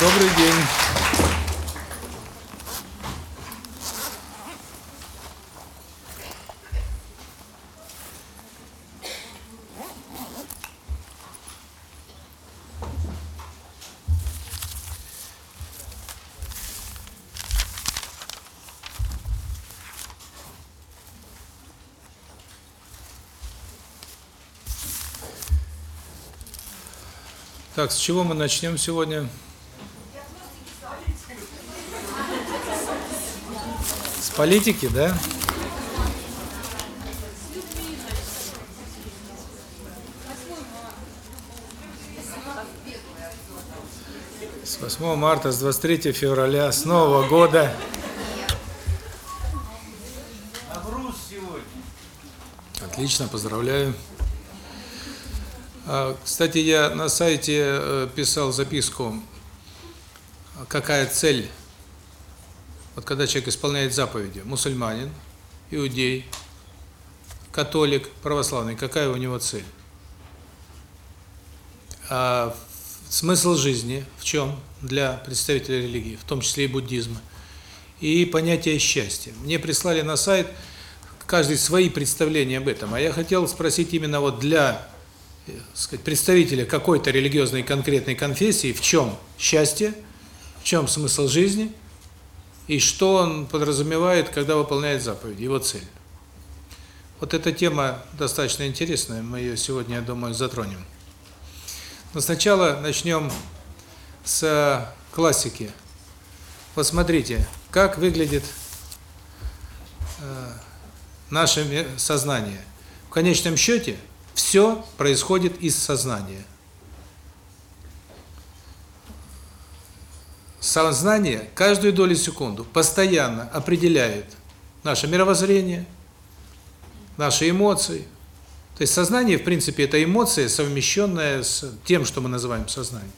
Добрый день. Так, с чего мы начнем сегодня? Политики, да? С 8 марта, с 23 февраля, с Нового года. Отлично, поздравляю. А, Кстати, я на сайте э, писал записку, какая цель, вот когда человек исполняет заповеди, мусульманин, иудей, католик, православный, какая у него цель? А смысл жизни в чем для представителей религии, в том числе и буддизма? И понятие счастья. Мне прислали на сайт каждый свои представления об этом, а я хотел спросить именно вот для сказать, представителя какой-то религиозной конкретной конфессии, в чем счастье, в чем смысл жизни и что он подразумевает, когда выполняет заповедь, его цель. Вот эта тема достаточно интересная, мы ее сегодня, я думаю, затронем. Но сначала начнем с классики. Вот смотрите, как выглядит э, наше сознание. В конечном счете – все происходит из сознания. Сознание каждую долю секунду постоянно определяет наше мировоззрение, наши эмоции. То есть сознание, в принципе, это эмоция, совмещенная с тем, что мы называем сознанием.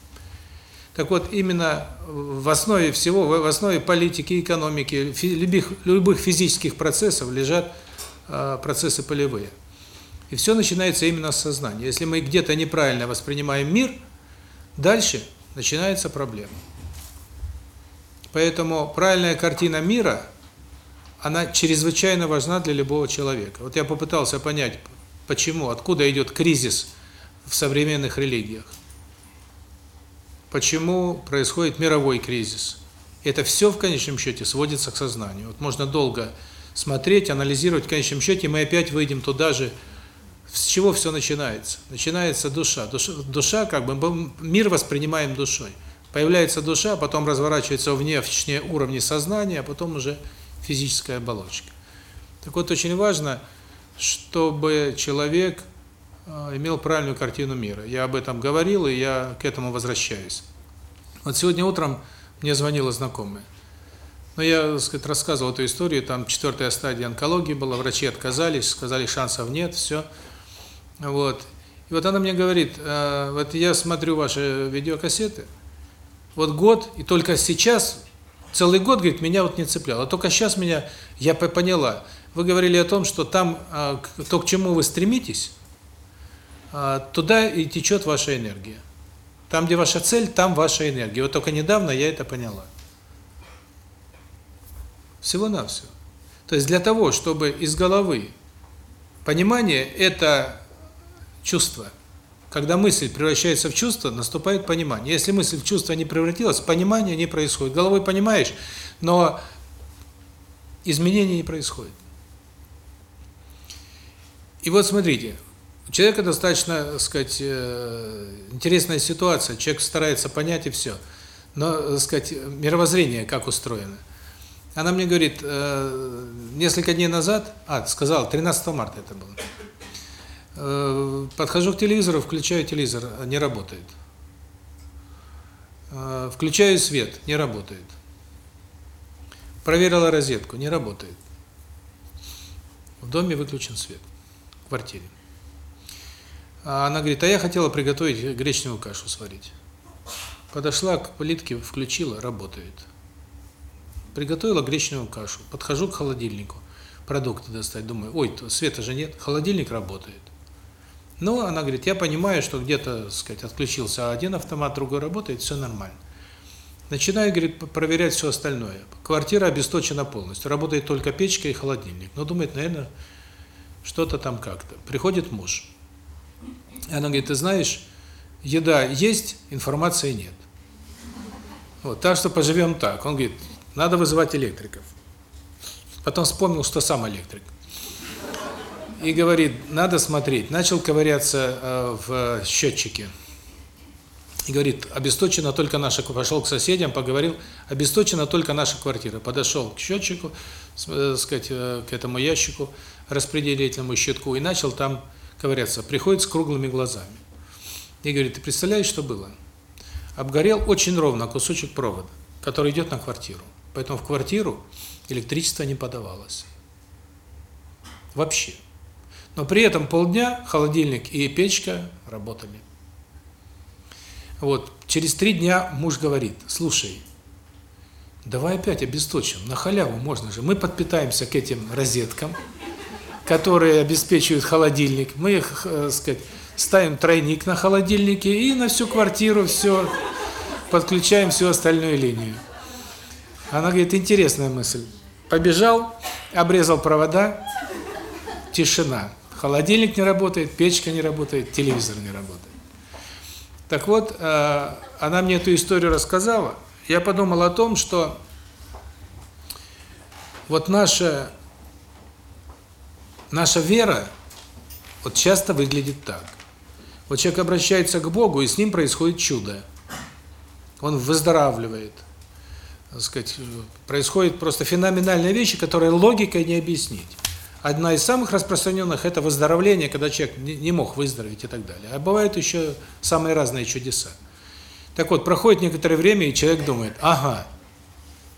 Так вот, именно в основе всего, в основе политики, экономики, любых, любых физических процессов лежат э, процессы полевые. И все начинается именно с сознания. Если мы где-то неправильно воспринимаем мир, дальше начинается проблема. Поэтому правильная картина мира, она чрезвычайно важна для любого человека. Вот я попытался понять, почему, откуда идет кризис в современных религиях. Почему происходит мировой кризис. Это все в конечном счете сводится к сознанию. Вот можно долго смотреть, анализировать, в конечном счете мы опять выйдем туда же, с чего все начинается? Начинается душа. Душа, душа как бы, мир воспринимаем душой. Появляется душа, потом разворачивается в внешние уровни сознания, а потом уже физическая оболочка. Так вот, очень важно, чтобы человек э, имел правильную картину мира. Я об этом говорил, и я к этому возвращаюсь. Вот сегодня утром мне звонила знакомая. Но я, так сказать, рассказывал эту историю, там четвертая стадия онкологии была, врачи отказались, сказали, шансов нет, все. Вот. И вот она мне говорит, э, вот я смотрю ваши видеокассеты, вот год, и только сейчас, целый год, говорит, меня вот не цепляло. А только сейчас меня, я поняла. Вы говорили о том, что там, э, то, к чему вы стремитесь, э, туда и течет ваша энергия. Там, где ваша цель, там ваша энергия. Вот только недавно я это поняла. Всего-навсего. То есть для того, чтобы из головы понимание – это чувство. Когда мысль превращается в чувство, наступает понимание. Если мысль в чувство не превратилась, понимание не происходит. Головой понимаешь, но изменения не происходит. И вот смотрите, у человека достаточно, так сказать, э, интересная ситуация, человек старается понять и все. Но, так сказать, мировоззрение как устроено. Она мне говорит, э, несколько дней назад, а, сказал, 13 марта это было, подхожу к телевизору, включаю телевизор, а не работает. Э, включаю свет, не работает. Проверила розетку, не работает. В доме выключен свет, в квартире. А она говорит, а я хотела приготовить гречневую кашу сварить. Подошла к плитке, включила, работает. Приготовила гречневую кашу. Подхожу к холодильнику, продукты достать. Думаю, ой, света же нет, холодильник работает. Но она говорит, я понимаю, что где-то, сказать, отключился один автомат, другой работает, все нормально. Начинаю, говорит, проверять все остальное. Квартира обесточена полностью. Работает только печка и холодильник. Но думает, наверное, что-то там как-то. Приходит муж. И она говорит, ты знаешь, еда есть, информации нет. Вот, так что поживем так. Он говорит, надо вызывать электриков. Потом вспомнил, что сам электрик. И говорит, надо смотреть. Начал ковыряться э, в счетчике и говорит, обесточена только наша, пошел к соседям, поговорил, обесточена только наша квартира. Подошел к счетчику, э, сказать, э, к этому ящику, распределительному щитку, и начал там ковыряться. Приходит с круглыми глазами. И говорит, ты представляешь, что было? Обгорел очень ровно кусочек провода, который идет на квартиру. Поэтому в квартиру электричество не подавалось. Вообще. Но при этом полдня холодильник и печка работали. Вот, через три дня муж говорит, слушай, давай опять обесточим, на халяву можно же. Мы подпитаемся к этим розеткам, которые обеспечивают холодильник. Мы их, э, сказать, ставим тройник на холодильнике и на всю квартиру все подключаем всю остальную линию. Она говорит, интересная мысль. Побежал, обрезал провода, тишина. Холодильник не работает, печка не работает, телевизор не работает. Так вот, э, она мне эту историю рассказала. Я подумал о том, что вот наша наша вера вот часто выглядит так. Вот человек обращается к Богу, и с ним происходит чудо. Он выздоравливает. Так сказать, происходят просто феноменальные вещи, которые логикой не объяснить. Одна из самых распространенных – это выздоровление, когда человек не мог выздороветь и так далее. А бывают еще самые разные чудеса. Так вот, проходит некоторое время, и человек думает, ага,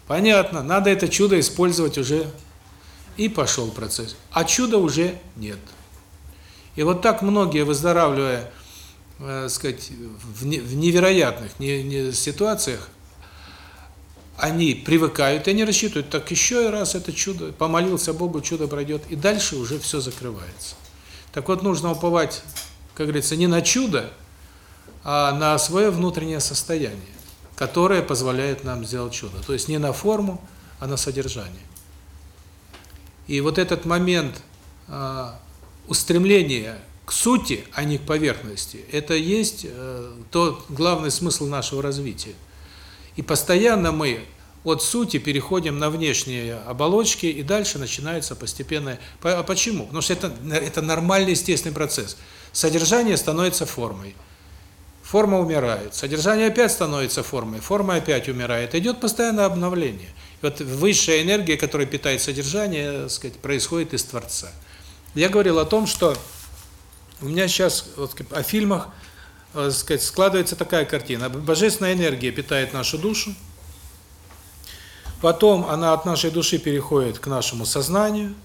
понятно, надо это чудо использовать уже. И пошел процесс. А чуда уже нет. И вот так многие, выздоравливая, э, сказать, в, невероятных не, не ситуациях, они привыкают, и они рассчитывают, так еще раз это чудо, помолился Богу, чудо пройдет, и дальше уже все закрывается. Так вот, нужно уповать, как говорится, не на чудо, а на свое внутреннее состояние, которое позволяет нам сделать чудо. То есть не на форму, а на содержание. И вот этот момент э, устремления к сути, а не к поверхности, это есть э, тот главный смысл нашего развития. И постоянно мы от сути переходим на внешние оболочки, и дальше начинается постепенное... А почему? Потому что это, это нормальный естественный процесс. Содержание становится формой. Форма умирает. Содержание опять становится формой. Форма опять умирает. Идет постоянное обновление. И вот высшая энергия, которая питает содержание, так сказать, происходит из Творца. Я говорил о том, что у меня сейчас вот, о фильмах сказать, складывается такая картина. Божественная энергия питает нашу душу, потом она от нашей души переходит к нашему сознанию,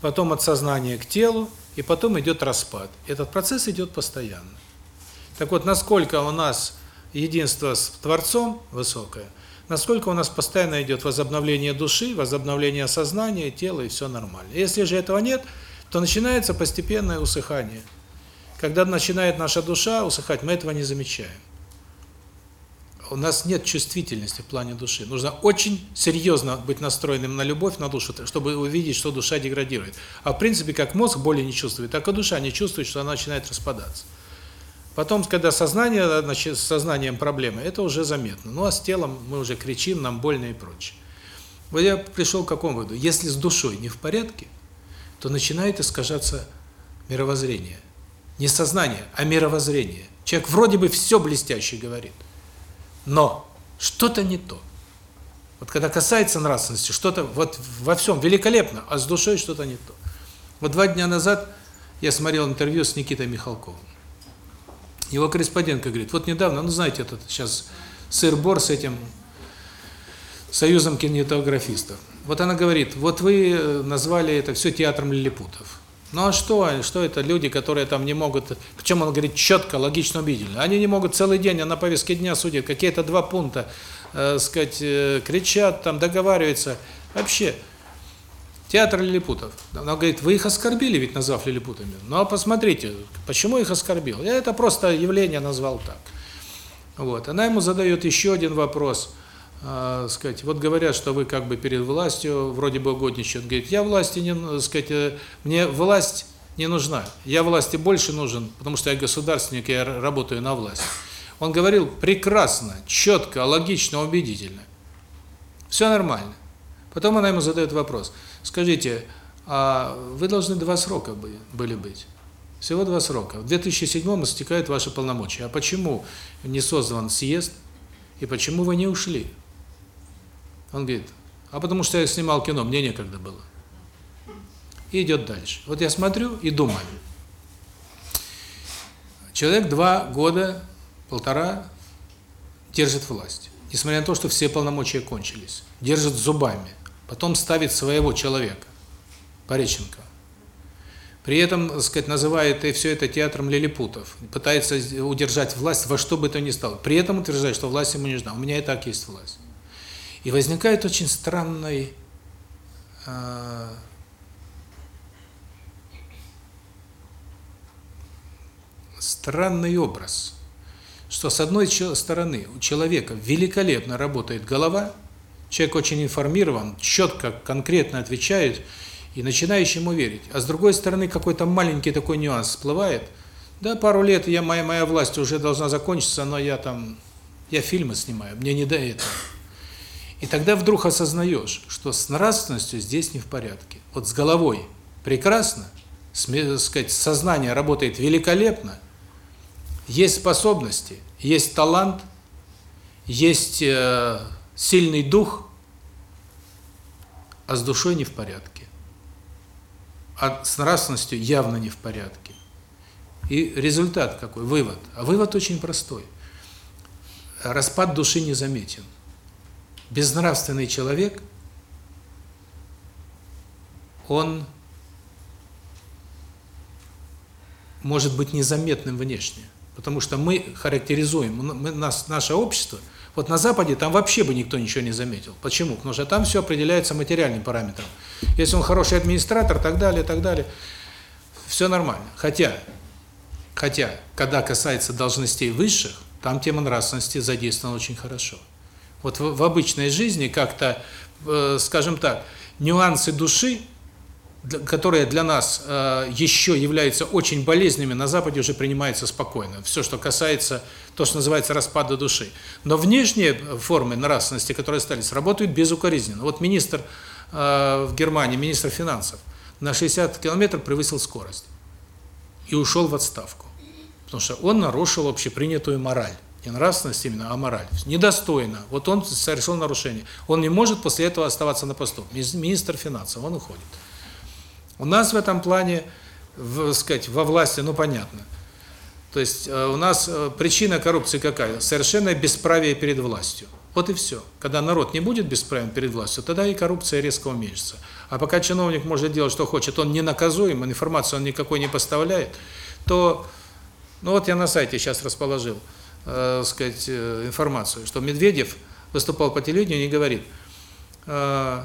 потом от сознания к телу, и потом идет распад. Этот процесс идет постоянно. Так вот, насколько у нас единство с Творцом высокое, насколько у нас постоянно идет возобновление души, возобновление сознания, тела, и все нормально. Если же этого нет, то начинается постепенное усыхание – когда начинает наша душа усыхать, мы этого не замечаем. У нас нет чувствительности в плане души. Нужно очень серьезно быть настроенным на любовь, на душу, чтобы увидеть, что душа деградирует. А в принципе, как мозг боли не чувствует, так и душа не чувствует, что она начинает распадаться. Потом, когда сознание, значит, с сознанием проблемы, это уже заметно. Ну а с телом мы уже кричим, нам больно и прочее. Вот я пришел к какому выводу? Если с душой не в порядке, то начинает искажаться мировоззрение. Не сознание, а мировоззрение. Человек вроде бы все блестяще говорит, но что-то не то. Вот когда касается нравственности, что-то вот во всем великолепно, а с душой что-то не то. Вот два дня назад я смотрел интервью с Никитой Михалковым. Его корреспондентка говорит, вот недавно, ну знаете, этот сейчас сыр-бор с этим союзом кинематографистов. Вот она говорит, вот вы э, назвали это все театром лилипутов. Ну а что, что это люди, которые там не могут, причем он говорит четко, логично, убедительно, они не могут целый день, а на повестке дня судят, какие-то два пункта, э, сказать, э, кричат, там договариваются. Вообще, театр лилипутов. Она говорит, вы их оскорбили, ведь назвав лилипутами. Ну а посмотрите, почему их оскорбил? Я это просто явление назвал так. Вот. Она ему задает еще один вопрос. Э, сказать, вот говорят, что вы как бы перед властью вроде бы угодничают. Говорит, я власти не, э, сказать, э, мне власть не нужна. Я власти больше нужен, потому что я государственник, я работаю на власть. Он говорил прекрасно, четко, логично, убедительно. Все нормально. Потом она ему задает вопрос. Скажите, а вы должны два срока были быть. Всего два срока. В 2007 истекают ваши полномочия. А почему не создан съезд? И почему вы не ушли? Он говорит, а потому что я снимал кино, мне некогда было. И идет дальше. Вот я смотрю и думаю. Человек два года, полтора держит власть. Несмотря на то, что все полномочия кончились. Держит зубами. Потом ставит своего человека. Пореченко. При этом, так сказать, называет и все это театром лилипутов. Пытается удержать власть во что бы то ни стало. При этом утверждает, что власть ему не нужна. У меня и так есть власть. И возникает очень странный э, странный образ, что с одной стороны у человека великолепно работает голова, человек очень информирован, четко, конкретно отвечает, и начинающему верить. А с другой стороны, какой-то маленький такой нюанс всплывает. Да, пару лет я моя моя власть уже должна закончиться, но я там я фильмы снимаю, мне не до этого. И тогда вдруг осознаешь, что с нравственностью здесь не в порядке. Вот с головой прекрасно, с, сказать, сознание работает великолепно, есть способности, есть талант, есть э, сильный дух, а с душой не в порядке. А с нравственностью явно не в порядке. И результат какой? Вывод. А вывод очень простой. Распад души не заметен. Безнравственный человек, он может быть незаметным внешне. Потому что мы характеризуем, мы, нас, наше общество, вот на Западе там вообще бы никто ничего не заметил. Почему? Потому что там все определяется материальным параметром. Если он хороший администратор, так далее, так далее, все нормально. Хотя, хотя, когда касается должностей высших, там тема нравственности задействована очень хорошо. Вот в, обычной жизни как-то, э, скажем так, нюансы души которые для нас э, еще являются очень болезненными, на Западе уже принимается спокойно. Все, что касается, то, что называется распада души. Но внешние формы нравственности, которые остались, работают безукоризненно. Вот министр э, в Германии, министр финансов, на 60 километров превысил скорость и ушел в отставку. Потому что он нарушил общепринятую мораль. Не нравственность именно, а мораль. Недостойно. Вот он совершил нарушение. Он не может после этого оставаться на посту. Министр финансов, он уходит. У нас в этом плане, в, сказать, во власти, ну понятно. То есть э, у нас э, причина коррупции какая? Совершенное бесправие перед властью. Вот и все. Когда народ не будет бесправен перед властью, тогда и коррупция резко уменьшится. А пока чиновник может делать, что хочет, он не наказуем, информацию он никакой не поставляет, то, ну вот я на сайте сейчас расположил, э, сказать, э, информацию, что Медведев выступал по телевидению и говорит, э,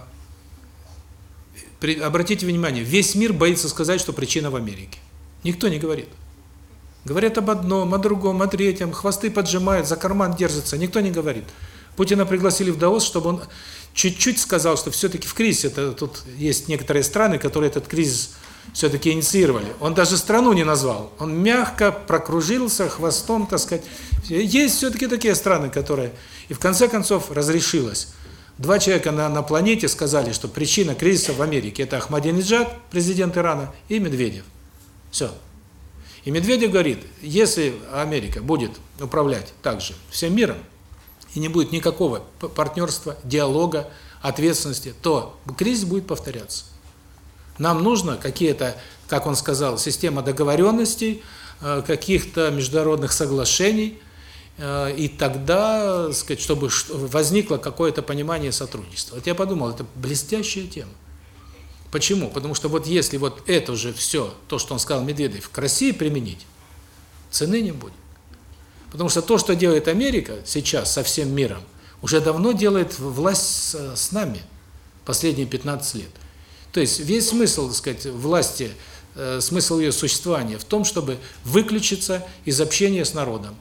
обратите внимание, весь мир боится сказать, что причина в Америке. Никто не говорит. Говорят об одном, о другом, о третьем, хвосты поджимают, за карман держатся, никто не говорит. Путина пригласили в Даос, чтобы он чуть-чуть сказал, что все-таки в кризисе, это, тут есть некоторые страны, которые этот кризис все-таки инициировали. Он даже страну не назвал. Он мягко прокружился хвостом, так сказать. Есть все-таки такие страны, которые... И в конце концов разрешилось. Два человека на, на планете сказали, что причина кризиса в Америке – это Ахмадинеджад, президент Ирана, и Медведев. Все. И Медведев говорит, если Америка будет управлять также всем миром, и не будет никакого партнерства, диалога, ответственности, то кризис будет повторяться. Нам нужно какие-то, как он сказал, система договоренностей, э, каких-то международных соглашений – Э, и тогда, сказать, чтобы возникло какое-то понимание сотрудничества. Вот я подумал, это блестящая тема. Почему? Потому что вот если вот это же все, то, что он сказал Медведев, к России применить, цены не будет. Потому что то, что делает Америка сейчас со всем миром, уже давно делает власть с нами последние 15 лет. То есть весь смысл, так сказать, власти, э, смысл ее существования в том, чтобы выключиться из общения с народом,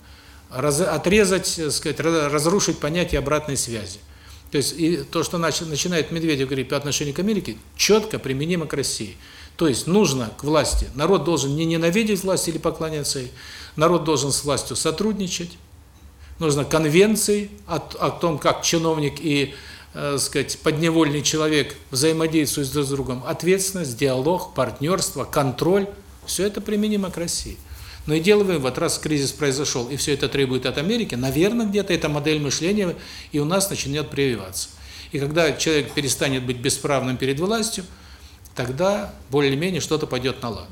отрезать, сказать, разрушить понятие обратной связи. То есть и то, что начинает Медведев говорить по отношению к Америке, четко применимо к России. То есть нужно к власти. Народ должен не ненавидеть власть или поклоняться ей. Народ должен с властью сотрудничать. Нужно конвенции о, о том, как чиновник и, э, сказать, подневольный человек взаимодействуют друг с другом. Ответственность, диалог, партнерство, контроль. Все это применимо к России. Но и дело вывод, раз кризис произошел, и все это требует от Америки, наверное, где-то эта модель мышления и у нас начнет прививаться. И когда человек перестанет быть бесправным перед властью, тогда более-менее что-то пойдет на лад.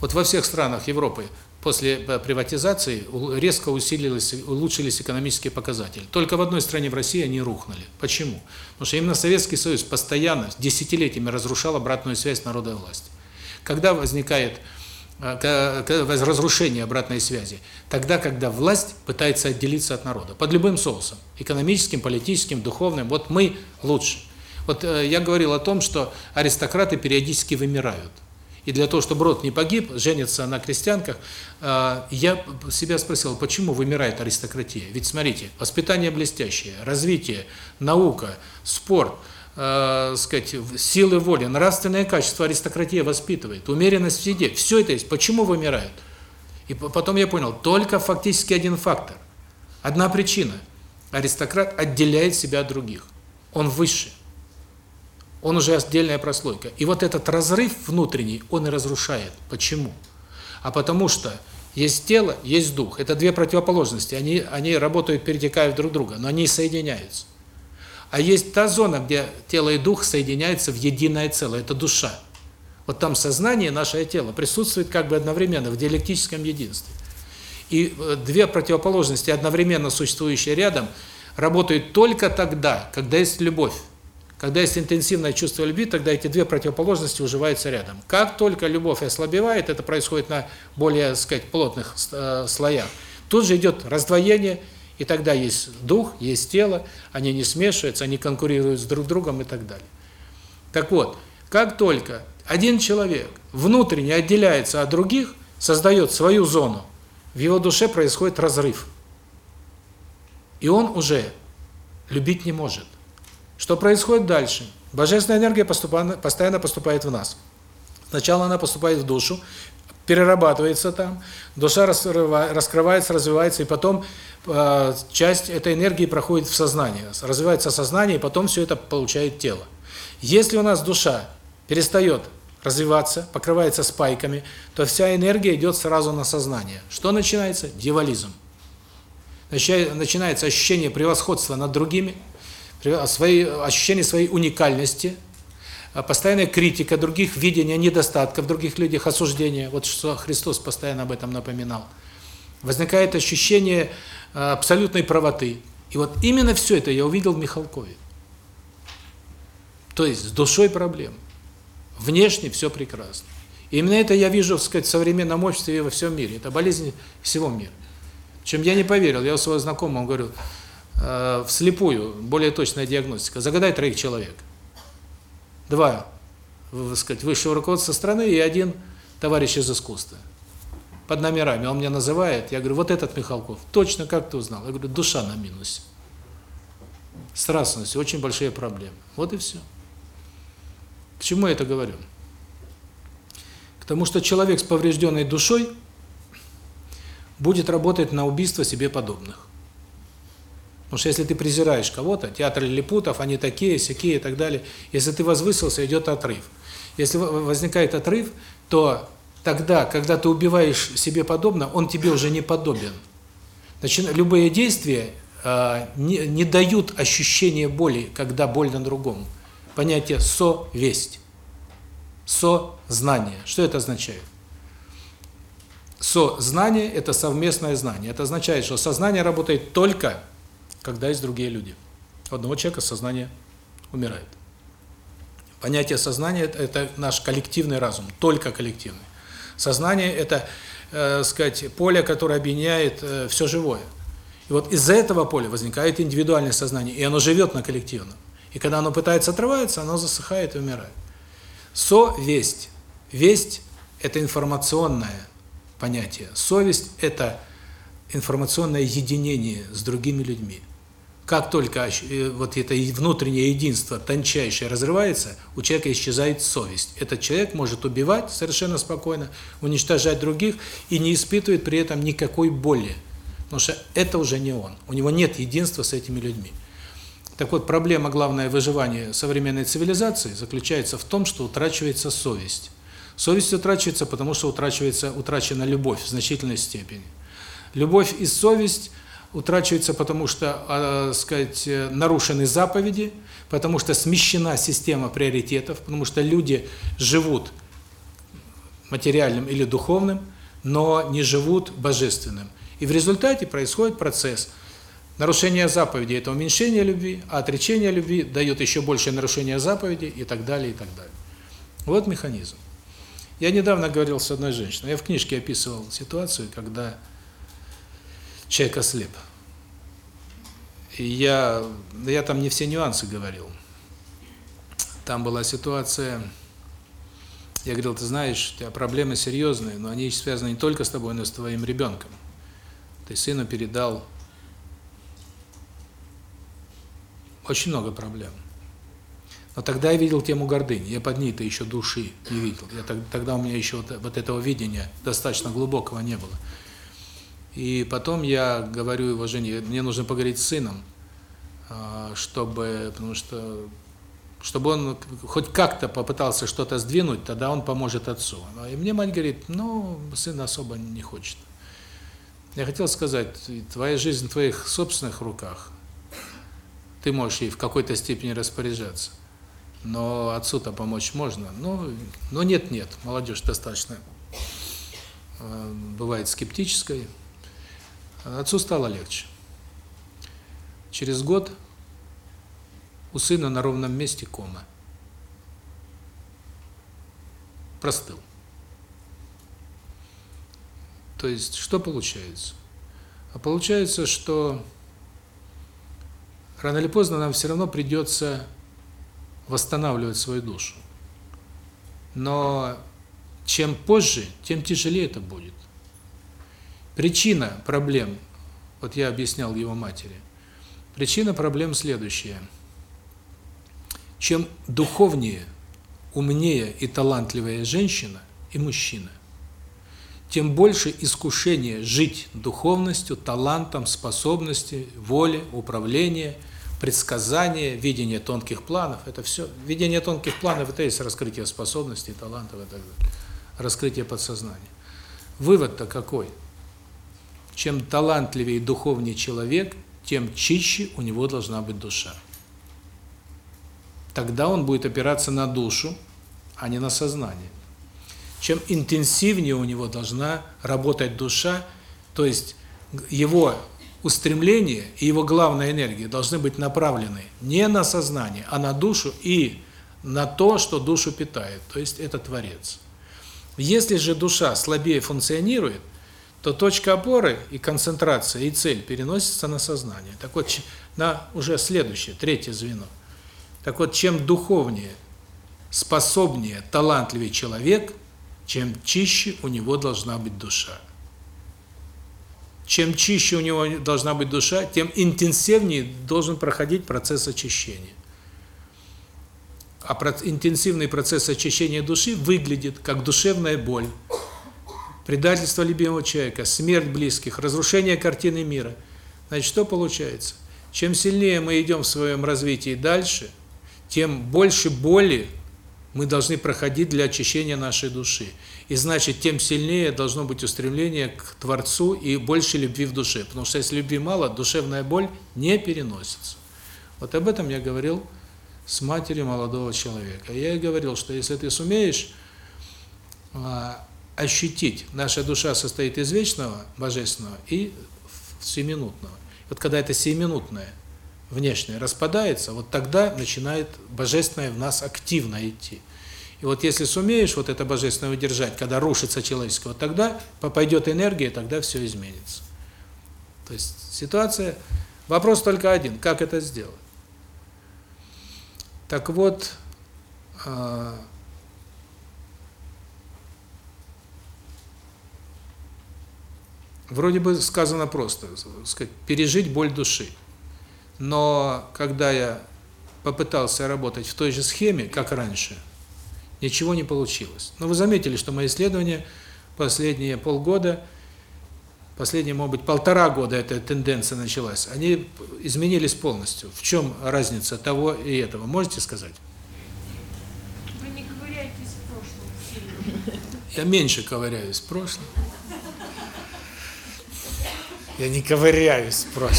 Вот во всех странах Европы после э, приватизации резко усилились, улучшились экономические показатели. Только в одной стране в России они рухнули. Почему? Потому что именно Советский Союз постоянно, десятилетиями разрушал обратную связь народа и власти. Когда возникает Э, разрушение обратной связи. Тогда, когда власть пытается отделиться от народа. Под любым соусом. Экономическим, политическим, духовным. Вот мы лучше. Вот э, я говорил о том, что аристократы периодически вымирают. И для того, чтобы род не погиб, женится на крестьянках, э, я себя спросил, почему вымирает аристократия? Ведь смотрите, воспитание блестящее, развитие, наука, спорт – э, сказать, силы воли, нравственное качество аристократия воспитывает, умеренность в сиде. Все это есть. Почему вымирают? И потом я понял, только фактически один фактор. Одна причина. Аристократ отделяет себя от других. Он выше. Он уже отдельная прослойка. И вот этот разрыв внутренний, он и разрушает. Почему? А потому что есть тело, есть дух. Это две противоположности. Они, они работают, перетекают друг друга, но они соединяются. А есть та зона, где тело и дух соединяются в единое целое, это душа. Вот там сознание, наше тело, присутствует как бы одновременно в диалектическом единстве. И э, две противоположности, одновременно существующие рядом, работают только тогда, когда есть любовь. Когда есть интенсивное чувство любви, тогда эти две противоположности уживаются рядом. Как только любовь ослабевает, это происходит на более, так сказать, плотных э, слоях, тут же идет раздвоение и тогда есть дух, есть тело, они не смешиваются, они конкурируют с друг другом и так далее. Так вот, как только один человек внутренне отделяется от других, создает свою зону, в его душе происходит разрыв. И он уже любить не может. Что происходит дальше? Божественная энергия постоянно поступает в нас. Сначала она поступает в душу, перерабатывается там, душа раскрывается, развивается, и потом э, часть этой энергии проходит в сознание. Развивается сознание, и потом все это получает тело. Если у нас душа перестает развиваться, покрывается спайками, то вся энергия идет сразу на сознание. Что начинается? Дьяволизм. Начинается ощущение превосходства над другими, свои, ощущение своей уникальности, а постоянная критика других, видение недостатков других людях, осуждение. Вот что Христос постоянно об этом напоминал. Возникает ощущение а, абсолютной правоты. И вот именно все это я увидел в Михалкове. То есть с душой проблем. Внешне все прекрасно. И именно это я вижу, так сказать, в современном обществе и во всем мире. Это болезнь всего мира. Чем я не поверил, я у своего знакомого говорю, вслепую, более точная диагностика, загадай троих человек два, так сказать, высшего руководства страны и один товарищ из искусства. Под номерами он меня называет, я говорю, вот этот Михалков, точно как ты узнал? Я говорю, душа на минусе. Страстность, очень большие проблемы. Вот и все. К чему я это говорю? К тому, что человек с поврежденной душой будет работать на убийство себе подобных. Потому что если ты презираешь кого-то, театр лилипутов, они такие, сякие и так далее, если ты возвысился, идет отрыв. Если возникает отрыв, то тогда, когда ты убиваешь себе подобно, он тебе уже не подобен. Значит, любые действия э, не, не дают ощущения боли, когда больно другому. Понятие совесть. Со-знание. Что это означает? Со-знание – это совместное знание. Это означает, что сознание работает только когда есть другие люди. У одного человека сознание умирает. Понятие сознания – это наш коллективный разум, только коллективный. Сознание – это, э, сказать, поле, которое объединяет э, все живое. И вот из-за этого поля возникает индивидуальное сознание, и оно живет на коллективном. И когда оно пытается отрываться, оно засыхает и умирает. Совесть. Весть – это информационное понятие. Совесть – это информационное единение с другими людьми. Как только вот это внутреннее единство тончайшее разрывается, у человека исчезает совесть. Этот человек может убивать совершенно спокойно, уничтожать других и не испытывает при этом никакой боли. Потому что это уже не он. У него нет единства с этими людьми. Так вот, проблема главное выживания современной цивилизации заключается в том, что утрачивается совесть. Совесть утрачивается, потому что утрачивается утрачена любовь в значительной степени. Любовь и совесть утрачиваются, потому что, э, сказать, нарушены заповеди, потому что смещена система приоритетов, потому что люди живут материальным или духовным, но не живут божественным. И в результате происходит процесс нарушения заповеди это уменьшение любви, а отречение любви дает еще большее нарушение заповеди и так далее, и так далее. Вот механизм. Я недавно говорил с одной женщиной, я в книжке описывал ситуацию, когда человек ослеп. И я, я там не все нюансы говорил. Там была ситуация, я говорил, ты знаешь, у тебя проблемы серьезные, но они связаны не только с тобой, но и с твоим ребенком. Ты сыну передал очень много проблем. Но тогда я видел тему гордыни, я под ней-то еще души не видел. Я тогда у меня еще вот, вот этого видения достаточно глубокого не было. И потом я говорю его жене, мне нужно поговорить с сыном, а, чтобы, потому что, чтобы он хоть как-то попытался что-то сдвинуть, тогда он поможет отцу. И мне мать говорит, ну, сын особо не хочет. Я хотел сказать, твоя жизнь в твоих собственных руках, ты можешь ей в какой-то степени распоряжаться, но отцу-то помочь можно. Ну, но нет-нет, молодежь достаточно э, бывает скептической, Отцу стало легче. Через год у сына на ровном месте кома. Простыл. То есть, что получается? А получается, что рано или поздно нам все равно придется восстанавливать свою душу. Но чем позже, тем тяжелее это будет. Причина проблем, вот я объяснял его матери, причина проблем следующая. Чем духовнее, умнее и талантливая женщина и мужчина, тем больше искушение жить духовностью, талантом, способностью, волей, управления, предсказания, видение тонких планов. Это все. Видение тонких планов – это есть раскрытие способностей, талантов и так далее. Раскрытие подсознания. Вывод-то какой? – чем талантливее и духовнее человек, тем чище у него должна быть душа. Тогда он будет опираться на душу, а не на сознание. Чем интенсивнее у него должна работать душа, то есть его устремление и его главная энергия должны быть направлены не на сознание, а на душу и на то, что душу питает, то есть это Творец. Если же душа слабее функционирует, то точка опоры и концентрация, и цель переносится на сознание. Так вот, на уже следующее, третье звено. Так вот, чем духовнее, способнее, талантливее человек, чем чище у него должна быть душа. Чем чище у него должна быть душа, тем интенсивнее должен проходить процесс очищения. А интенсивный процесс очищения души выглядит как душевная боль, предательство любимого человека, смерть близких, разрушение картины мира. Значит, что получается? Чем сильнее мы идем в своем развитии дальше, тем больше боли мы должны проходить для очищения нашей души. И значит, тем сильнее должно быть устремление к Творцу и больше любви в душе. Потому что если любви мало, душевная боль не переносится. Вот об этом я говорил с матерью молодого человека. Я ей говорил, что если ты сумеешь а, ощутить. Наша душа состоит из вечного, божественного и семинутного. Вот когда это семинутное, внешнее распадается, вот тогда начинает божественное в нас активно идти. И вот если сумеешь вот это божественное удержать, когда рушится человеческое, вот тогда пойдет энергия, тогда все изменится. То есть ситуация, вопрос только один, как это сделать. Так вот, Вроде бы сказано просто, сказать, пережить боль души. Но когда я попытался работать в той же схеме, как раньше, ничего не получилось. Но вы заметили, что мои исследования последние полгода, последние, может быть, полтора года эта тенденция началась, они изменились полностью. В чем разница того и этого? Можете сказать? Вы не ковыряетесь в прошлом. Я меньше ковыряюсь в прошлом. Я не ковыряюсь в.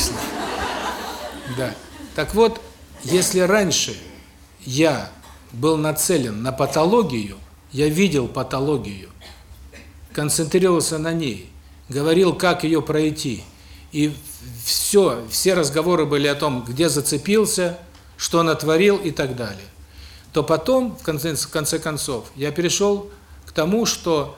Да. Так вот, если раньше я был нацелен на патологию, я видел патологию, концентрировался на ней, говорил, как ее пройти, и все, все разговоры были о том, где зацепился, что натворил и так далее, то потом, в конце, в конце концов, я перешел к тому, что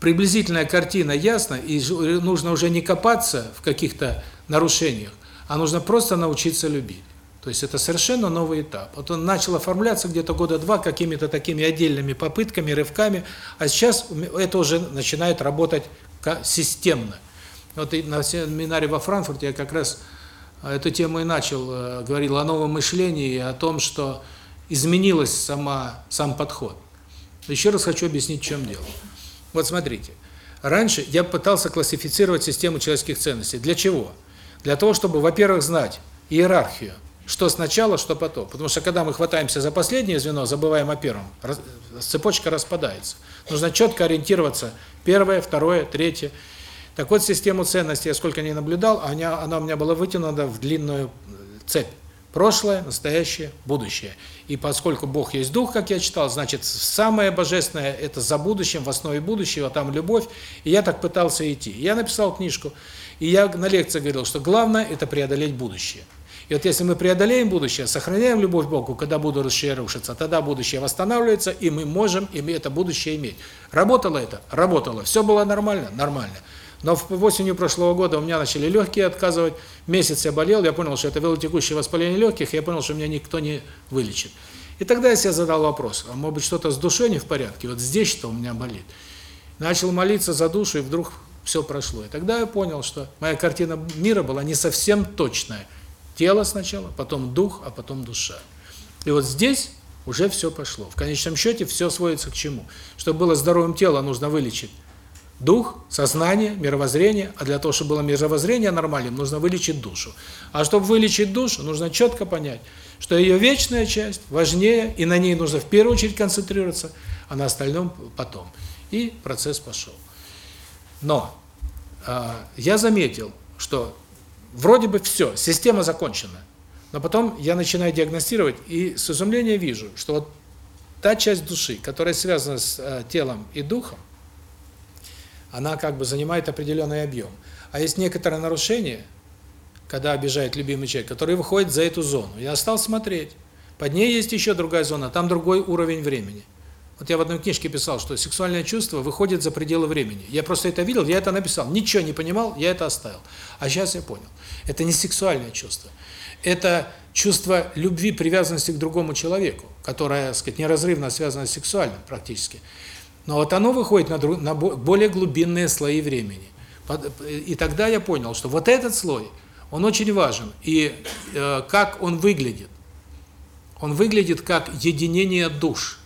приблизительная картина ясна, и нужно уже не копаться в каких-то нарушениях, а нужно просто научиться любить. То есть это совершенно новый этап. Вот он начал оформляться где-то года два какими-то такими отдельными попытками, рывками, а сейчас это уже начинает работать системно. Вот на семинаре во Франкфурте я как раз эту тему и начал, э, говорил о новом мышлении, о том, что изменилась сама сам подход. Еще раз хочу объяснить, в чем дело. Вот смотрите. Раньше я пытался классифицировать систему человеческих ценностей. Для чего? Для того, чтобы, во-первых, знать иерархию, что сначала, что потом. Потому что когда мы хватаемся за последнее звено, забываем о первом, цепочка распадается. Нужно четко ориентироваться первое, второе, третье. Так вот, систему ценностей, я сколько не наблюдал, она, она у меня была вытянута в длинную цепь. Прошлое, настоящее, будущее. И поскольку Бог есть Дух, как я читал, значит, самое божественное – это за будущим, в основе будущего, там любовь. И я так пытался идти. Я написал книжку, и я на лекции говорил, что главное – это преодолеть будущее. И вот если мы преодолеем будущее, сохраняем любовь к Богу, когда будущее рушится, тогда будущее восстанавливается, и мы можем это будущее иметь. Работало это? Работало. Все было нормально? Нормально. Но в осенью прошлого года у меня начали легкие отказывать, месяц я болел, я понял, что это велотекущее воспаление легких, я понял, что меня никто не вылечит. И тогда я себе задал вопрос, а может быть что-то с душой не в порядке, вот здесь что у меня болит. Начал молиться за душу, и вдруг все прошло. И тогда я понял, что моя картина мира была не совсем точная – Тело сначала, потом дух, а потом душа. И вот здесь уже все пошло. В конечном счете все сводится к чему? Чтобы было здоровым тело, нужно вылечить дух, сознание, мировоззрение, а для того, чтобы было мировоззрение нормальным, нужно вылечить душу. А чтобы вылечить душу, нужно четко понять, что ее вечная часть важнее, и на ней нужно в первую очередь концентрироваться, а на остальном потом. И процесс пошел. Но э, я заметил, что Вроде бы все, система закончена. Но потом я начинаю диагностировать и с изумлением вижу, что вот та часть души, которая связана с э, телом и духом, она как бы занимает определенный объем. А есть некоторые нарушения, когда обижает любимый человек, которые выходят за эту зону. Я стал смотреть. Под ней есть еще другая зона, там другой уровень времени. Вот я в одной книжке писал, что сексуальное чувство выходит за пределы времени. Я просто это видел, я это написал. Ничего не понимал, я это оставил. А сейчас я понял. Это не сексуальное чувство. Это чувство любви, привязанности к другому человеку, которое, так сказать, неразрывно связано с сексуальным практически. Но вот оно выходит на, друг, на более глубинные слои времени. И тогда я понял, что вот этот слой, он очень важен. И э, как он выглядит? Он выглядит как единение душ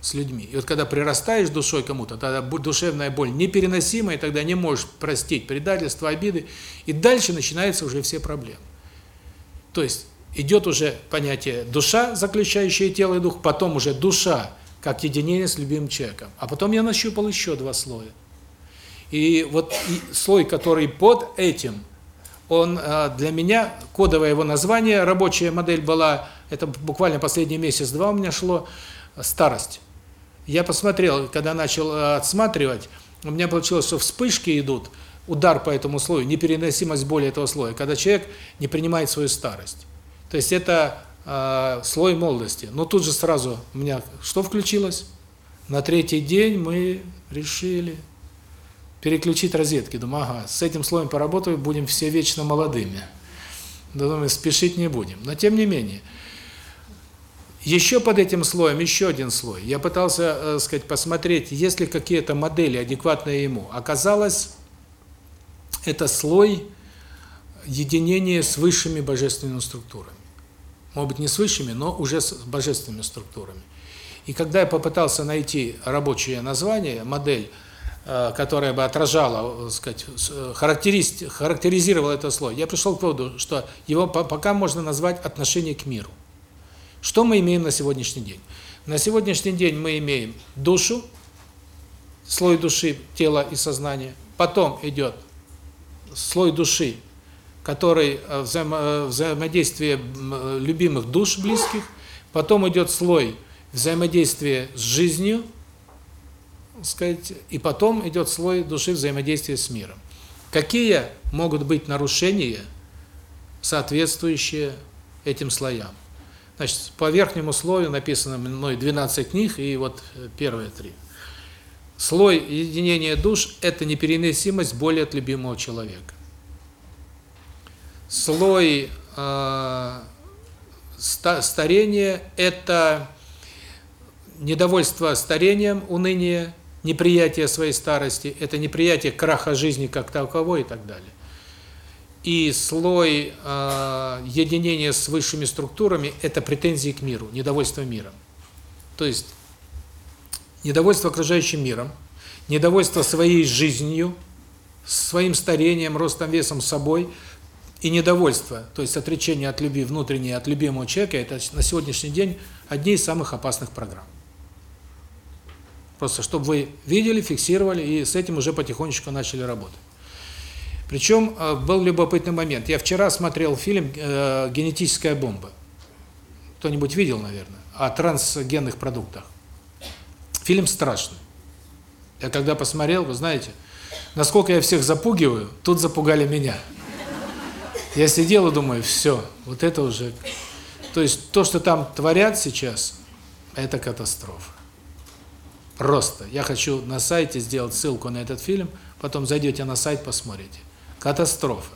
с людьми. И вот когда прирастаешь душой кому-то, тогда душевная боль непереносимая, тогда не можешь простить предательство, обиды, и дальше начинаются уже все проблемы. То есть идет уже понятие душа, заключающая тело и дух, потом уже душа, как единение с любимым человеком. А потом я нащупал еще два слоя. И вот и слой, который под этим, он э, для меня, кодовое его название, рабочая модель была, это буквально последний месяц-два у меня шло, старость. Я посмотрел, когда начал э, отсматривать, у меня получилось, что вспышки идут, удар по этому слою, непереносимость боли этого слоя, когда человек не принимает свою старость. То есть это слой молодости. Но тут же сразу у меня что включилось? На третий день мы решили переключить розетки. Думаю, ага, с этим слоем поработаю, будем все вечно молодыми. Думаю, спешить не будем. Но тем не менее, еще под этим слоем еще один слой. Я пытался, э, сказать, посмотреть, есть ли какие-то модели адекватные ему. Оказалось, это слой единение с высшими божественными структурами. Может быть, не с высшими, но уже с божественными структурами. И когда я попытался найти рабочее название, модель, э, которая бы отражала, так сказать, характерист, характеризировала этот слой, я пришел к выводу, что его пока можно назвать отношение к миру. Что мы имеем на сегодняшний день? На сегодняшний день мы имеем душу, слой души, тела и сознания. Потом идет слой души, который э, э, взаимодействие э, любимых душ близких. Потом идет слой взаимодействия с жизнью, сказать, и потом идет слой души взаимодействия с миром. Какие могут быть нарушения, соответствующие этим слоям? Значит, по верхнему слою написано мной 12 книг, и вот первые три. Слой единения душ – это непереносимость боли от любимого человека. Слой э, старения – это недовольство старением, уныние, неприятие своей старости, это неприятие краха жизни как таковой и так далее. И слой э, единения с высшими структурами – это претензии к миру, недовольство миром. То есть недовольство окружающим миром, недовольство своей жизнью, своим старением, ростом, весом собой и недовольство, то есть отречение от любви внутренней, от любимого человека, это на сегодняшний день одни из самых опасных программ. Просто чтобы вы видели, фиксировали и с этим уже потихонечку начали работать. Причем э, был любопытный момент. Я вчера смотрел фильм э, «Генетическая бомба». Кто-нибудь видел, наверное? О трансгенных продуктах. Фильм страшный. Я когда посмотрел, вы знаете, насколько я всех запугиваю, тут запугали меня. Я сидел и думаю, все, вот это уже... То есть то, что там творят сейчас, это катастрофа. Просто. Я хочу на сайте сделать ссылку на этот фильм, потом зайдете на сайт, посмотрите. Катастрофа.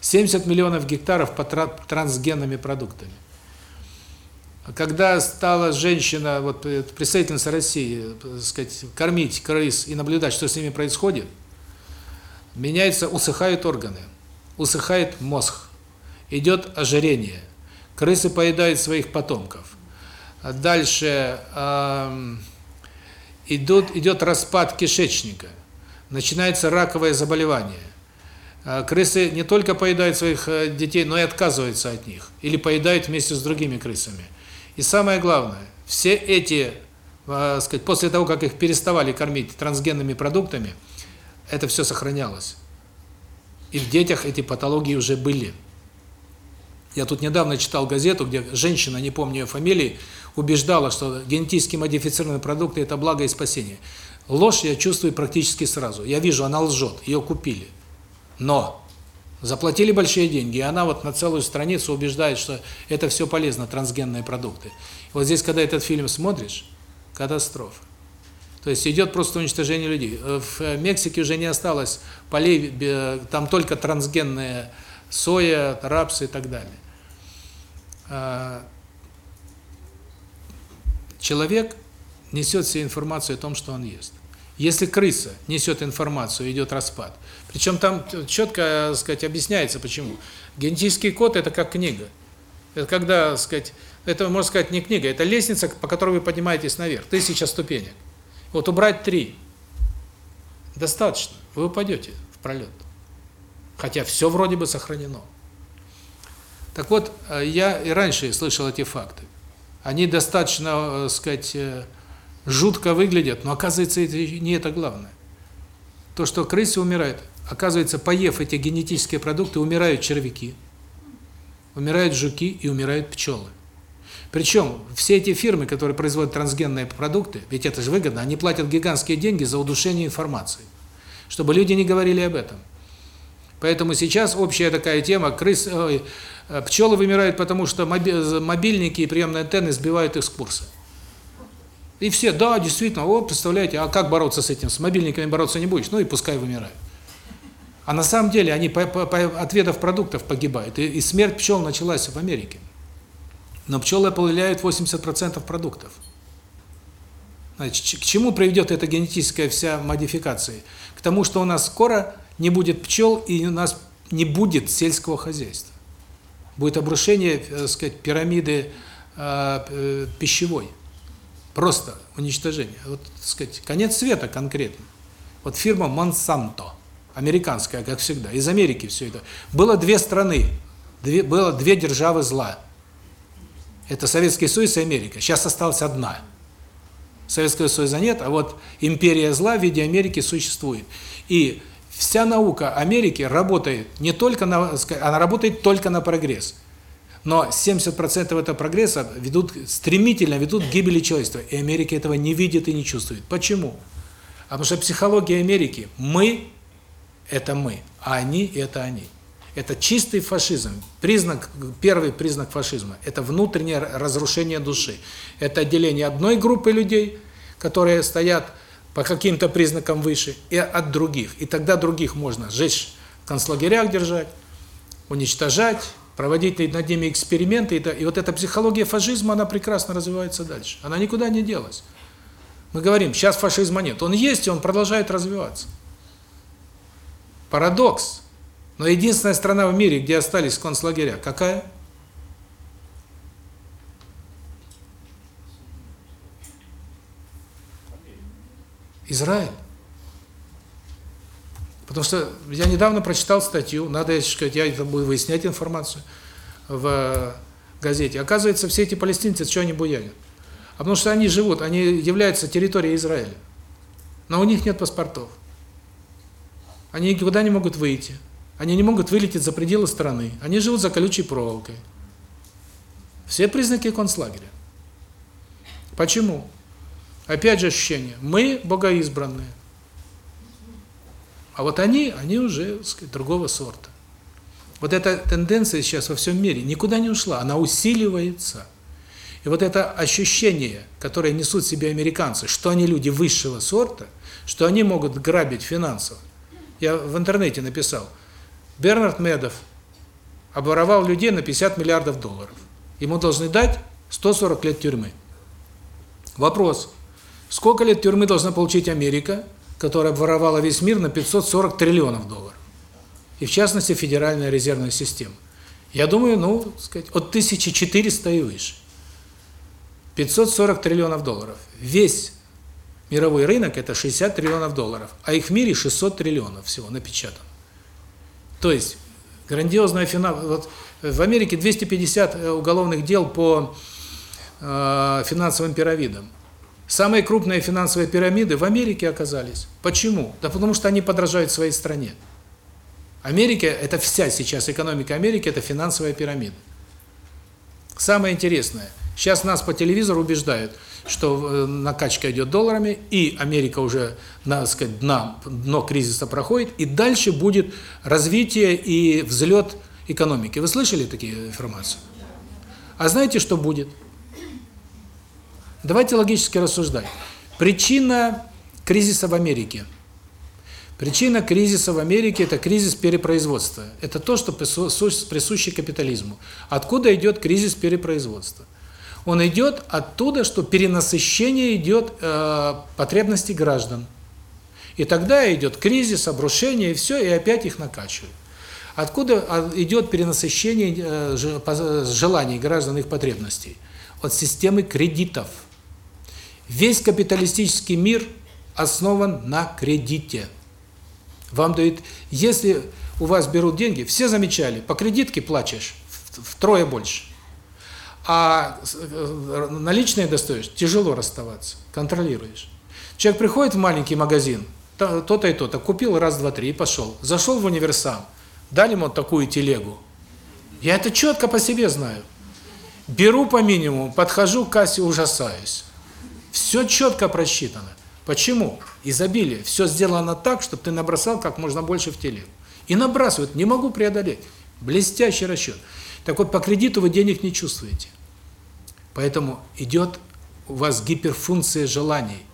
70 миллионов гектаров по трансгенными продуктами. Когда стала женщина, вот э, представительница России, так сказать, кормить крыс и наблюдать, что с ними происходит, меняется, усыхают органы, усыхает мозг, идет ожирение, крысы поедают своих потомков. Дальше э, идут, идет распад кишечника, начинается раковое заболевание. А, крысы не только поедают своих э, детей, но и отказываются от них. Или поедают вместе с другими крысами. И самое главное, все эти, э, сказать, после того, как их переставали кормить трансгенными продуктами, это все сохранялось. И в детях эти патологии уже были. Я тут недавно читал газету, где женщина, не помню ее фамилии, убеждала, что генетически модифицированные продукты – это благо и спасение. Ложь я чувствую практически сразу. Я вижу, она лжет, ее купили. Но Заплатили большие деньги, и она вот на целую страницу убеждает, что это все полезно, трансгенные продукты. Вот здесь, когда этот фильм смотришь, катастрофа. То есть идет просто уничтожение людей. В Мексике уже не осталось полей, там только трансгенные соя, рапсы и так далее. А, человек несет себе информацию о том, что он ест. Если крыса несет информацию, идет распад. Причем там четко, сказать, объясняется почему. Генетический код это как книга. Это когда, сказать, это можно сказать не книга, это лестница, по которой вы поднимаетесь наверх. Тысяча ступенек. Вот убрать три достаточно. Вы упадете в пролет. Хотя все вроде бы сохранено. Так вот, э, я и раньше слышал эти факты. Они достаточно, э, сказать, э, жутко выглядят, но оказывается, это не это главное. То, что крысы умирают, оказывается, поев эти генетические продукты, умирают червяки, умирают жуки и умирают пчелы. Причем все эти фирмы, которые производят трансгенные продукты, ведь это же выгодно, они платят гигантские деньги за удушение информации, чтобы люди не говорили об этом. Поэтому сейчас общая такая тема, крыс, ой, пчелы вымирают, потому что мобильники и приемные антенны сбивают их с курса. И все, да, действительно, о, представляете, а как бороться с этим? С мобильниками бороться не будешь, ну и пускай вымирают. А на самом деле они по, по, по, от видов продуктов погибают. И, и смерть пчел началась в Америке. Но пчелы опыляют 80% продуктов. Значит, к чему приведет эта генетическая вся модификация? К тому, что у нас скоро не будет пчел, и у нас не будет сельского хозяйства. Будет обрушение, так э, сказать, пирамиды э, э, пищевой. Просто уничтожение. Вот, так сказать, конец света конкретно. Вот фирма Monsanto, американская, как всегда, из Америки все это. Было две страны, две, было две державы зла. Это Советский Союз и Америка. Сейчас осталась одна. Советского Союза нет, а вот империя зла в виде Америки существует. И вся наука Америки работает не только на, она работает только на прогресс. Но 70% этого прогресса ведут стремительно ведут к гибели человечества, и Америка этого не видит и не чувствует. Почему? Потому что психология Америки мы это мы, а они это они. Это чистый фашизм. Признак первый признак фашизма это внутреннее разрушение души. Это отделение одной группы людей, которые стоят по каким-то признакам выше, и от других. И тогда других можно сжечь в концлагерях держать, уничтожать, проводить над ними эксперименты. И вот эта психология фашизма, она прекрасно развивается дальше. Она никуда не делась. Мы говорим, сейчас фашизма нет. Он есть, и он продолжает развиваться. Парадокс. Но единственная страна в мире, где остались концлагеря, какая? Израиль. Потому что я недавно прочитал статью, надо сказать, я это буду выяснять информацию в газете. Оказывается, все эти палестинцы, что они буянят? А потому что они живут, они являются территорией Израиля. Но у них нет паспортов. Они никуда не могут выйти. Они не могут вылететь за пределы страны. Они живут за колючей проволокой. Все признаки концлагеря. Почему? Опять же ощущение. Мы богоизбранные. А вот они, они уже, сказать, другого сорта. Вот эта тенденция сейчас во всем мире никуда не ушла, она усиливается. И вот это ощущение, которое несут себе американцы, что они люди высшего сорта, что они могут грабить финансово. Я в интернете написал, Бернард Медов обворовал людей на 50 миллиардов долларов. Ему должны дать 140 лет тюрьмы. Вопрос, Сколько лет тюрьмы должна получить Америка, которая обворовала весь мир на 540 триллионов долларов? И в частности, Федеральная резервная система. Я думаю, ну, сказать, от 1400 и выше. 540 триллионов долларов. Весь мировой рынок – это 60 триллионов долларов, а их в мире 600 триллионов всего напечатано. То есть, грандиозная финал. Вот в Америке 250 э, уголовных дел по э, финансовым пирамидам. Самые крупные финансовые пирамиды в Америке оказались. Почему? Да потому что они подражают своей стране. Америка это вся сейчас экономика Америки это финансовая пирамида. Самое интересное, сейчас нас по телевизору убеждают, что э, накачка идет долларами, и Америка уже, надо сказать, дна, дно кризиса проходит, и дальше будет развитие и взлет экономики. Вы слышали такие информации? А знаете, что будет? Давайте логически рассуждать. Причина кризиса в Америке. Причина кризиса в Америке – это кризис перепроизводства. Это то, что присуще капитализму. Откуда идет кризис перепроизводства? Он идет оттуда, что перенасыщение идет э, потребностей граждан. И тогда идет кризис, обрушение, и все, и опять их накачивают. Откуда а, идет перенасыщение э, желаний граждан, их потребностей? От системы кредитов. Весь капиталистический мир основан на кредите. Вам дают, если у вас берут деньги, все замечали, по кредитке плачешь втрое больше. А э, наличные достаешь, тяжело расставаться, контролируешь. Человек приходит в маленький магазин, то-то и то-то, купил раз, два, три и пошел. Зашел в универсам, дали ему такую телегу. Я это четко по себе знаю. Беру по минимуму, подхожу к кассе, ужасаюсь. Все четко просчитано. Почему? Изобилие. Все сделано так, чтобы ты набросал как можно больше в телегу. И набрасывают, не могу преодолеть. Блестящий расчет. Так вот, по кредиту вы денег не чувствуете. Поэтому идет у вас гиперфункция желаний.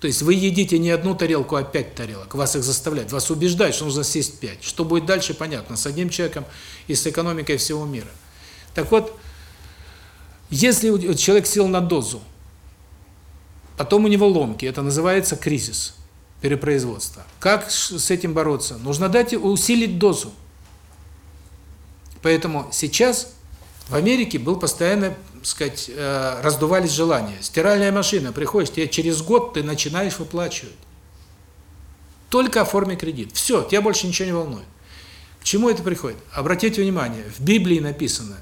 То есть вы едите не одну тарелку, а пять тарелок. Вас их заставляют, вас убеждают, что нужно съесть пять. Что будет дальше, понятно, с одним человеком и с экономикой всего мира. Так вот, если человек сел на дозу, Потом у него ломки, это называется кризис перепроизводства. Как с этим бороться? Нужно дать усилить дозу. Поэтому сейчас в Америке был постоянно, сказать, э, раздувались желания. Стиральная машина, приходишь, тебе через год ты начинаешь выплачивать. Только оформи кредит. Все, тебя больше ничего не волнует. К чему это приходит? Обратите внимание, в Библии написано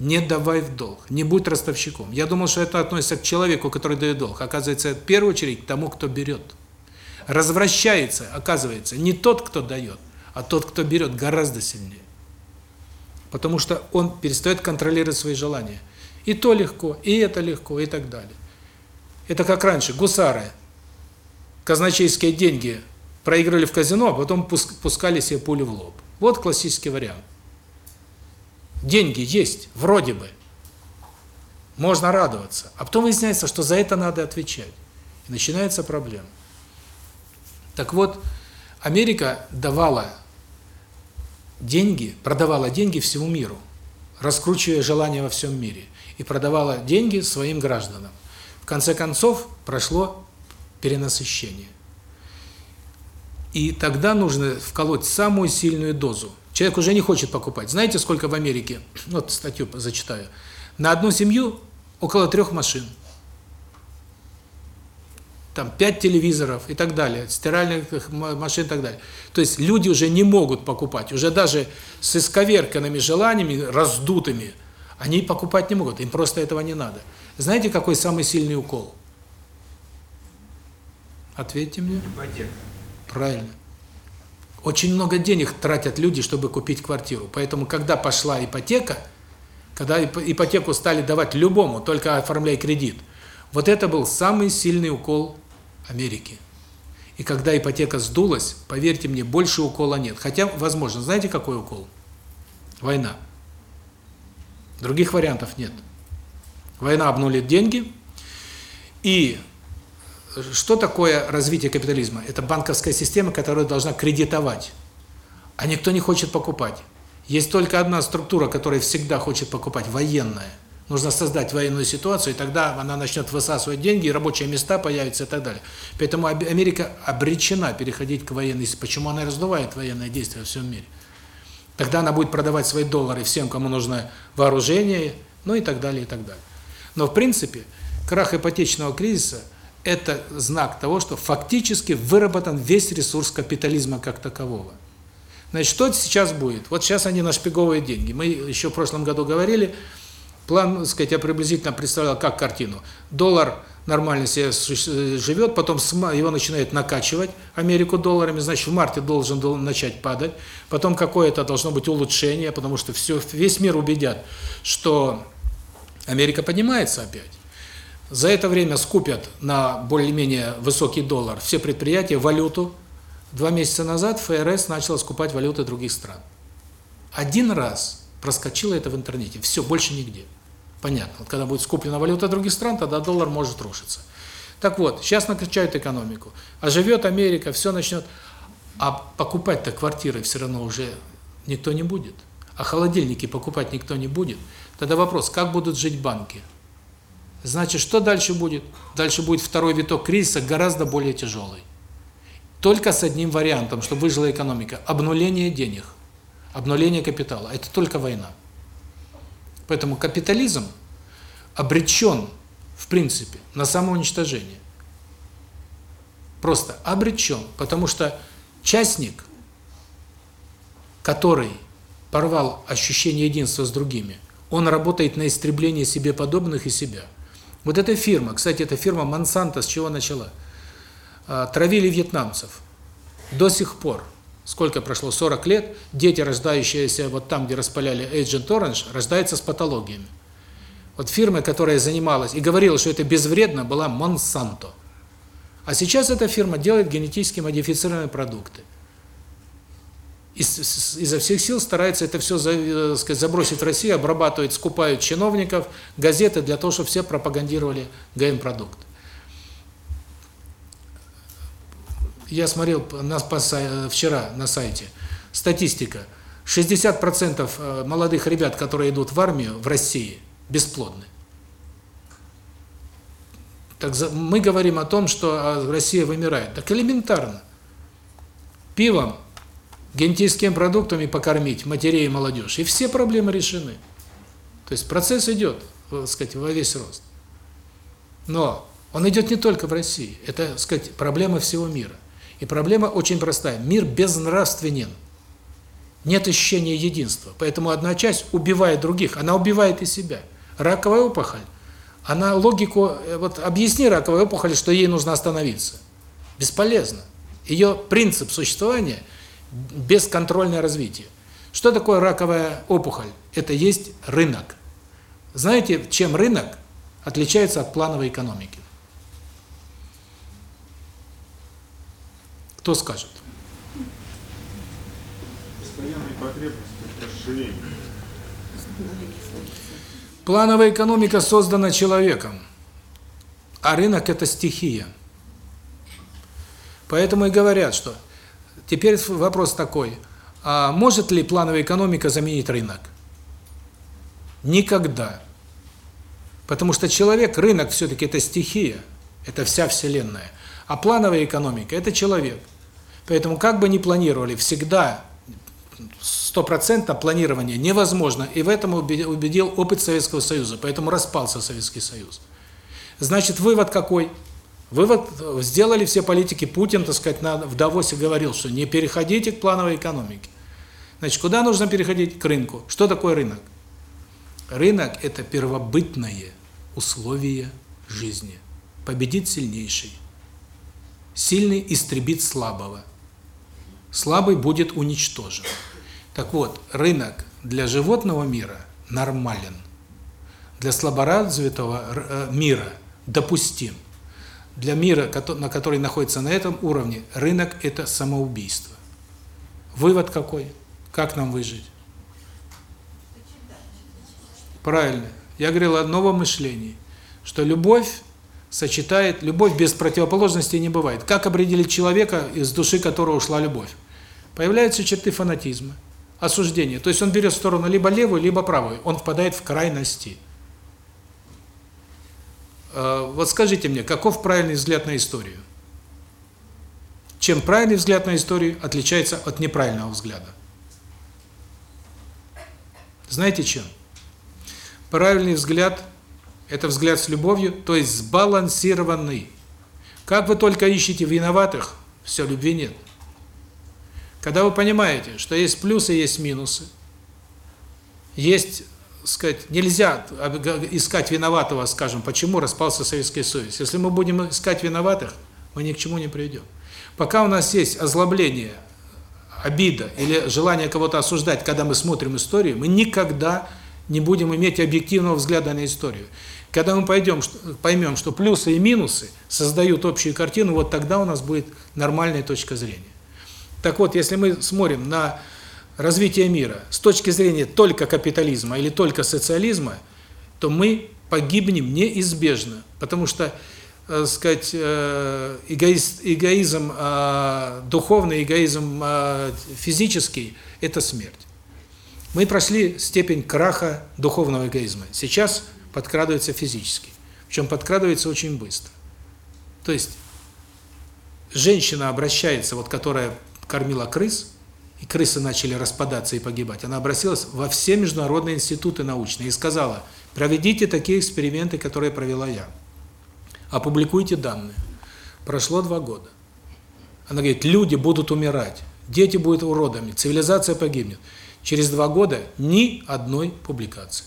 «не давай в долг, не будь ростовщиком». Я думал, что это относится к человеку, который дает долг. Оказывается, в первую очередь к тому, кто берет. Развращается, оказывается, не тот, кто дает, а тот, кто берет, гораздо сильнее. Потому что он перестает контролировать свои желания. И то легко, и это легко, и так далее. Это как раньше, гусары, казначейские деньги проиграли в казино, а потом пускали себе пулю в лоб. Вот классический вариант. Деньги есть, вроде бы. Можно радоваться. А потом выясняется, что за это надо отвечать. И начинается проблема. Так вот, Америка давала деньги, продавала деньги всему миру, раскручивая желания во всем мире. И продавала деньги своим гражданам. В конце концов, прошло перенасыщение. И тогда нужно вколоть самую сильную дозу. Человек уже не хочет покупать. Знаете, сколько в Америке, вот статью зачитаю, на одну семью около трех машин. Там пять телевизоров и так далее, стиральных машин и так далее. То есть люди уже не могут покупать. Уже даже с исковерканными желаниями, раздутыми, они покупать не могут. Им просто этого не надо. Знаете, какой самый сильный укол? Ответьте мне. Ипотека. Правильно. Очень много денег тратят люди, чтобы купить квартиру. Поэтому, когда пошла ипотека, когда ипотеку стали давать любому, только оформляй кредит, вот это был самый сильный укол Америки. И когда ипотека сдулась, поверьте мне, больше укола нет. Хотя, возможно, знаете, какой укол? Война. Других вариантов нет. Война обнулит деньги, и что такое развитие капитализма? Это банковская система, которая должна кредитовать. А никто не хочет покупать. Есть только одна структура, которая всегда хочет покупать – военная. Нужно создать военную ситуацию, и тогда она начнет высасывать деньги, рабочие места появятся и так далее. Поэтому Америка обречена переходить к военной. Почему она раздувает военные действия во всем мире? Тогда она будет продавать свои доллары всем, кому нужно вооружение, ну и так далее, и так далее. Но в принципе, крах ипотечного кризиса – это знак того, что фактически выработан весь ресурс капитализма как такового. Значит, что сейчас будет? Вот сейчас они нашпиговывают деньги. Мы еще в прошлом году говорили, план, так сказать, я приблизительно представлял как картину. Доллар нормально себе живет, потом его начинает накачивать Америку долларами, значит, в марте должен начать падать, потом какое-то должно быть улучшение, потому что все весь мир убедят, что Америка поднимается опять. За это время скупят на более-менее высокий доллар все предприятия, валюту. Два месяца назад ФРС начала скупать валюты других стран. Один раз проскочило это в интернете, все, больше нигде. Понятно, вот когда будет скуплена валюта других стран, тогда доллар может рушиться. Так вот, сейчас накачают экономику, а живет Америка, все начнет... А покупать-то квартиры все равно уже никто не будет. А холодильники покупать никто не будет. Тогда вопрос, как будут жить банки? Значит, что дальше будет? Дальше будет второй виток кризиса, гораздо более тяжелый. Только с одним вариантом, чтобы выжила экономика. Обнуление денег, обнуление капитала. Это только война. Поэтому капитализм обречен, в принципе, на самоуничтожение. Просто обречен, потому что частник, который порвал ощущение единства с другими, он работает на истребление себе подобных и себя – вот эта фирма, кстати, эта фирма Monsanto с чего начала? А, травили вьетнамцев. До сих пор, сколько прошло, 40 лет, дети, рождающиеся вот там, где распыляли Agent Orange, рождаются с патологиями. Вот фирма, которая занималась и говорила, что это безвредно, была Monsanto. А сейчас эта фирма делает генетически модифицированные продукты из, изо всех сил старается это все э, сказать, забросить в Россию, обрабатывает, скупают чиновников, газеты для того, чтобы все пропагандировали ГМ-продукт. Я смотрел на, по, вчера на сайте, статистика, 60% э, молодых ребят, которые идут в армию в России, бесплодны. Так мы говорим о том, что а, Россия вымирает. Так элементарно. Пивом генетическими продуктами покормить матерей и молодежь, и все проблемы решены. То есть процесс идет, так сказать, во весь рост. Но он идет не только в России, это, так сказать, проблема всего мира. И проблема очень простая. Мир безнравственен. Нет ощущения единства. Поэтому одна часть убивает других, она убивает и себя. Раковая опухоль, она логику, э, вот объясни раковой опухоли, что ей нужно остановиться. Бесполезно. Ее принцип существования – бесконтрольное развитие. Что такое раковая опухоль? Это есть рынок. Знаете, чем рынок отличается от плановой экономики? Кто скажет? Постоянные потребности, расширение. Плановая экономика создана человеком, а рынок – это стихия. Поэтому и говорят, что теперь вопрос такой, а может ли плановая экономика заменить рынок? Никогда. Потому что человек, рынок все-таки это стихия, это вся Вселенная. А плановая экономика – это человек. Поэтому как бы ни планировали, всегда стопроцентно планирование невозможно. И в этом убедил опыт Советского Союза. Поэтому распался Советский Союз. Значит, вывод какой? Вывод сделали все политики. Путин, так сказать, на, в Давосе говорил, что не переходите к плановой экономике. Значит, куда нужно переходить? К рынку. Что такое рынок? Рынок – это первобытное условие жизни. Победит сильнейший. Сильный истребит слабого. Слабый будет уничтожен. Так вот, рынок для животного мира нормален. Для слаборазвитого э, мира допустим. Для мира, на который находится на этом уровне, рынок – это самоубийство. Вывод какой? Как нам выжить? Правильно. Я говорил о новом мышлении, что любовь сочетает, любовь без противоположностей не бывает. Как определить человека, из души которого ушла любовь? Появляются черты фанатизма, осуждения. То есть он берет сторону либо левую, либо правую. Он впадает в крайности. А, вот скажите мне, каков правильный взгляд на историю? Чем правильный взгляд на историю отличается от неправильного взгляда? Знаете чем? Правильный взгляд – это взгляд с любовью, то есть сбалансированный. Как вы только ищете виноватых, все, любви нет. Когда вы понимаете, что есть плюсы, есть минусы, есть, сказать, нельзя искать виноватого, скажем, почему распался Советский Союз. Если мы будем искать виноватых, мы ни к чему не придем. Пока у нас есть озлобление, обида или желание кого-то осуждать, когда мы смотрим историю, мы никогда не будем иметь объективного взгляда на историю. Когда мы пойдем, поймем, что плюсы и минусы создают общую картину, вот тогда у нас будет нормальная точка зрения. Так вот, если мы смотрим на развитие мира с точки зрения только капитализма или только социализма, то мы погибнем неизбежно, потому что, э, сказать, э, эгоизм э, духовный, эгоизм э, физический – это смерть. Мы прошли степень краха духовного эгоизма. Сейчас подкрадывается физически. Причем подкрадывается очень быстро. То есть женщина обращается, вот которая кормила крыс, и крысы начали распадаться и погибать, она обратилась во все международные институты научные и сказала, проведите такие эксперименты, которые провела я. Опубликуйте данные. Прошло два года. Она говорит, люди будут умирать, дети будут уродами, цивилизация погибнет. Через два года ни одной публикации.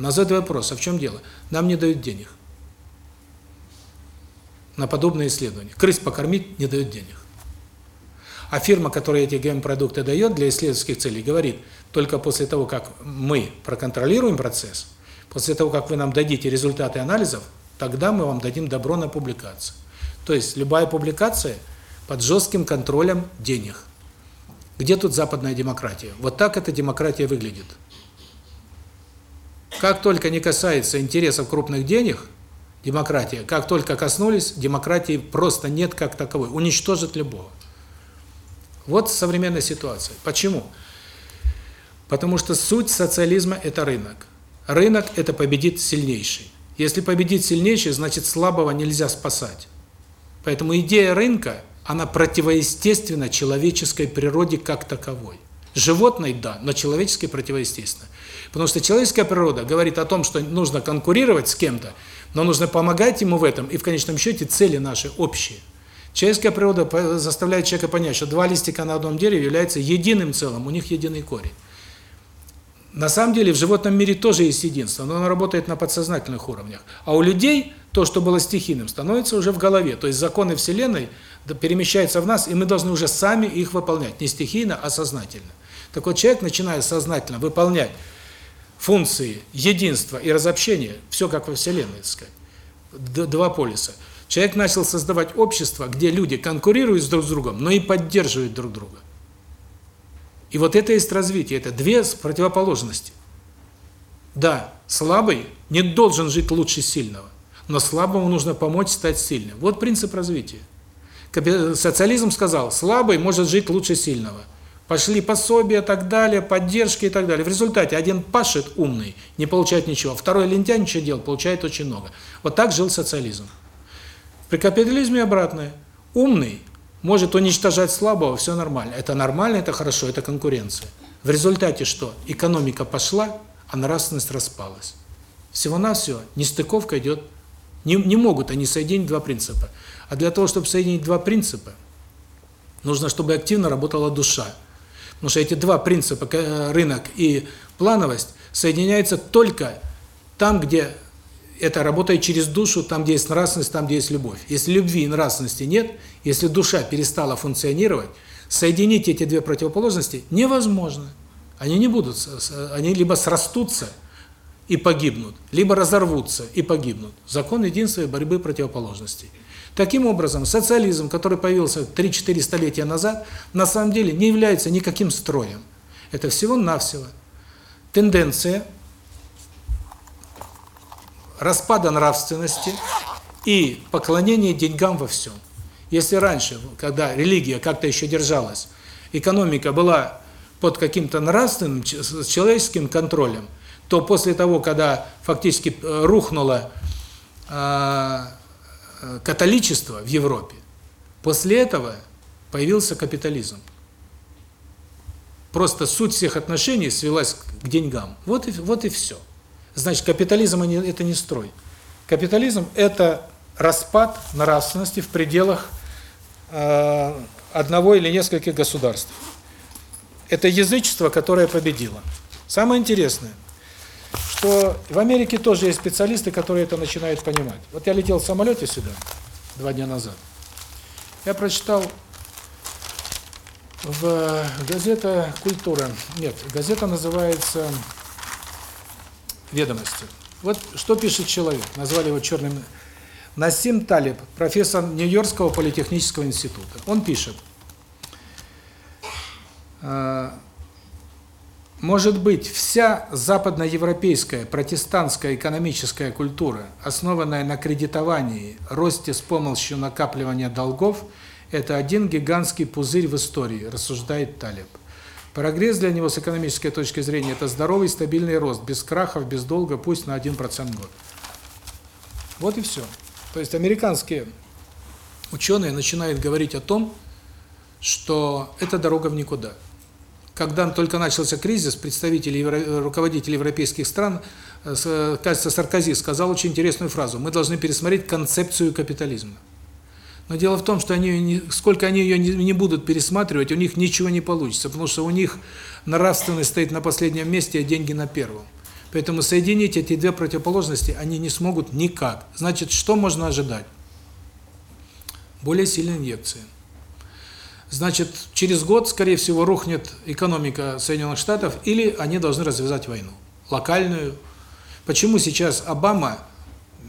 Она задает вопрос, а в чем дело? Нам не дают денег на подобные исследования. Крыс покормить не дают денег. А фирма, которая эти ГМ-продукты дает для исследовательских целей, говорит, только после того, как мы проконтролируем процесс, после того, как вы нам дадите результаты анализов, тогда мы вам дадим добро на публикацию. То есть любая публикация под жестким контролем денег. Где тут западная демократия? Вот так эта демократия выглядит. Как только не касается интересов крупных денег, демократия, как только коснулись, демократии просто нет как таковой, уничтожит любого. Вот современная ситуация. Почему? Потому что суть социализма – это рынок. Рынок – это победит сильнейший. Если победит сильнейший, значит слабого нельзя спасать. Поэтому идея рынка она противоестественна человеческой природе как таковой. Животной – да, но человеческой противоестественно. Потому что человеческая природа говорит о том, что нужно конкурировать с кем-то, но нужно помогать ему в этом, и в конечном счете цели наши общие. Человеческая природа заставляет человека понять, что два листика на одном дереве являются единым целым, у них единый корень. На самом деле в животном мире тоже есть единство, но оно работает на подсознательных уровнях. А у людей то, что было стихийным, становится уже в голове. То есть законы Вселенной перемещаются в нас, и мы должны уже сами их выполнять. Не стихийно, а сознательно. Так вот, человек, начиная сознательно выполнять функции единства и разобщения, все как во Вселенной, сказать, два полюса. Человек начал создавать общество, где люди конкурируют друг с другом, но и поддерживают друг друга. И вот это есть развитие, это две противоположности. Да, слабый не должен жить лучше сильного, но слабому нужно помочь стать сильным. Вот принцип развития. Социализм сказал, слабый может жить лучше сильного. Пошли пособия и так далее, поддержки и так далее. В результате один пашет умный, не получает ничего, второй лентяй ничего делает, получает очень много. Вот так жил социализм. При капитализме обратное. Умный может уничтожать слабого, все нормально. Это нормально, это хорошо, это конкуренция. В результате что? Экономика пошла, а нравственность распалась. Всего-навсего нестыковка идет. Не, не могут они соединить два принципа. А для того, чтобы соединить два принципа, нужно, чтобы активно работала душа. Потому что эти два принципа, рынок и плановость, соединяются только там, где это работает через душу, там, где есть нравственность, там, где есть любовь. Если любви и нравственности нет, если душа перестала функционировать, соединить эти две противоположности невозможно. Они не будут, они либо срастутся и погибнут, либо разорвутся и погибнут. Закон единства и борьбы противоположностей. Таким образом, социализм, который появился 3-4 столетия назад, на самом деле не является никаким строем. Это всего-навсего тенденция распада нравственности и поклонения деньгам во всем. Если раньше, когда религия как-то еще держалась, экономика была под каким-то нравственным, человеческим контролем, то после того, когда фактически э, рухнуло э, католичество в Европе, после этого появился капитализм. Просто суть всех отношений свелась к деньгам. Вот и, вот и все. Значит, капитализм – это не строй. Капитализм – это распад нравственности в пределах э, одного или нескольких государств. Это язычество, которое победило. Самое интересное, что в Америке тоже есть специалисты, которые это начинают понимать. Вот я летел в самолете сюда два дня назад. Я прочитал в газета «Культура». Нет, газета называется ведомости. Вот что пишет человек, назвали его черным... Насим Талиб, профессор Нью-Йоркского политехнического института. Он пишет, «А, может быть, вся западноевропейская протестантская экономическая культура, основанная на кредитовании, росте с помощью накапливания долгов, это один гигантский пузырь в истории, рассуждает Талиб. Прогресс для него с экономической точки зрения – это здоровый стабильный рост, без крахов, без долга, пусть на 1% в год. Вот и все. То есть американские ученые начинают говорить о том, что это дорога в никуда. Когда только начался кризис, представители, руководители европейских стран, э, кажется, Саркози сказал очень интересную фразу. Мы должны пересмотреть концепцию капитализма. Но дело в том, что они не, сколько они ее не, не будут пересматривать, у них ничего не получится, потому что у них нравственность стоит на последнем месте, а деньги на первом. Поэтому соединить эти две противоположности они не смогут никак. Значит, что можно ожидать? Более сильные инъекции. Значит, через год, скорее всего, рухнет экономика Соединенных Штатов, или они должны развязать войну. Локальную. Почему сейчас Обама,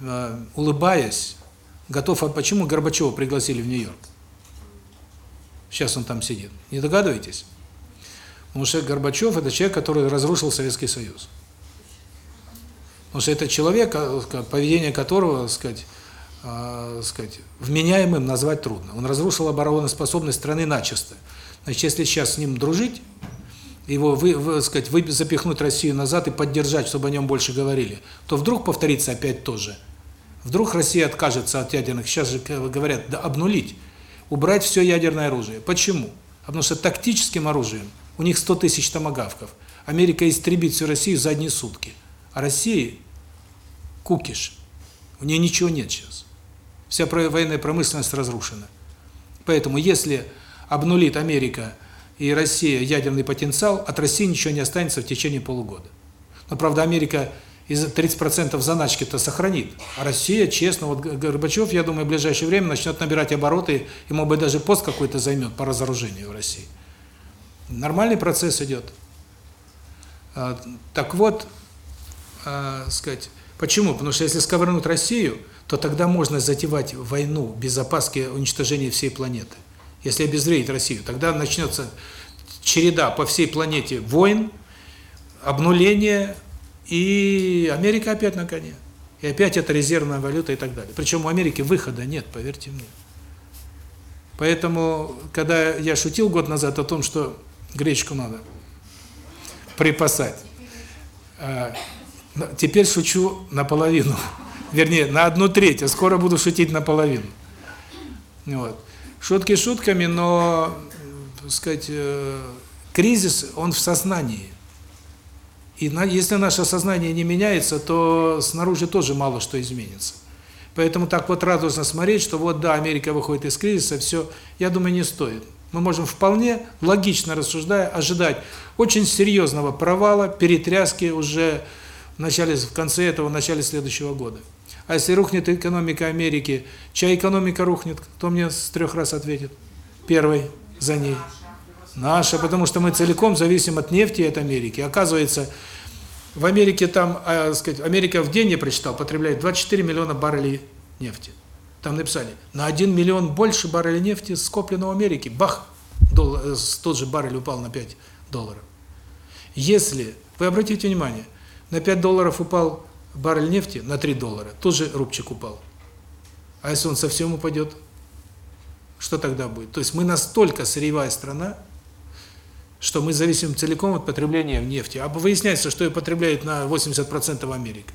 э, улыбаясь, готов... А почему Горбачева пригласили в Нью-Йорк? Сейчас он там сидит. Не догадываетесь? Потому что Горбачев – это человек, который разрушил Советский Союз. Потому что это человек, а, поведение которого, так сказать, э, сказать, вменяемым назвать трудно. Он разрушил обороноспособность страны начисто. Значит, если сейчас с ним дружить, его вы, вы сказать, вы запихнуть Россию назад и поддержать, чтобы о нем больше говорили, то вдруг повторится опять то же – Вдруг Россия откажется от ядерных, сейчас же говорят, да обнулить. убрать все ядерное оружие. Почему? Потому что тактическим оружием у них 100 тысяч томогавков. Америка истребит всю Россию за одни сутки. А Россия кукиш. У нее ничего нет сейчас. Вся военная промышленность разрушена. Поэтому если обнулит Америка и Россия ядерный потенциал, от России ничего не останется в течение полугода. Но, правда, Америка из 30% заначки-то сохранит. А Россия, честно, вот Горбачев, я думаю, в ближайшее время начнет набирать обороты, ему бы даже пост какой-то займет по разоружению в России. Нормальный процесс идет. А, так вот, а, сказать, почему? Потому что если сковырнуть Россию, то тогда можно затевать войну без опаски уничтожения всей планеты. Если обезвредить Россию, тогда начнется череда по всей планете войн, обнуление, и Америка опять на коне. И опять это резервная валюта и так далее. Причем у Америки выхода нет, поверьте мне. Поэтому, когда я шутил год назад о том, что гречку надо припасать, а, теперь шучу наполовину. Вернее, на одну треть, а скоро буду шутить наполовину. Вот. Шутки шутками, но, так сказать, э, кризис, он в сознании. И на, если наше сознание не меняется, то снаружи тоже мало что изменится. Поэтому так вот радостно смотреть, что вот да, Америка выходит из кризиса, все, я думаю, не стоит. Мы можем вполне логично рассуждая ожидать очень серьезного провала, перетряски уже в начале в конце этого, в начале следующего года. А если рухнет экономика Америки, чья экономика рухнет? Кто мне с трех раз ответит? Первый за ней. Наша, потому что мы целиком зависим от нефти и от Америки. Оказывается, в Америке там, э, сказать, Америка в день, я прочитал, потребляет 24 миллиона баррелей нефти. Там написали, на 1 миллион больше баррелей нефти скоплено в Америке. Бах! Доллар, э, тот же баррель упал на 5 долларов. Если, вы обратите внимание, на 5 долларов упал баррель нефти, на 3 доллара, тут же рубчик упал. А если он совсем упадет, что тогда будет? То есть мы настолько сырьевая страна, что мы зависим целиком от потребления нефти. А выясняется, что ее потребляет на 80% Америка.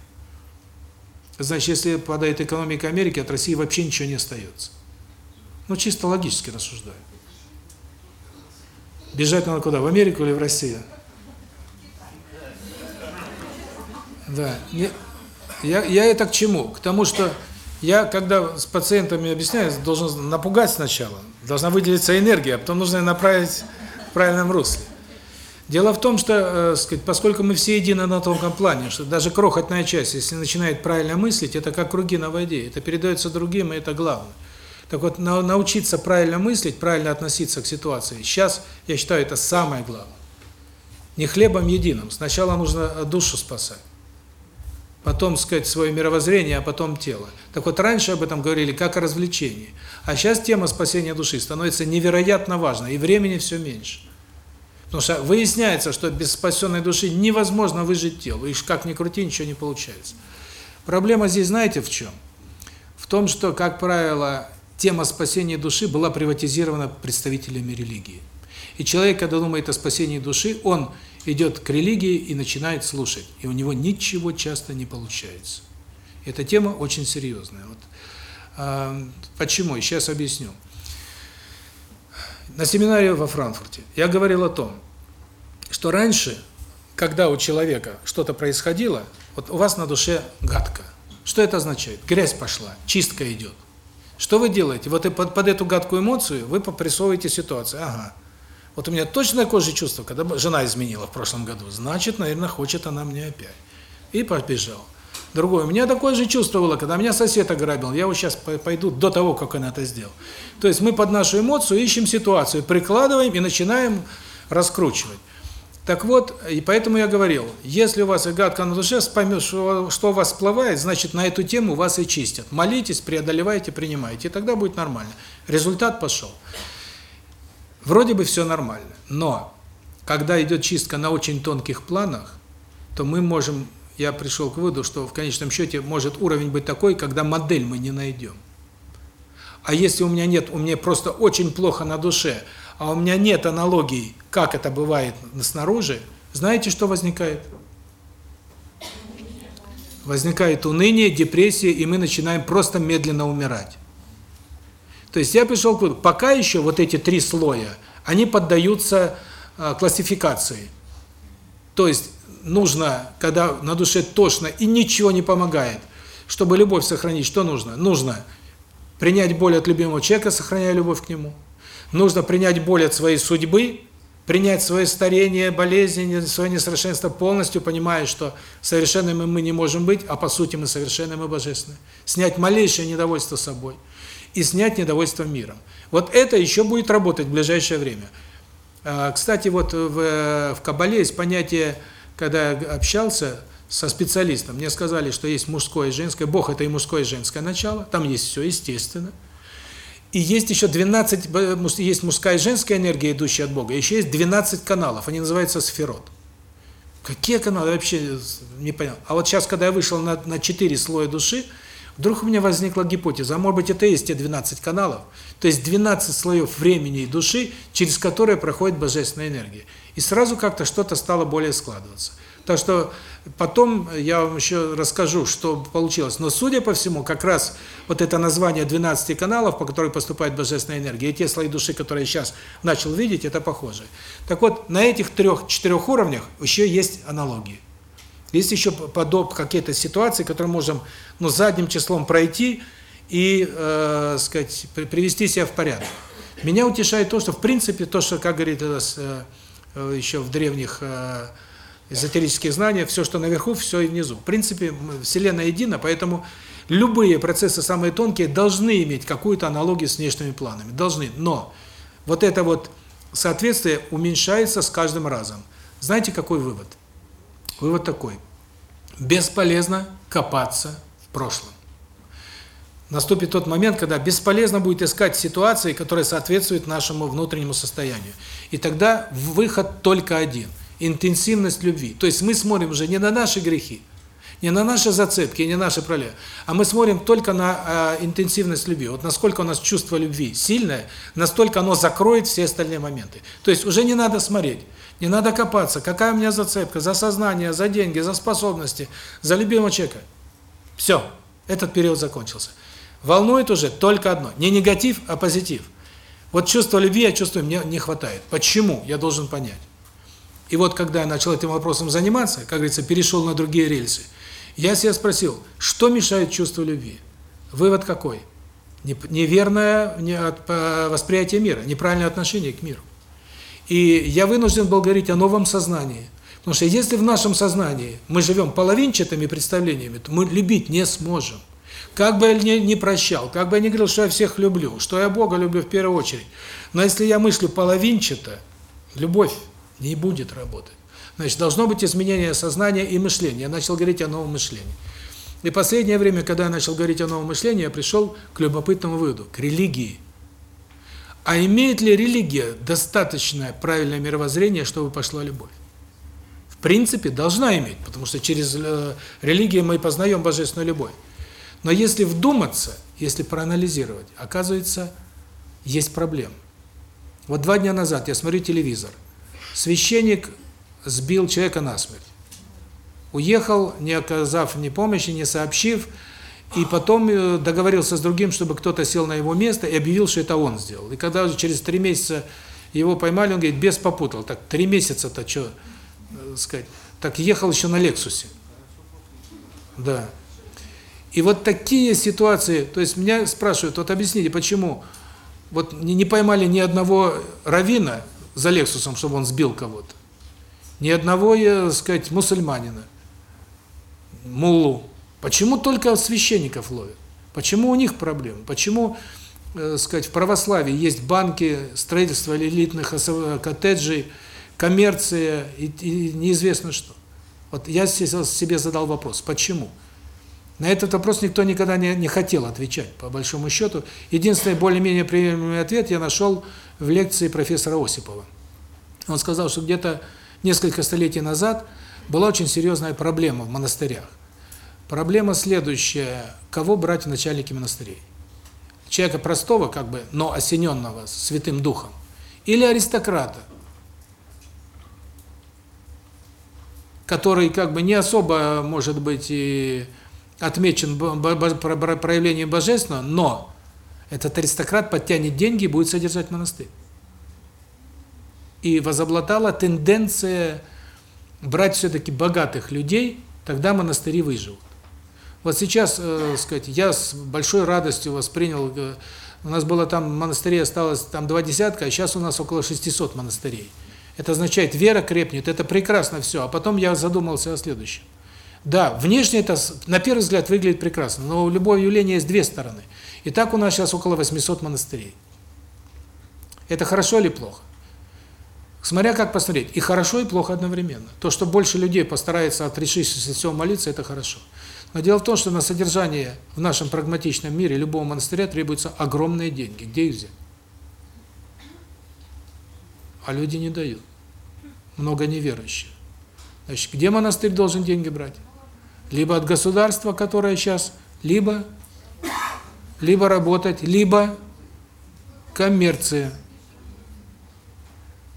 Значит, если падает экономика Америки, от России вообще ничего не остается. Ну, чисто логически рассуждаю. Бежать надо куда? В Америку или в Россию? Да. Я, я это к чему? К тому, что я, когда с пациентами объясняю, должен напугать сначала. Должна выделиться энергия, а потом нужно направить правильном русле. Дело в том, что, э, сказать, поскольку мы все едины на тонком плане, что даже крохотная часть, если начинает правильно мыслить, это как круги на воде, это передается другим, и это главное. Так вот, на, научиться правильно мыслить, правильно относиться к ситуации, сейчас, я считаю, это самое главное. Не хлебом единым. Сначала нужно душу спасать. Потом, сказать, свое мировоззрение, а потом тело. Так вот, раньше об этом говорили как о развлечении. А сейчас тема спасения души становится невероятно важной, и времени все меньше. Потому что выясняется, что без спасенной души невозможно выжить тело. И как ни крути, ничего не получается. Проблема здесь знаете в чем? В том, что, как правило, тема спасения души была приватизирована представителями религии. И человек, когда думает о спасении души, он идет к религии и начинает слушать. И у него ничего часто не получается. Эта тема очень серьезная. Вот. А, почему? Сейчас объясню. На семинаре во Франкфурте я говорил о том, что раньше, когда у человека что-то происходило, вот у вас на душе гадко. Что это означает? Грязь пошла, чистка идет. Что вы делаете? Вот и под, эту гадкую эмоцию вы попрессовываете ситуацию. Ага. Вот у меня точно такое же чувство, когда жена изменила в прошлом году. Значит, наверное, хочет она мне опять. И побежал. Другое. У меня такое же чувство было, когда меня сосед ограбил. Я вот сейчас пойду до того, как он это сделал. То есть мы под нашу эмоцию ищем ситуацию, прикладываем и начинаем раскручивать. Так вот, и поэтому я говорил, если у вас гадко на душе, поймешь, что, что у вас всплывает, значит, на эту тему вас и чистят. Молитесь, преодолевайте, принимайте, и тогда будет нормально. Результат пошел. Вроде бы все нормально, но когда идет чистка на очень тонких планах, то мы можем я пришел к выводу, что в конечном счете может уровень быть такой, когда модель мы не найдем. А если у меня нет, у меня просто очень плохо на душе, а у меня нет аналогий, как это бывает снаружи, знаете, что возникает? Возникает уныние, депрессия, и мы начинаем просто медленно умирать. То есть я пришел к выводу, пока еще вот эти три слоя, они поддаются э, классификации. То есть нужно, когда на душе тошно и ничего не помогает, чтобы любовь сохранить, что нужно? Нужно принять боль от любимого человека, сохраняя любовь к нему. Нужно принять боль от своей судьбы, принять свое старение, болезнь, свое несовершенство полностью, понимая, что совершенными мы не можем быть, а по сути мы совершенны, мы божественны. Снять малейшее недовольство собой и снять недовольство миром. Вот это еще будет работать в ближайшее время. А, кстати, вот в, в Кабале есть понятие, когда я общался со специалистом, мне сказали, что есть мужское и женское, Бог – это и мужское, и женское начало, там есть все, естественно. И есть еще 12, есть мужская и женская энергия, идущая от Бога, еще есть 12 каналов, они называются сферот. Какие каналы, вообще не понял. А вот сейчас, когда я вышел на, на 4 слоя души, вдруг у меня возникла гипотеза, а может быть это и есть те 12 каналов, то есть 12 слоев времени и души, через которые проходит божественная энергия. И сразу как-то что-то стало более складываться. Так что потом я вам еще расскажу, что получилось. Но судя по всему, как раз вот это название 12 каналов, по которым поступает божественная энергия, и те слои души, которые я сейчас начал видеть, это похоже. Так вот, на этих трех-четырех уровнях еще есть аналогии. Есть еще подоб какие-то ситуации, которые можем ну, задним числом пройти и, э, сказать, привести себя в порядок. Меня утешает то, что в принципе то, что, как говорит э, э, еще в древних э, эзотерические знания, все, что наверху, все и внизу. В принципе, Вселенная едина, поэтому любые процессы самые тонкие должны иметь какую-то аналогию с внешними планами. Должны. Но вот это вот соответствие уменьшается с каждым разом. Знаете, какой вывод? Вывод такой. Бесполезно копаться в прошлом. Наступит тот момент, когда бесполезно будет искать ситуации, которые соответствуют нашему внутреннему состоянию. И тогда выход только один – интенсивность любви. То есть мы смотрим уже не на наши грехи, не на наши зацепки, не на наши пролеты, а мы смотрим только на э, интенсивность любви. Вот насколько у нас чувство любви сильное, настолько оно закроет все остальные моменты. То есть уже не надо смотреть, не надо копаться, какая у меня зацепка за сознание, за деньги, за способности, за любимого человека. Все, этот период закончился. Волнует уже только одно, не негатив, а позитив. Вот чувство любви я чувствую, мне не хватает. Почему? Я должен понять. И вот когда я начал этим вопросом заниматься, как говорится, перешел на другие рельсы, я себя спросил, что мешает чувству любви? Вывод какой? Неверное восприятие мира, неправильное отношение к миру. И я вынужден был говорить о новом сознании. Потому что если в нашем сознании мы живем половинчатыми представлениями, то мы любить не сможем. Как бы я ни прощал, как бы я ни говорил, что я всех люблю, что я Бога люблю в первую очередь, но если я мыслю половинчато, любовь не будет работать. Значит, должно быть изменение сознания и мышления. Я начал говорить о новом мышлении. И последнее время, когда я начал говорить о новом мышлении, я пришел к любопытному выводу, к религии. А имеет ли религия достаточное правильное мировоззрение, чтобы пошла любовь? В принципе, должна иметь, потому что через э, религию мы познаем божественную любовь. Но если вдуматься, если проанализировать, оказывается, есть проблема. Вот два дня назад я смотрю телевизор – Священник сбил человека насмерть. Уехал, не оказав ни помощи, не сообщив, и потом э, договорился с другим, чтобы кто-то сел на его место и объявил, что это он сделал. И когда уже через три месяца его поймали, он говорит, без попутал. Так три месяца-то что, э, сказать, так ехал еще на Лексусе. Да. И вот такие ситуации, то есть меня спрашивают, вот объясните, почему вот не поймали ни одного равина, за Лексусом, чтобы он сбил кого-то. Ни одного, я сказать, мусульманина, муллу. Почему только священников ловят? Почему у них проблемы? Почему, э, сказать, в православии есть банки, строительство элитных коттеджей, коммерция и, и неизвестно что? Вот я себе задал вопрос, почему? На этот вопрос никто никогда не, не хотел отвечать, по большому счету. Единственный более-менее приемлемый ответ я нашел в лекции профессора Осипова. Он сказал, что где-то несколько столетий назад была очень серьезная проблема в монастырях. Проблема следующая: кого брать в начальники монастырей? Человека простого, как бы, но осененного Святым Духом, или аристократа, который как бы не особо, может быть, и отмечен проявлением божественного, но Этот аристократ подтянет деньги и будет содержать монастырь. И возобладала тенденция брать все-таки богатых людей, тогда монастыри выживут. Вот сейчас, э, сказать, я с большой радостью воспринял, э, у нас было там монастырей осталось там два десятка, а сейчас у нас около 600 монастырей. Это означает, вера крепнет, это прекрасно все. А потом я задумался о следующем. Да, внешне это, на первый взгляд, выглядит прекрасно, но у любого явления есть две стороны. И так у нас сейчас около 800 монастырей. Это хорошо или плохо? Смотря как посмотреть. И хорошо, и плохо одновременно. То, что больше людей постарается отрешившись от всего молиться, это хорошо. Но дело в том, что на содержание в нашем прагматичном мире любого монастыря требуются огромные деньги. Где их взять? А люди не дают. Много неверующих. Значит, где монастырь должен деньги брать? Либо от государства, которое сейчас, либо либо работать, либо коммерция.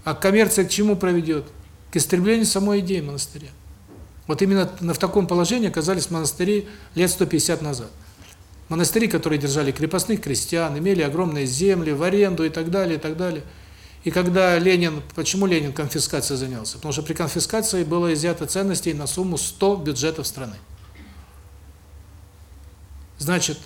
А коммерция к чему проведет? К истреблению самой идеи монастыря. Вот именно в таком положении оказались монастыри лет 150 назад. Монастыри, которые держали крепостных крестьян, имели огромные земли в аренду и так далее, и так далее. И когда Ленин, почему Ленин конфискацией занялся? Потому что при конфискации было изъято ценностей на сумму 100 бюджетов страны. Значит,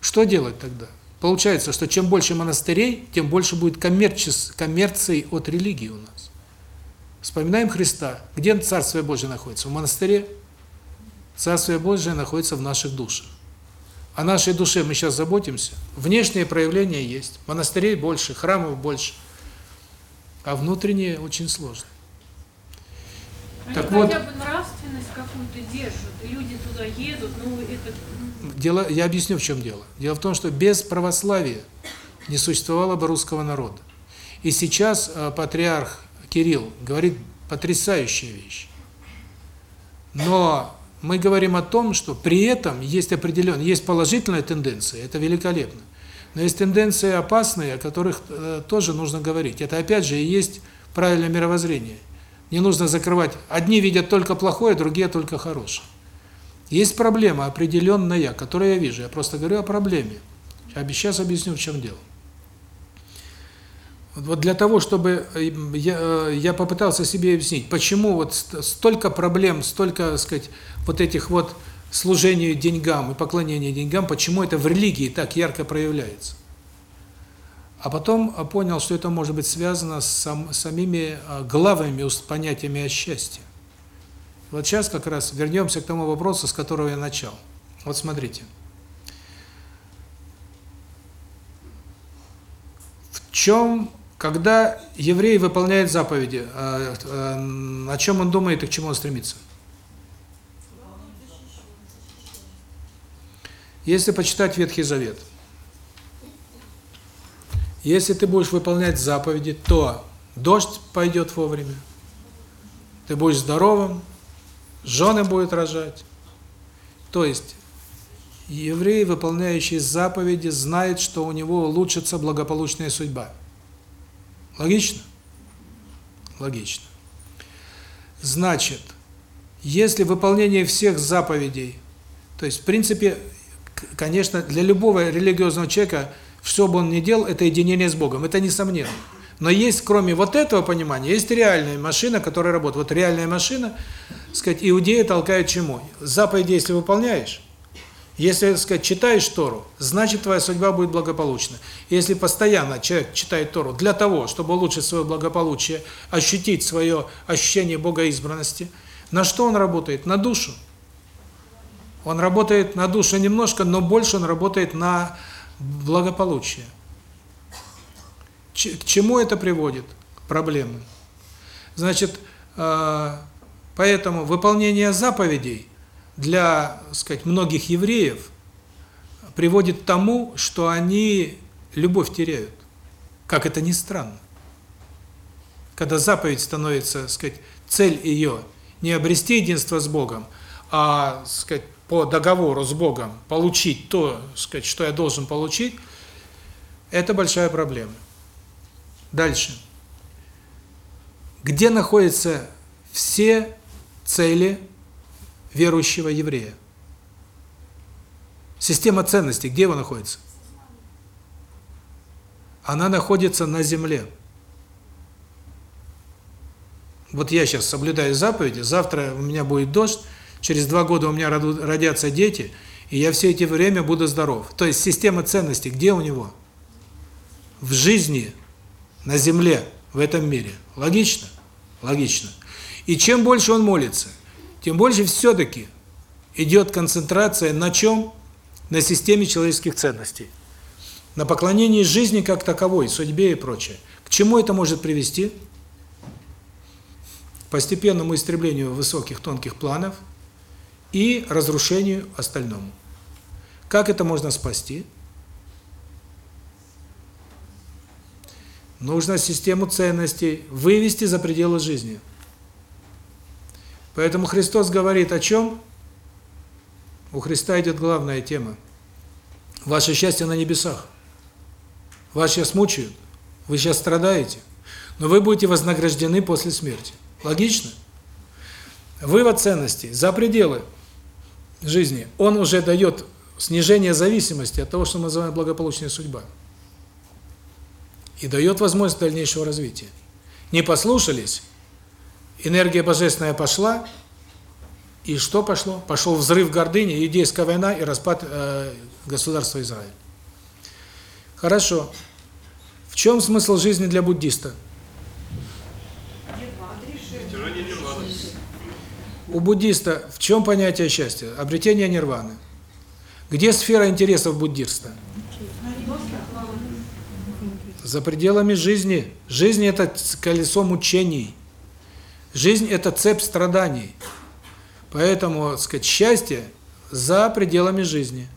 что делать тогда? Получается, что чем больше монастырей, тем больше будет коммерции от религии у нас. Вспоминаем Христа. Где Царствие Божие находится? В монастыре? Царствие Божие находится в наших душах. О нашей душе мы сейчас заботимся. Внешние проявления есть. Монастырей больше, храмов больше. А внутренние очень сложно. Они так хотя вот, бы нравственность какую-то держат, люди туда едут, ну это... Дело, я объясню, в чем дело. Дело в том, что без православия не существовало бы русского народа. И сейчас э, патриарх Кирилл говорит потрясающая вещь. Но мы говорим о том, что при этом есть определенная, есть положительная тенденция, это великолепно. Но есть тенденции опасные, о которых э, тоже нужно говорить. Это опять же и есть правильное мировоззрение. Не нужно закрывать. Одни видят только плохое, другие только хорошее. Есть проблема определенная, которую я вижу. Я просто говорю о проблеме. Сейчас объясню, в чем дело. Вот для того, чтобы э, я, э, я попытался себе объяснить, почему вот столько проблем, столько, сказать, вот этих вот служению деньгам и поклонению деньгам, почему это в религии так ярко проявляется. А потом э, понял, что это может быть связано с сам, самими главными понятиями о счастье. Вот сейчас как раз вернемся к тому вопросу, с которого я начал. Вот смотрите. В чем когда еврей выполняет заповеди, э, э, о чем он думает и к чему он стремится? Если почитать Ветхий Завет, если ты будешь выполнять заповеди, то дождь пойдет вовремя, ты будешь здоровым, жены будут рожать. То есть еврей, выполняющий заповеди, знает, что у него улучшится благополучная судьба. Логично? Логично. Значит, если выполнение всех заповедей, то есть, в принципе, конечно, для любого религиозного человека, что бы он ни делал, это единение с Богом, это несомненно. Но есть, кроме вот этого понимания, есть реальная машина, которая работает. Вот реальная машина, сказать, иудеи толкают чему? Заповеди, если выполняешь, если, сказать, читаешь Тору, значит твоя судьба будет благополучна. Если постоянно человек читает Тору для того, чтобы улучшить свое благополучие, ощутить свое ощущение богоизбранности, на что он работает? На душу. Он работает на душу немножко, но больше он работает на благополучие. К чему это приводит? К проблемам. Значит, э, поэтому выполнение заповедей – для, сказать, многих евреев приводит к тому, что они любовь теряют. Как это ни странно. Когда заповедь становится, сказать, цель ее не обрести единство с Богом, а, сказать, по договору с Богом получить то, сказать, что я должен получить, это большая проблема. Дальше. Где находятся все цели верующего еврея. Система ценностей, где его находится? она находится на земле. Вот я сейчас соблюдаю заповеди, завтра у меня будет дождь, через два года у меня родятся дети, и я все эти время буду здоров. То есть система ценностей где у него? В жизни, на земле, в этом мире. Логично? Логично. И чем больше он молится, тем больше все-таки идет концентрация на чем? На системе человеческих ценностей. На поклонении жизни как таковой, судьбе и прочее. К чему это может привести? К постепенному истреблению высоких тонких планов и разрушению остальному. Как это можно спасти? Нужно систему ценностей вывести за пределы жизни. Поэтому Христос говорит о чем? У Христа идет главная тема. Ваше счастье на небесах. Вас сейчас мучают, вы сейчас страдаете, но вы будете вознаграждены после смерти. Логично? Вывод ценностей за пределы жизни, он уже дает снижение зависимости от того, что мы называем благополучная судьба. И дает возможность дальнейшего развития. Не послушались, энергия божественная пошла, и что пошло? Пошел взрыв гордыни, иудейская война и распад э, государства Израиль. Хорошо. В чем смысл жизни для буддиста? У буддиста в чем понятие счастья? Обретение нирваны. Где сфера интересов буддиста? За пределами жизни. Жизнь – это колесо мучений. Жизнь – это цепь страданий. Поэтому, так сказать, счастье за пределами жизни,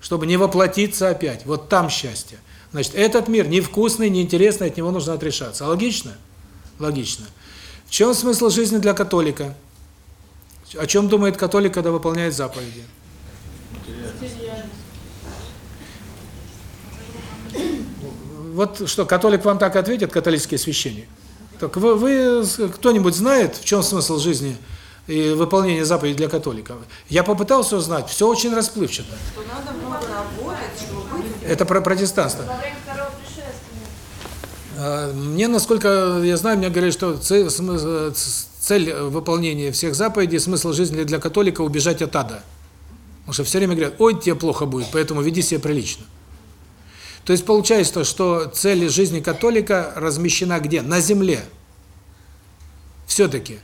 чтобы не воплотиться опять. Вот там счастье. Значит, этот мир невкусный, неинтересный, от него нужно отрешаться. Логично? Логично. В чем смысл жизни для католика? О чем думает католик, когда выполняет заповеди? Вот что, католик вам так ответит, католический священник? Так вы, вы кто-нибудь знает, в чем смысл жизни и выполнения заповедей для католиков? Я попытался узнать, все очень расплывчато. Что надо много работать, чтобы быть... Это про протестанство. А, мне, насколько я знаю, мне говорят, что цель, цель выполнения всех заповедей, смысл жизни для католика – убежать от ада. Потому что все время говорят, ой, тебе плохо будет, поэтому веди себя прилично. То есть получается, что цель жизни католика размещена где? На земле. Все-таки.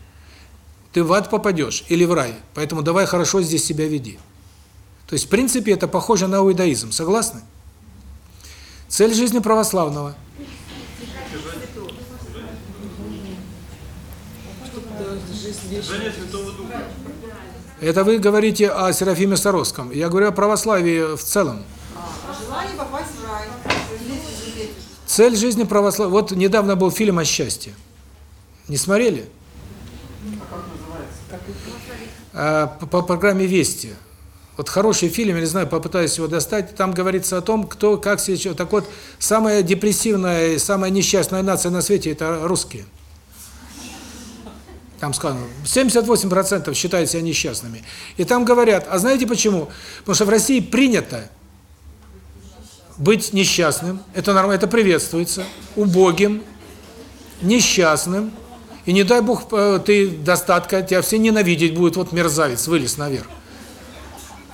Ты в ад попадешь или в рай, поэтому давай хорошо здесь себя веди. То есть, в принципе, это похоже на иудаизм. Согласны? Цель жизни православного. Это вы говорите о Серафиме Саровском. Я говорю о православии в целом. Желание попасть Цель жизни православия. Вот недавно был фильм о счастье. Не смотрели? А, по, по программе Вести. Вот хороший фильм, я не знаю, попытаюсь его достать. Там говорится о том, кто как себя. Так вот, самая депрессивная и самая несчастная нация на свете это русские. Там сказано, 78% считают себя несчастными. И там говорят, а знаете почему? Потому что в России принято быть несчастным, это нормально, это приветствуется, убогим, несчастным, и не дай бог э, ты достатка, тебя все ненавидеть будут, вот мерзавец, вылез наверх.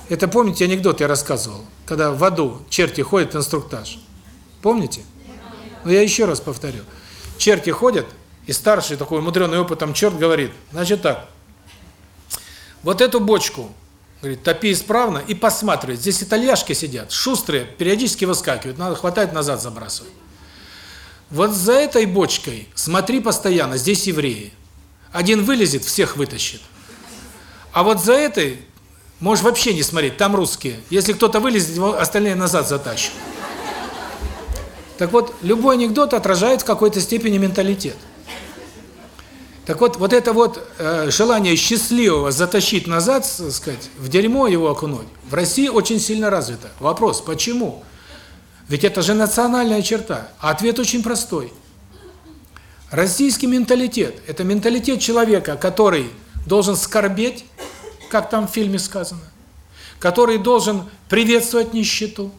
Это помните анекдот я рассказывал, когда в аду черти ходят инструктаж. Помните? Но я еще раз повторю. Черти ходят, и старший такой мудренный опытом черт говорит, значит так, вот эту бочку Говорит, топи исправно и посматривай. Здесь итальяшки сидят, шустрые, периодически выскакивают, надо хватать назад забрасывать. Вот за этой бочкой смотри постоянно, здесь евреи. Один вылезет, всех вытащит. А вот за этой можешь вообще не смотреть, там русские. Если кто-то вылезет, его остальные назад затащат. Так вот, любой анекдот отражает в какой-то степени менталитет. Так вот, вот это вот э, желание счастливого затащить назад, так сказать, в дерьмо его окунуть, в России очень сильно развито. Вопрос, почему? Ведь это же национальная черта. А ответ очень простой. Российский менталитет – это менталитет человека, который должен скорбеть, как там в фильме сказано, который должен приветствовать нищету,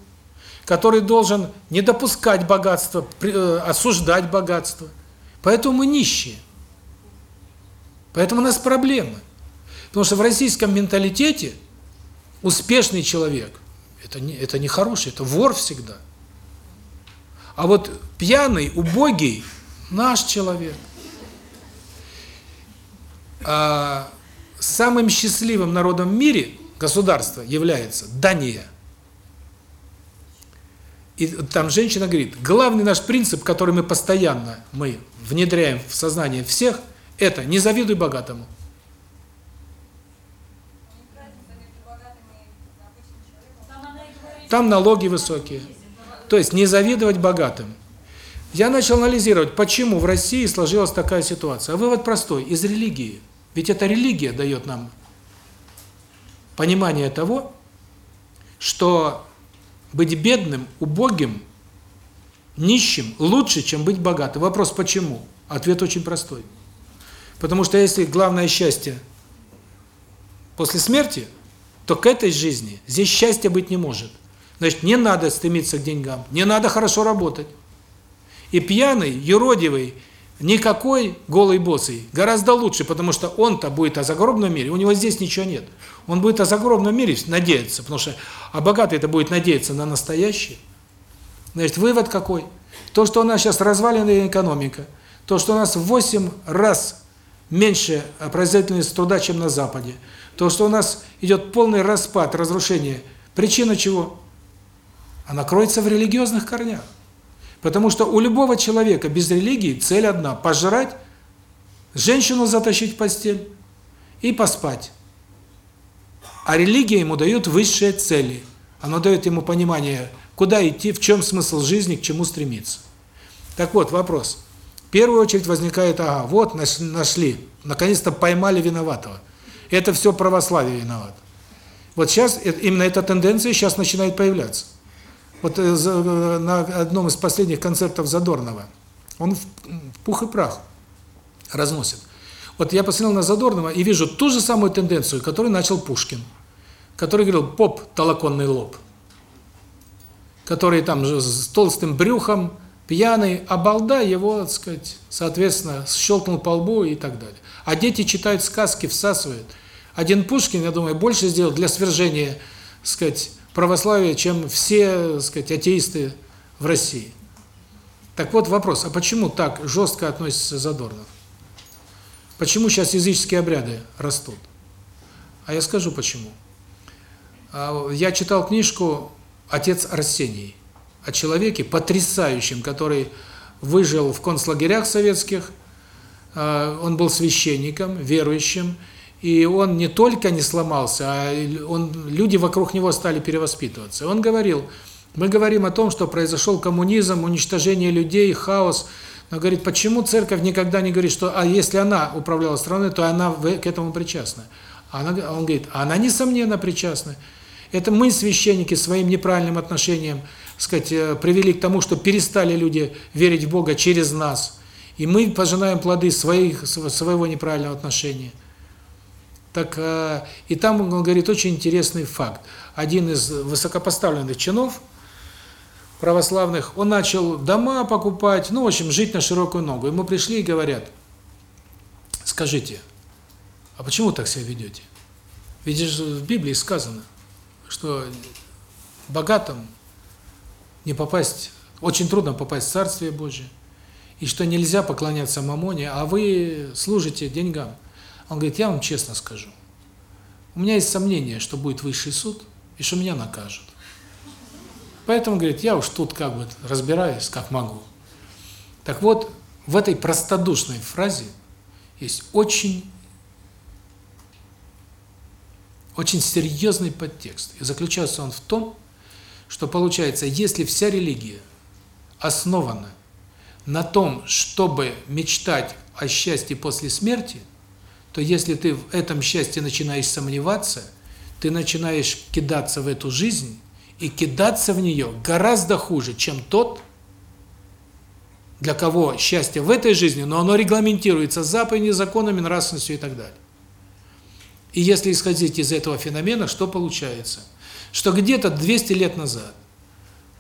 который должен не допускать богатства, э, осуждать богатство. Поэтому мы нищие. Поэтому у нас проблемы. Потому что в российском менталитете успешный человек это не это не хороший, это вор всегда. А вот пьяный, убогий наш человек. А самым счастливым народом в мире государство является Дания. И там женщина говорит, главный наш принцип, который мы постоянно мы внедряем в сознание всех, это не завидуй богатому. Там налоги высокие. То есть не завидовать богатым. Я начал анализировать, почему в России сложилась такая ситуация. А вывод простой, из религии. Ведь эта религия дает нам понимание того, что быть бедным, убогим, нищим лучше, чем быть богатым. Вопрос почему? Ответ очень простой. Потому что если главное счастье после смерти, то к этой жизни здесь счастья быть не может. Значит, не надо стремиться к деньгам, не надо хорошо работать. И пьяный, юродивый, никакой голый босый гораздо лучше, потому что он-то будет о загробном мире, у него здесь ничего нет. Он будет о загробном мире надеяться, потому что а богатый это будет надеяться на настоящее. Значит, вывод какой? То, что у нас сейчас разваленная экономика, то, что у нас в 8 раз меньше производительность труда, чем на Западе, то, что у нас идет полный распад, разрушение, причина чего? Она кроется в религиозных корнях. Потому что у любого человека без религии цель одна – пожрать, женщину затащить в постель и поспать. А религия ему дает высшие цели. Она дает ему понимание, куда идти, в чем смысл жизни, к чему стремиться. Так вот, вопрос. Первую очередь возникает, ага, вот нашли, наконец-то поймали виноватого. Это все православие виноват. Вот сейчас именно эта тенденция сейчас начинает появляться. Вот э, э, на одном из последних концертов Задорнова он в пух и прах разносит. Вот я посмотрел на Задорнова и вижу ту же самую тенденцию, которую начал Пушкин, который говорил «поп, толоконный лоб», который там с толстым брюхом, пьяный, а балда его, так сказать, соответственно, щелкнул по лбу и так далее. А дети читают сказки, всасывают. Один Пушкин, я думаю, больше сделал для свержения, так сказать, православия, чем все, так сказать, атеисты в России. Так вот вопрос, а почему так жестко относится Задорнов? Почему сейчас языческие обряды растут? А я скажу почему. А, я читал книжку «Отец Арсений» о человеке потрясающем, который выжил в концлагерях советских, а, он был священником, верующим, и он не только не сломался, а он люди вокруг него стали перевоспитываться. Он говорил, мы говорим о том, что произошел коммунизм, уничтожение людей, хаос. Но говорит, почему церковь никогда не говорит, что а если она управляла страной, то она к этому причастна. Она, он говорит, она несомненно причастна. Это мы, священники, своим неправильным отношением, сказать, э, привели к тому, что перестали люди верить в Бога через нас. И мы пожинаем плоды своих своего неправильного отношения. Так э, и там он говорит очень интересный факт. Один из высокопоставленных чинов православных, он начал дома покупать, ну, в общем, жить на широкую ногу. Ему пришли и говорят: "Скажите, а почему так себя ведете? Ведь же в Библии сказано, что богатым не попасть, очень трудно попасть в Царствие Божие, и что нельзя поклоняться мамоне, а вы служите деньгам. Он говорит, я вам честно скажу, у меня есть сомнение, что будет высший суд, и что меня накажут. Поэтому, говорит, я уж тут как бы разбираюсь, как могу. Так вот, в этой простодушной фразе есть очень очень серьезный подтекст. И заключается он в том, что получается, если вся религия основана на том, чтобы мечтать о счастье после смерти – то если ты в этом счастье начинаешь сомневаться, ты начинаешь кидаться в эту жизнь, и кидаться в нее гораздо хуже, чем тот, для кого счастье в этой жизни, но оно регламентируется заповедями, законами, нравственностью и так далее. И если исходить из этого феномена, что получается? Что где-то 200 лет назад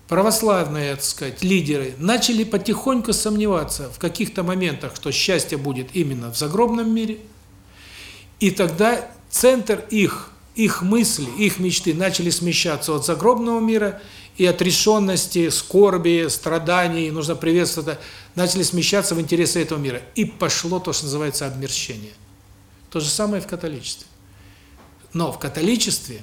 православные, так сказать, лидеры начали потихоньку сомневаться в каких-то моментах, что счастье будет именно в загробном мире. И тогда центр их, их мысли, их мечты начали смещаться от загробного мира и отрешенности, скорби, страданий, нужно приветствовать, начали смещаться в интересы этого мира. И пошло то, что называется обмерщение. То же самое в католичестве. Но в католичестве,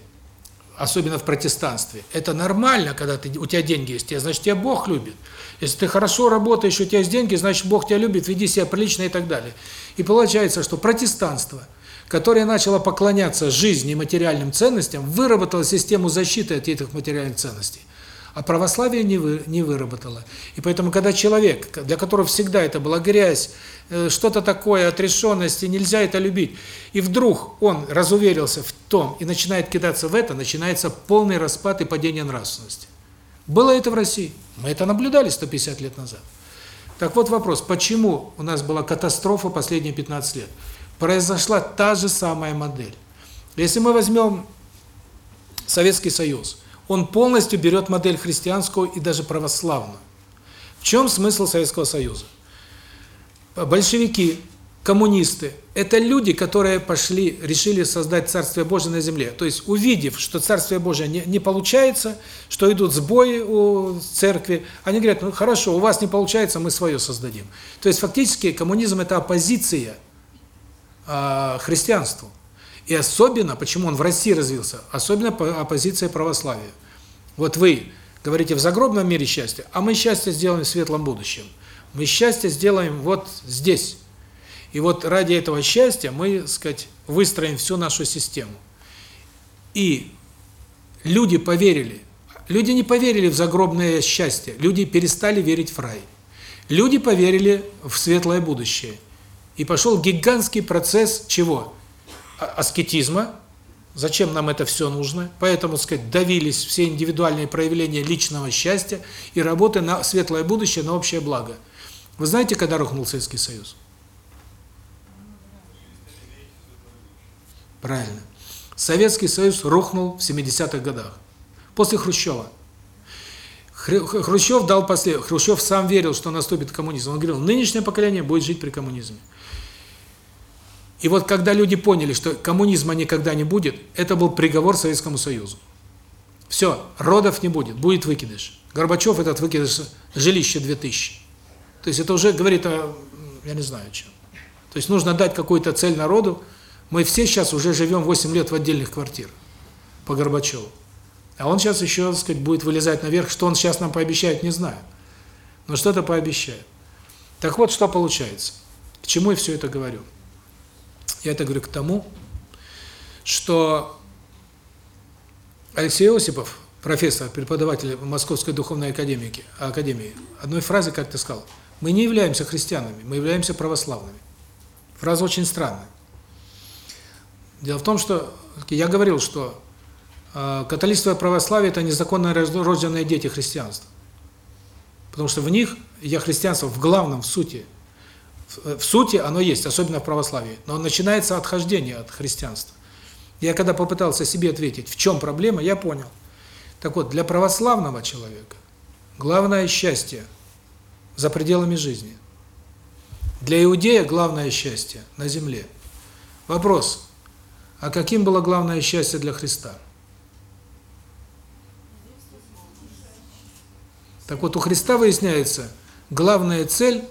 особенно в протестанстве, это нормально, когда ты, у тебя деньги есть, значит, тебя Бог любит. Если ты хорошо работаешь, у тебя есть деньги, значит, Бог тебя любит, веди себя прилично и так далее. И получается, что протестанство, которое начало поклоняться жизни и материальным ценностям, выработало систему защиты от этих материальных ценностей. А православие не вы, не выработало. И поэтому, когда человек, для которого всегда это была грязь, э, что-то такое, отрешенность, и нельзя это любить, и вдруг он разуверился в том и начинает кидаться в это, начинается полный распад и падение нравственности. Было это в России. Мы это наблюдали 150 лет назад. Так вот вопрос, почему у нас была катастрофа последние 15 лет? Произошла та же самая модель. Если мы возьмем Советский Союз – он полностью берет модель христианскую и даже православную. В чем смысл Советского Союза? Большевики, коммунисты – это люди, которые пошли, решили создать Царствие Божие на земле. То есть, увидев, что Царствие Божие не, не получается, что идут сбои у церкви, они говорят, ну хорошо, у вас не получается, мы свое создадим. То есть, фактически, коммунизм – это оппозиция э, христианству. И особенно, почему он в России развился, особенно оппозиция православия. Вот вы говорите в загробном мире счастье, а мы счастье сделаем в светлом будущем. Мы счастье сделаем вот здесь. И вот ради этого счастья мы, так сказать, выстроим всю нашу систему. И люди поверили. Люди не поверили в загробное счастье. Люди перестали верить в рай. Люди поверили в светлое будущее. И пошел гигантский процесс чего? А, аскетизма. Зачем нам это все нужно? Поэтому, сказать, давились все индивидуальные проявления личного счастья и работы на светлое будущее, на общее благо. Вы знаете, когда рухнул Советский Союз? Правильно. Советский Союз рухнул в 70-х годах. После Хрущева. Хрущев дал после Хрущев сам верил, что наступит коммунизм. Он говорил, нынешнее поколение будет жить при коммунизме. И вот когда люди поняли, что коммунизма никогда не будет, это был приговор Советскому Союзу. Все, родов не будет, будет выкидыш. Горбачев этот выкидыш жилище 2000. То есть это уже говорит о, я не знаю, чем. То есть нужно дать какую-то цель народу. Мы все сейчас уже живем 8 лет в отдельных квартирах по Горбачеву. А он сейчас еще, так сказать, будет вылезать наверх. Что он сейчас нам пообещает, не знаю. Но что-то пообещает. Так вот, что получается. К чему я все это говорю? Я это говорю к тому, что Алексей Осипов, профессор, преподаватель Московской духовной академии, академии, одной фразой как-то сказал, мы не являемся христианами, мы являемся православными. Фраза очень странная. Дело в том, что я говорил, что э, католичество и православие – это незаконно рожденные дети христианства. Потому что в них, я христианство в главном, в сути, в сути оно есть, особенно в православии, но начинается отхождение от христианства. Я когда попытался себе ответить, в чем проблема, я понял. Так вот, для православного человека главное счастье за пределами жизни. Для иудея главное счастье на земле. Вопрос, а каким было главное счастье для Христа? Так вот, у Христа выясняется, главная цель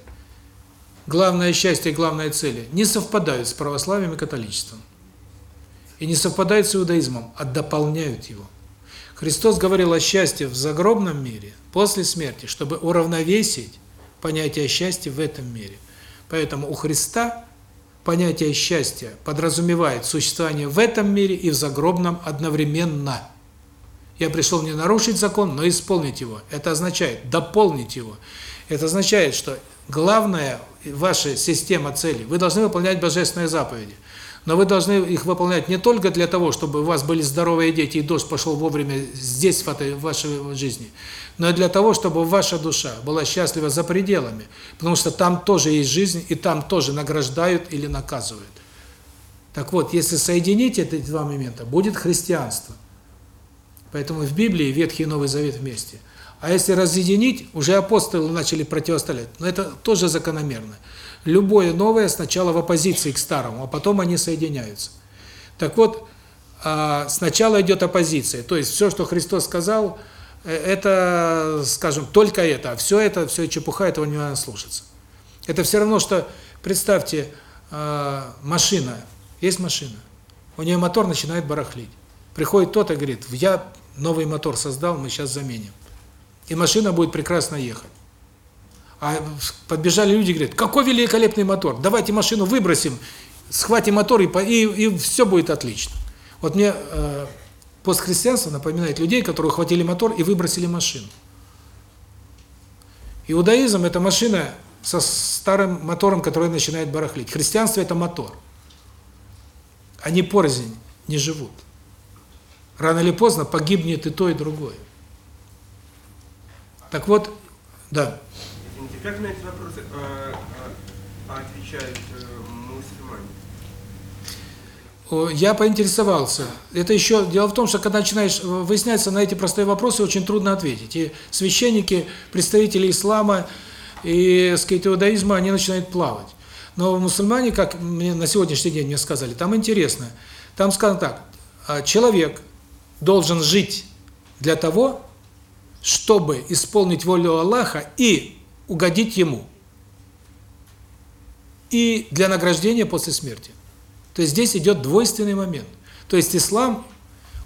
главное счастье и главные цели не совпадают с православием и католичеством. И не совпадают с иудаизмом, а дополняют его. Христос говорил о счастье в загробном мире, после смерти, чтобы уравновесить понятие счастья в этом мире. Поэтому у Христа понятие счастья подразумевает существование в этом мире и в загробном одновременно. Я пришел не нарушить закон, но исполнить его. Это означает дополнить его. Это означает, что главная ваша система целей. Вы должны выполнять божественные заповеди. Но вы должны их выполнять не только для того, чтобы у вас были здоровые дети и дождь пошел вовремя здесь, в этой в вашей жизни, но и для того, чтобы ваша душа была счастлива за пределами, потому что там тоже есть жизнь, и там тоже награждают или наказывают. Так вот, если соединить эти два момента, будет христианство. Поэтому в Библии Ветхий и Новый Завет вместе – А если разъединить, уже апостолы начали противостоять. Но это тоже закономерно. Любое новое сначала в оппозиции к старому, а потом они соединяются. Так вот, а, сначала идет оппозиция. То есть все, что Христос сказал, э, это, скажем, только это. А все это, все чепуха, этого не надо слушаться. Это все равно, что, представьте, а, машина, есть машина, у нее мотор начинает барахлить. Приходит тот и говорит, я новый мотор создал, мы сейчас заменим. И машина будет прекрасно ехать. А подбежали люди и говорят, какой великолепный мотор, давайте машину выбросим, схватим мотор и, и, и все будет отлично. Вот мне э, постхристианство напоминает людей, которые ухватили мотор и выбросили машину. Иудаизм – это машина со старым мотором, который начинает барахлить. Христианство – это мотор. Они порознь не живут. Рано или поздно погибнет и то, и другое. Так вот, да. Извините, как на эти вопросы э, э, отвечают э, мусульмане? Я поинтересовался. Это еще дело в том, что когда начинаешь э, выясняться на эти простые вопросы, очень трудно ответить. И священники, представители ислама и, сказать, иудаизма, они начинают плавать. Но мусульмане, как мне на сегодняшний день мне сказали, там интересно. Там сказано так: «А человек должен жить для того, чтобы исполнить волю Аллаха и угодить Ему. И для награждения после смерти. То есть здесь идет двойственный момент. То есть ислам,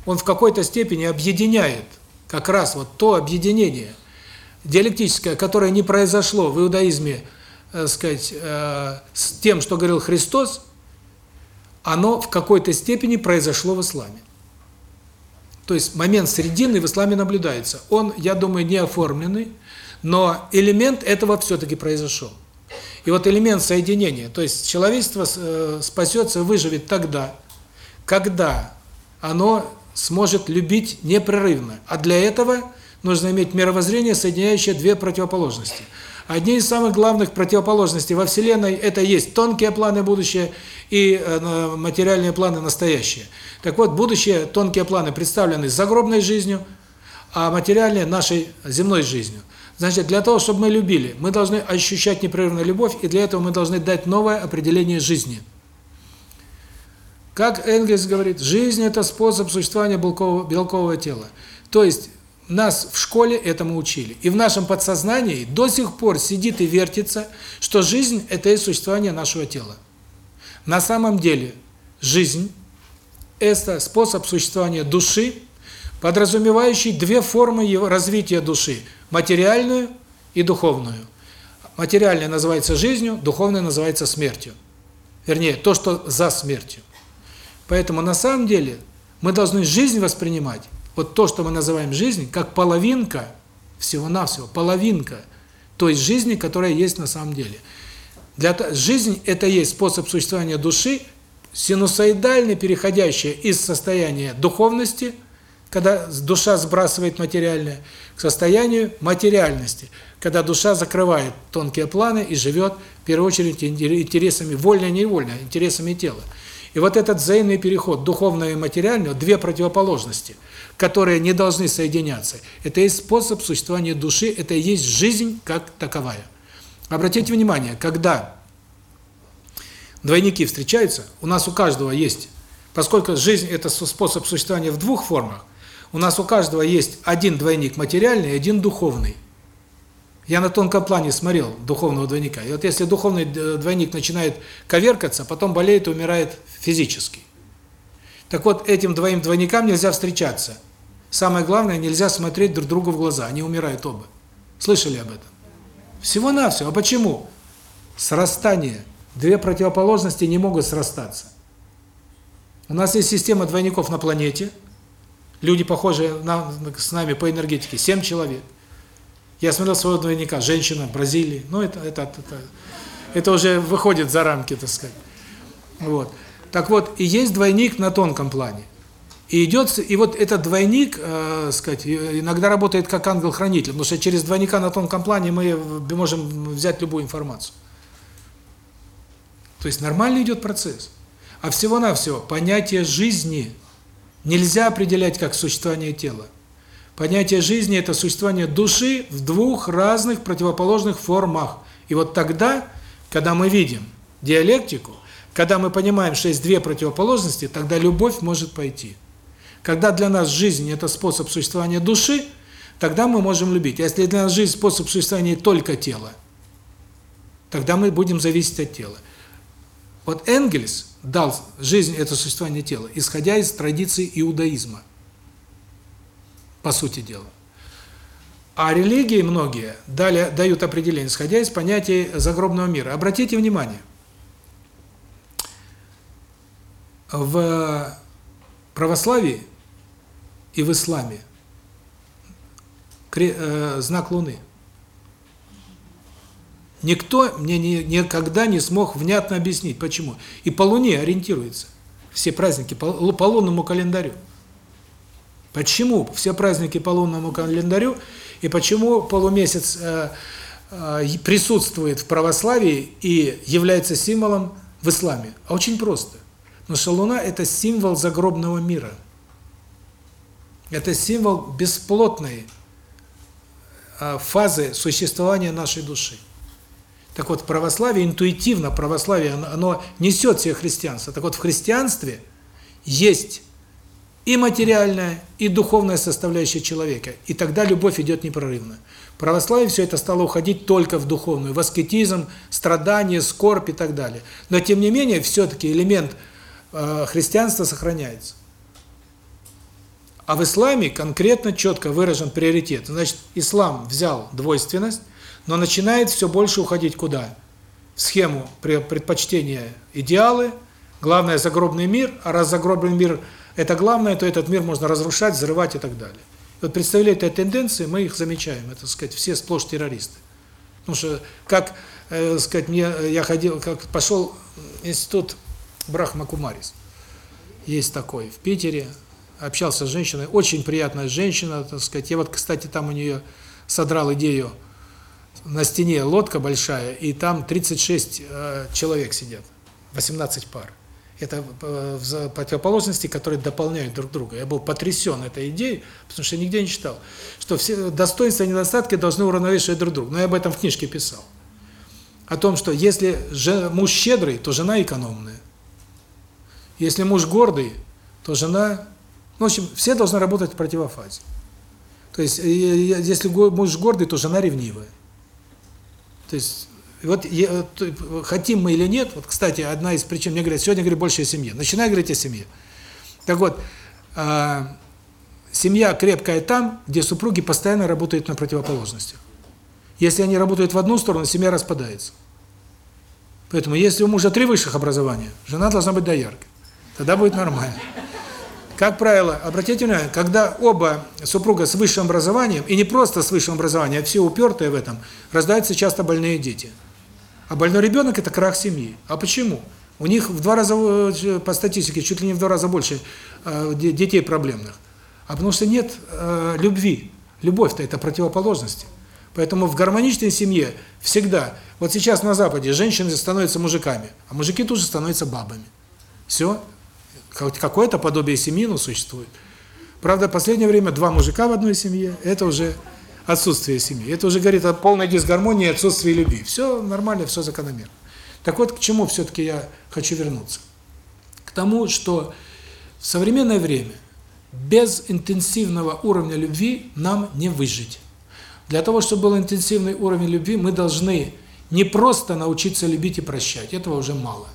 он в какой-то степени объединяет как раз вот то объединение диалектическое, которое не произошло в иудаизме, э, сказать, э, с тем, что говорил Христос, оно в какой-то степени произошло в исламе. То есть момент средины в исламе наблюдается. Он, я думаю, не оформленный, но элемент этого все-таки произошел. И вот элемент соединения, то есть человечество э, спасется, выживет тогда, когда оно сможет любить непрерывно. А для этого нужно иметь мировоззрение, соединяющее две противоположности. Одни из самых главных противоположностей во Вселенной – это есть тонкие планы будущее и э, материальные планы настоящее. Так вот, будущее, тонкие планы представлены загробной жизнью, а материальные – нашей земной жизнью. Значит, для того, чтобы мы любили, мы должны ощущать непрерывную любовь, и для этого мы должны дать новое определение жизни. Как Энгельс говорит, жизнь – это способ существования белкового, белкового тела. То есть, нас в школе этому учили. И в нашем подсознании до сих пор сидит и вертится, что жизнь – это и существование нашего тела. На самом деле, жизнь – это способ существования души, подразумевающий две формы развития души – материальную и духовную. Материальная называется жизнью, духовная называется смертью. Вернее, то, что за смертью. Поэтому на самом деле мы должны жизнь воспринимать вот то, что мы называем жизнь, как половинка, всего-навсего, половинка той жизни, которая есть на самом деле. Для Жизнь – это есть способ существования души, синусоидально переходящая из состояния духовности, когда душа сбрасывает материальное, к состоянию материальности, когда душа закрывает тонкие планы и живет, в первую очередь, интересами, вольно-невольно, интересами тела. И вот этот взаимный переход духовного и материального, две противоположности, которые не должны соединяться, это есть способ существования души, это и есть жизнь как таковая. Обратите внимание, когда двойники встречаются, у нас у каждого есть, поскольку жизнь – это способ существования в двух формах, у нас у каждого есть один двойник материальный и один духовный. Я на тонком плане смотрел духовного двойника. И вот если духовный э, двойник начинает коверкаться, потом болеет и умирает физически. Так вот, этим двоим двойникам нельзя встречаться. Самое главное, нельзя смотреть друг другу в глаза, они умирают оба. Слышали об этом? Всего-навсего. А почему? Срастание. Две противоположности не могут срастаться. У нас есть система двойников на планете. Люди, похожие на, с нами по энергетике, семь человек. Я смотрел своего двойника, женщина, Бразилии. Ну, это, это, это, это уже выходит за рамки, так сказать. Вот. Так вот, и есть двойник на тонком плане. И идет, и вот этот двойник, э, сказать, иногда работает как ангел-хранитель, потому что через двойника на тонком плане мы можем взять любую информацию. То есть нормально идет процесс. А всего-навсего понятие жизни нельзя определять как существование тела. Понятие жизни – это существование души в двух разных противоположных формах. И вот тогда, когда мы видим диалектику, когда мы понимаем, что есть две противоположности, тогда любовь может пойти. Когда для нас жизнь – это способ существования души, тогда мы можем любить. А если для нас жизнь – способ существования только тела, тогда мы будем зависеть от тела. Вот Энгельс дал жизнь – это существование тела, исходя из традиции иудаизма по сути дела. А религии многие дали, дают определение, исходя из понятия загробного мира. Обратите внимание, в православии и в исламе э, знак Луны. Никто мне ни, никогда не смог внятно объяснить, почему. И по Луне ориентируется. Все праздники по, по лунному календарю. Почему все праздники по лунному календарю и почему полумесяц э, э, присутствует в православии и является символом в исламе? А очень просто. Потому что Луна – это символ загробного мира. Это символ бесплотной э, фазы существования нашей души. Так вот, в православии, интуитивно православие, оно, оно несет себе христианство. Так вот, в христианстве есть и материальная, и духовная составляющая человека. И тогда любовь идет непрерывно. В православии все это стало уходить только в духовную. В аскетизм, страдания, скорбь и так далее. Но тем не менее, все-таки элемент э, христианства сохраняется. А в исламе конкретно четко выражен приоритет. Значит, ислам взял двойственность, но начинает все больше уходить куда? В схему предпочтения идеалы, главное загробный мир, а раз загробный мир – это главное, то этот мир можно разрушать, взрывать и так далее. вот представляете эти тенденции, мы их замечаем, это, сказать, все сплошь террористы. Потому что, как, э, сказать, мне, я ходил, как пошел институт Брахма Кумарис, есть такой, в Питере, общался с женщиной, очень приятная женщина, так сказать, я вот, кстати, там у нее содрал идею, на стене лодка большая, и там 36 э, человек сидят, 18 пар. Это э, противоположности, которые дополняют друг друга. Я был потрясен этой идеей, потому что нигде не читал, что все достоинства и недостатки должны уравновешивать друг друга. Но я об этом в книжке писал. О том, что если муж щедрый, то жена экономная. Если муж гордый, то жена... Ну, в общем, все должны работать в противофазе. То есть, если муж гордый, то жена ревнивая. То есть, вот я, хотим мы или нет, вот, кстати, одна из причин, мне говорят, сегодня говорю больше о семье. Начинаю говорить о семье. Так вот, э, семья крепкая там, где супруги постоянно работают на противоположностях. Если они работают в одну сторону, семья распадается. Поэтому, если у мужа три высших образования, жена должна быть дояркой. Тогда будет нормально. Как правило, обратите внимание, когда оба супруга с высшим образованием, и не просто с высшим образованием, а все упертые в этом, рождаются часто больные дети. А больной ребенок – это крах семьи. А почему? У них в два раза, э, по статистике, чуть ли не в два раза больше э, детей проблемных. А потому что нет э, любви. Любовь-то – это противоположности. Поэтому в гармоничной семье всегда, вот сейчас на Западе женщины становятся мужиками, а мужики тоже становятся бабами. Все, какое-то подобие семьи, но существует. Правда, последнее время два мужика в одной семье – это уже отсутствие семьи. Это уже говорит о полной дисгармонии и отсутствии любви. Все нормально, все закономерно. Так вот, к чему все-таки я хочу вернуться? К тому, что в современное время без интенсивного уровня любви нам не выжить. Для того, чтобы был интенсивный уровень любви, мы должны не просто научиться любить и прощать, этого уже мало.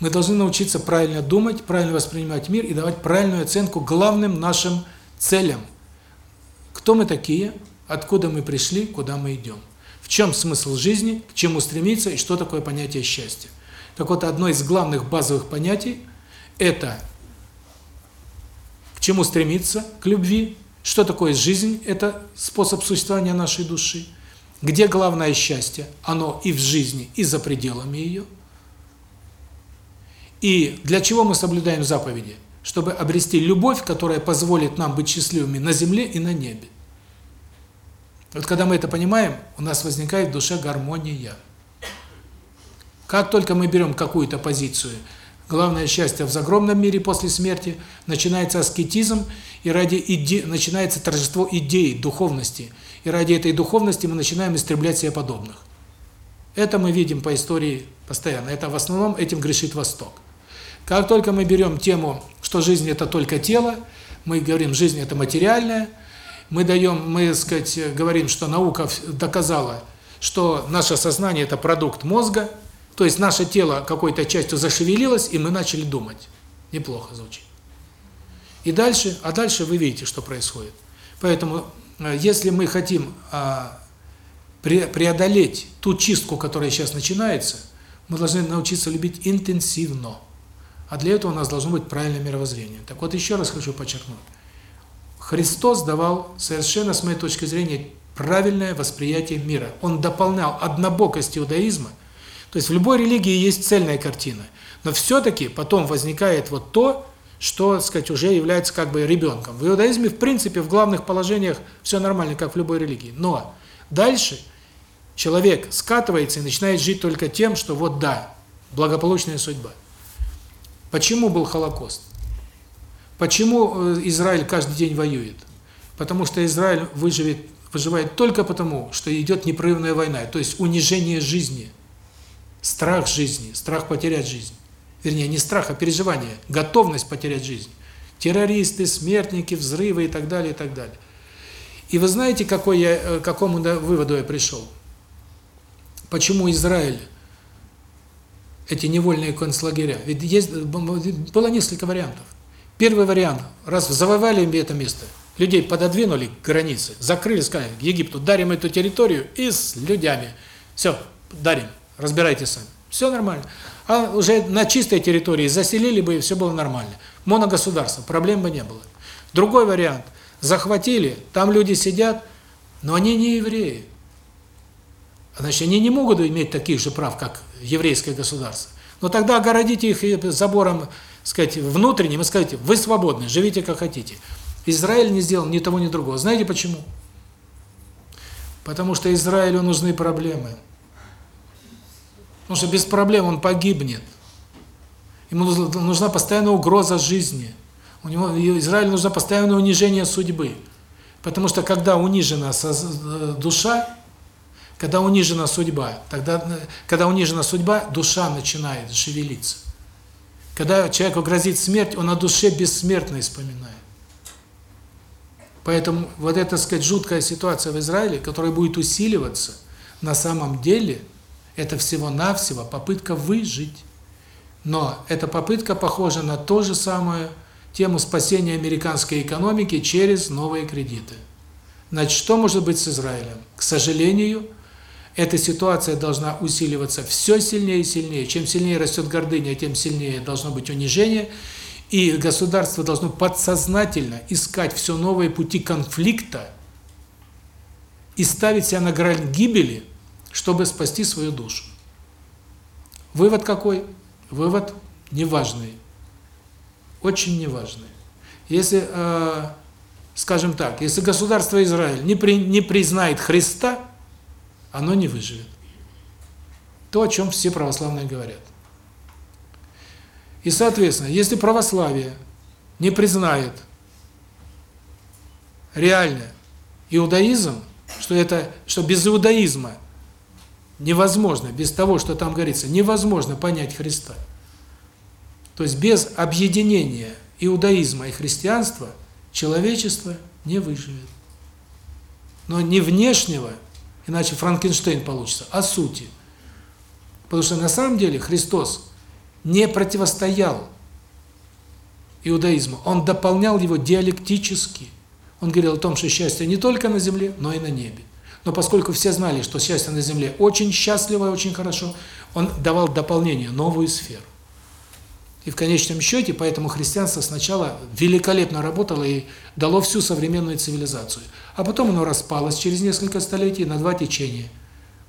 Мы должны научиться правильно думать, правильно воспринимать мир и давать правильную оценку главным нашим целям. Кто мы такие? Откуда мы пришли, куда мы идем. В чем смысл жизни, к чему стремиться и что такое понятие счастья. Так вот, одно из главных базовых понятий – это к чему стремиться, к любви, что такое жизнь – это способ существования нашей души, где главное счастье, оно и в жизни, и за пределами ее. И для чего мы соблюдаем заповеди? Чтобы обрести любовь, которая позволит нам быть счастливыми на земле и на небе. Вот когда мы это понимаем, у нас возникает в душе гармония. Как только мы берем какую-то позицию, главное счастье в загромном мире после смерти, начинается аскетизм, и ради иде... начинается торжество идей, духовности. И ради этой духовности мы начинаем истреблять себе подобных. Это мы видим по истории постоянно. Это в основном этим грешит Восток. Как только мы берем тему, что жизнь – это только тело, мы говорим, жизнь – это материальная, мы даем, мы, сказать, говорим, что наука доказала, что наше сознание – это продукт мозга, то есть наше тело какой-то частью зашевелилось, и мы начали думать. Неплохо звучит. И дальше, а дальше вы видите, что происходит. Поэтому, э, если мы хотим а, преодолеть ту чистку, которая сейчас начинается, мы должны научиться любить интенсивно. А для этого у нас должно быть правильное мировоззрение. Так вот, еще раз хочу подчеркнуть. Христос давал совершенно, с моей точки зрения, правильное восприятие мира. Он дополнял однобокость иудаизма. То есть в любой религии есть цельная картина. Но все-таки потом возникает вот то, что, так сказать, уже является как бы ребенком. В иудаизме, в принципе, в главных положениях все нормально, как в любой религии. Но дальше человек скатывается и начинает жить только тем, что вот да, благополучная судьба. Почему был Холокост? Почему э, Израиль каждый день воюет? Потому что Израиль выживет, выживает только потому, что идет непрерывная война, то есть унижение жизни, страх жизни, страх потерять жизнь. Вернее, не страх, а переживание, готовность потерять жизнь. Террористы, смертники, взрывы и так далее, и так далее. И вы знаете, какой я, э, к какому выводу я пришел? Почему Израиль эти невольные концлагеря. Ведь есть было несколько вариантов. Первый вариант, раз завоевали это место, людей пододвинули к границе, закрыли, сказали, Египту дарим эту территорию и с людьми. Все, дарим, разбирайтесь сами. Все нормально. А уже на чистой территории заселили бы, и все было нормально. Моногосударство, проблем бы не было. Другой вариант. Захватили, там люди сидят, но они не евреи. Значит, они не могут иметь таких же прав, как еврейское государство. Но тогда огородите их забором, сказать, внутренним и скажите, вы свободны, живите как хотите. Израиль не сделал ни того, ни другого. Знаете почему? Потому что Израилю нужны проблемы. Потому что без проблем он погибнет. Ему нужна постоянная угроза жизни. У него Израилю нужно постоянное унижение судьбы. Потому что когда унижена душа, когда унижена судьба, тогда, когда унижена судьба, душа начинает шевелиться. Когда человеку грозит смерть, он о душе бессмертной вспоминает. Поэтому вот эта, так сказать, жуткая ситуация в Израиле, которая будет усиливаться, на самом деле, это всего-навсего попытка выжить. Но эта попытка похожа на то же самое тему спасения американской экономики через новые кредиты. Значит, что может быть с Израилем? К сожалению, эта ситуация должна усиливаться все сильнее и сильнее. Чем сильнее растет гордыня, тем сильнее должно быть унижение. И государство должно подсознательно искать все новые пути конфликта и ставить себя на грань гибели, чтобы спасти свою душу. Вывод какой? Вывод неважный. Очень неважный. Если, э, скажем так, если государство Израиль не, при, не признает Христа, оно не выживет. То, о чем все православные говорят. И, соответственно, если православие не признает реально иудаизм, что это что без иудаизма невозможно, без того, что там говорится, невозможно понять Христа. То есть без объединения иудаизма и христианства человечество не выживет. Но не внешнего иначе Франкенштейн получится, о сути. Потому что на самом деле Христос не противостоял иудаизму, он дополнял его диалектически. Он говорил о том, что счастье не только на земле, но и на небе. Но поскольку все знали, что счастье на земле очень счастливо очень хорошо, он давал дополнение, новую сферу. И в конечном счете, поэтому христианство сначала великолепно работало и дало всю современную цивилизацию. А потом оно распалось через несколько столетий на два течения.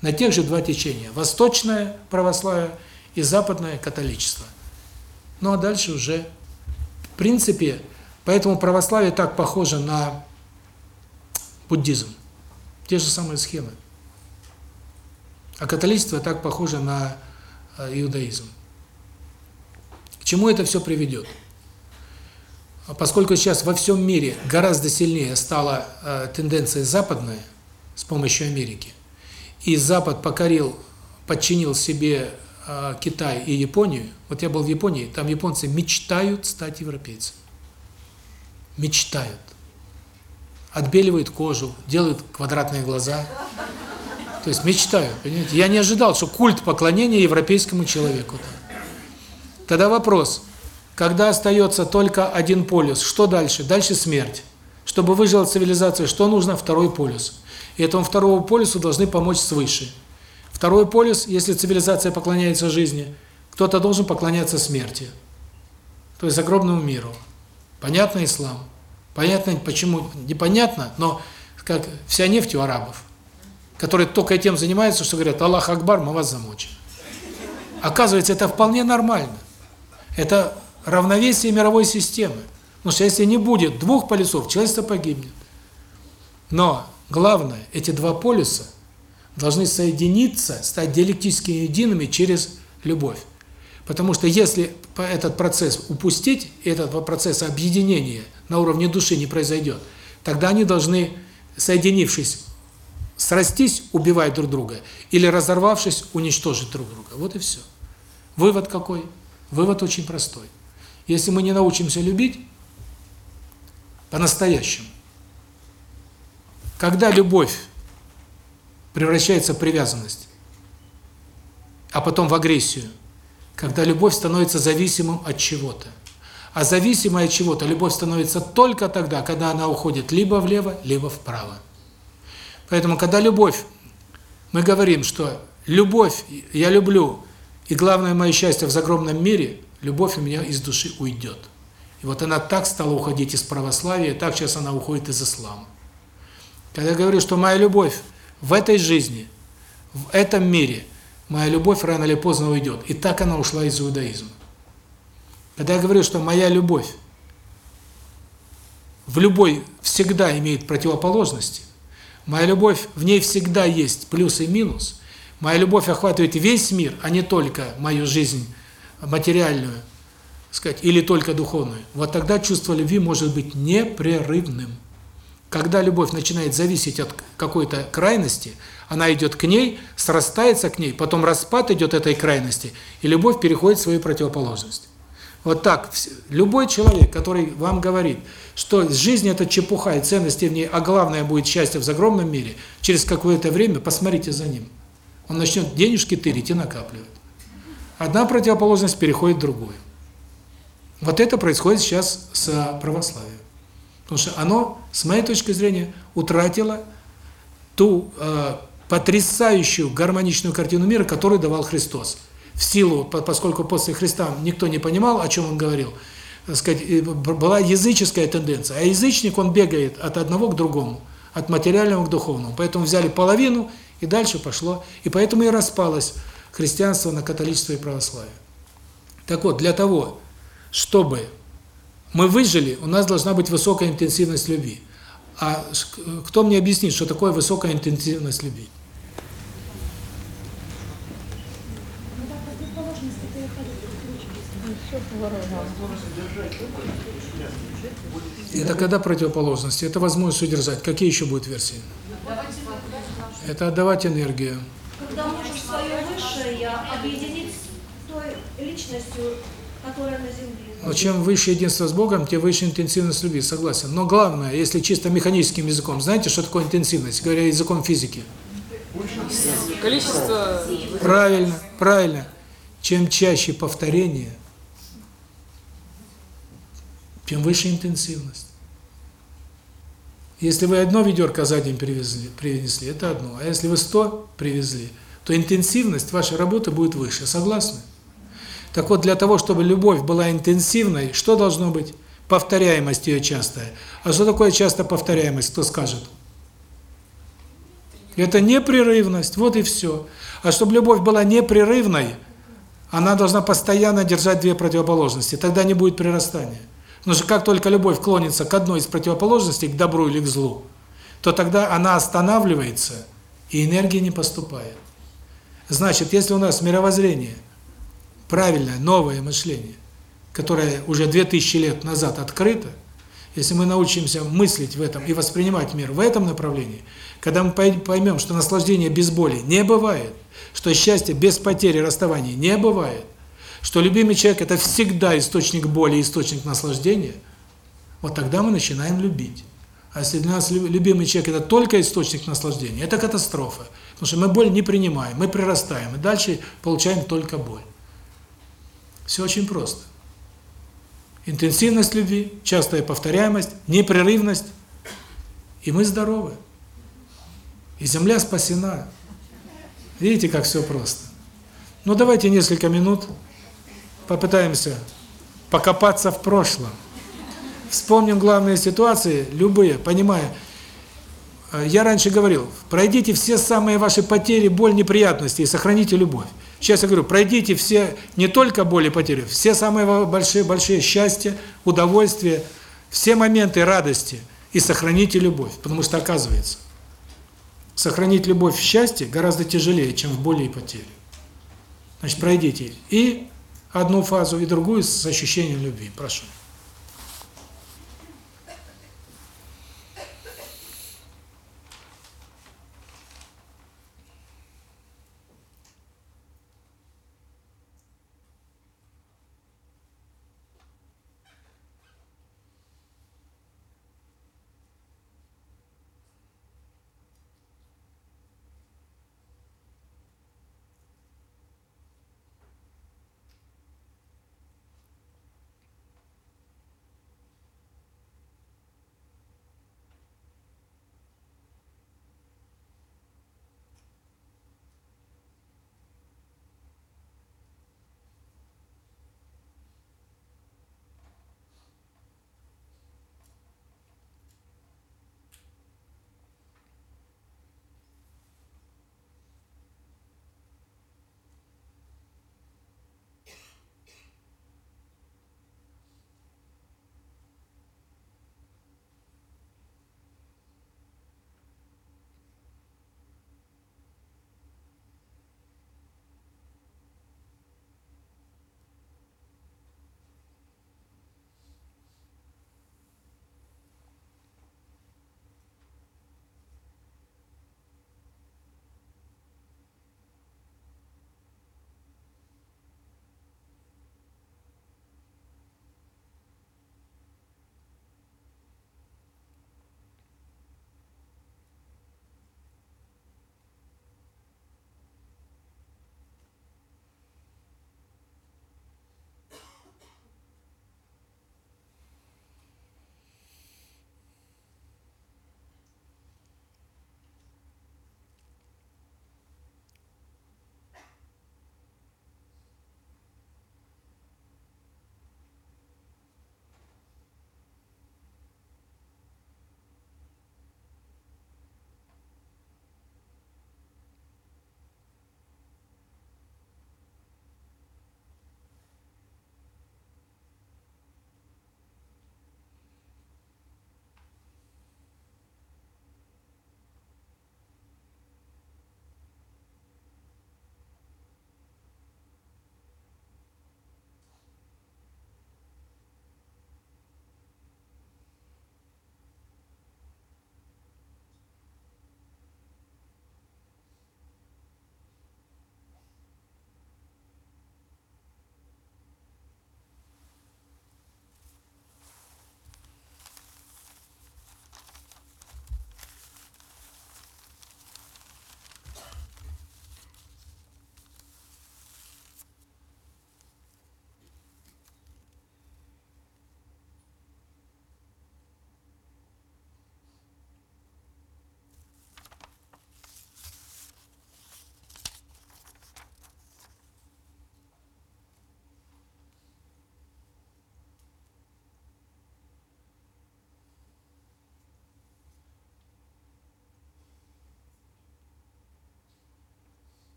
На тех же два течения. Восточное православие и западное католичество. Ну а дальше уже, в принципе, поэтому православие так похоже на буддизм. Те же самые схемы. А католичество так похоже на э, иудаизм чему это все приведет? А Поскольку сейчас во всем мире гораздо сильнее стала э, тенденция западная с помощью Америки, и Запад покорил, подчинил себе э, Китай и Японию. Вот я был в Японии, там японцы мечтают стать европейцами. Мечтают. Отбеливают кожу, делают квадратные глаза. То есть мечтают, понимаете? Я не ожидал, что культ поклонения европейскому человеку. Тогда вопрос, когда остается только один полюс, что дальше? Дальше смерть. Чтобы выжила цивилизация, что нужно? Второй полюс. И этому второму полюсу должны помочь свыше. Второй полюс, если цивилизация поклоняется жизни, кто-то должен поклоняться смерти. То есть загробному миру. Понятно ислам? Понятно, почему? Непонятно, но как вся нефть у арабов, которые только этим занимаются, что говорят, Аллах Акбар, мы вас замочим. Оказывается, это вполне нормально. Это равновесие мировой системы. Потому что если не будет двух полюсов, человечество погибнет. Но главное, эти два полюса должны соединиться, стать диалектически едиными через любовь. Потому что если этот процесс упустить, этот процесс объединения на уровне души не произойдет, тогда они должны, соединившись, срастись, убивать друг друга, или разорвавшись, уничтожить друг друга. Вот и все. Вывод какой? Вывод очень простой. Если мы не научимся любить по-настоящему, когда любовь превращается в привязанность, а потом в агрессию, когда любовь становится зависимым от чего-то. А зависимой от чего-то любовь становится только тогда, когда она уходит либо влево, либо вправо. Поэтому, когда любовь, мы говорим, что любовь, я люблю, и главное мое счастье в загромном мире, любовь у меня из души уйдет. И вот она так стала уходить из православия, так сейчас она уходит из ислама. Когда я говорю, что моя любовь в этой жизни, в этом мире, моя любовь рано или поздно уйдет. И так она ушла из иудаизма. Когда я говорю, что моя любовь в любой всегда имеет противоположности, моя любовь, в ней всегда есть плюс и минус, моя любовь охватывает весь мир, а не только мою жизнь материальную, сказать, или только духовную, вот тогда чувство любви может быть непрерывным. Когда любовь начинает зависеть от какой-то крайности, она идет к ней, срастается к ней, потом распад идет этой крайности, и любовь переходит в свою противоположность. Вот так любой человек, который вам говорит, что жизнь это чепуха и ценности в ней, а главное будет счастье в загромном мире, через какое-то время посмотрите за ним. Он начнет денежки тырить и накапливать. Одна противоположность переходит в другую. Вот это происходит сейчас с православием. Потому что оно, с моей точки зрения, утратило ту э, потрясающую гармоничную картину мира, которую давал Христос. В силу, поскольку после Христа никто не понимал, о чем он говорил, так сказать, была языческая тенденция. А язычник, он бегает от одного к другому, от материального к духовному. Поэтому взяли половину, и дальше пошло. И поэтому и распалось христианство на католичество и православие. Так вот, для того, чтобы мы выжили, у нас должна быть высокая интенсивность любви. А кто мне объяснит, что такое высокая интенсивность любви? Это когда противоположности? Это возможность удержать. Какие еще будут версии? Это отдавать энергию. Когда можешь свое высшее я объединить с той личностью, которая на земле. Но чем выше единство с Богом, тем выше интенсивность любви, согласен. Но главное, если чисто механическим языком, знаете, что такое интенсивность, говоря языком физики? Количество... Правильно, правильно. Чем чаще повторение, тем выше интенсивность. Если вы одно ведерко за день привезли, принесли, это одно. А если вы сто привезли, то интенсивность вашей работы будет выше. Согласны? Так вот, для того, чтобы любовь была интенсивной, что должно быть? Повторяемость ее частая. А что такое часто повторяемость, кто скажет? Это непрерывность, вот и все. А чтобы любовь была непрерывной, она должна постоянно держать две противоположности, тогда не будет прирастания. Потому что как только любовь клонится к одной из противоположностей, к добру или к злу, то тогда она останавливается, и энергия не поступает. Значит, если у нас мировоззрение – правильное, новое мышление, которая уже 2000 лет назад открыта, если мы научимся мыслить в этом и воспринимать мир в этом направлении, когда мы поймем, что наслаждение без боли не бывает, что счастье без потери расставания не бывает, что любимый человек – это всегда источник боли, источник наслаждения, вот тогда мы начинаем любить. А если для нас любимый человек – это только источник наслаждения, это катастрофа. Потому что мы боль не принимаем, мы прирастаем, и дальше получаем только боль. Все очень просто. Интенсивность любви, частая повторяемость, непрерывность, и мы здоровы. И земля спасена. Видите, как все просто. Ну, давайте несколько минут попытаемся покопаться в прошлом. Вспомним главные ситуации, любые, понимая. Я раньше говорил, пройдите все самые ваши потери, боль, неприятности и сохраните любовь. Сейчас я говорю, пройдите все, не только боли, потери, все самые большие, большие счастья, удовольствия, все моменты радости и сохраните любовь. Потому что оказывается, сохранить любовь в счастье гораздо тяжелее, чем в боли и потере. Значит, пройдите и одну фазу, и другую с ощущением любви. Прошу.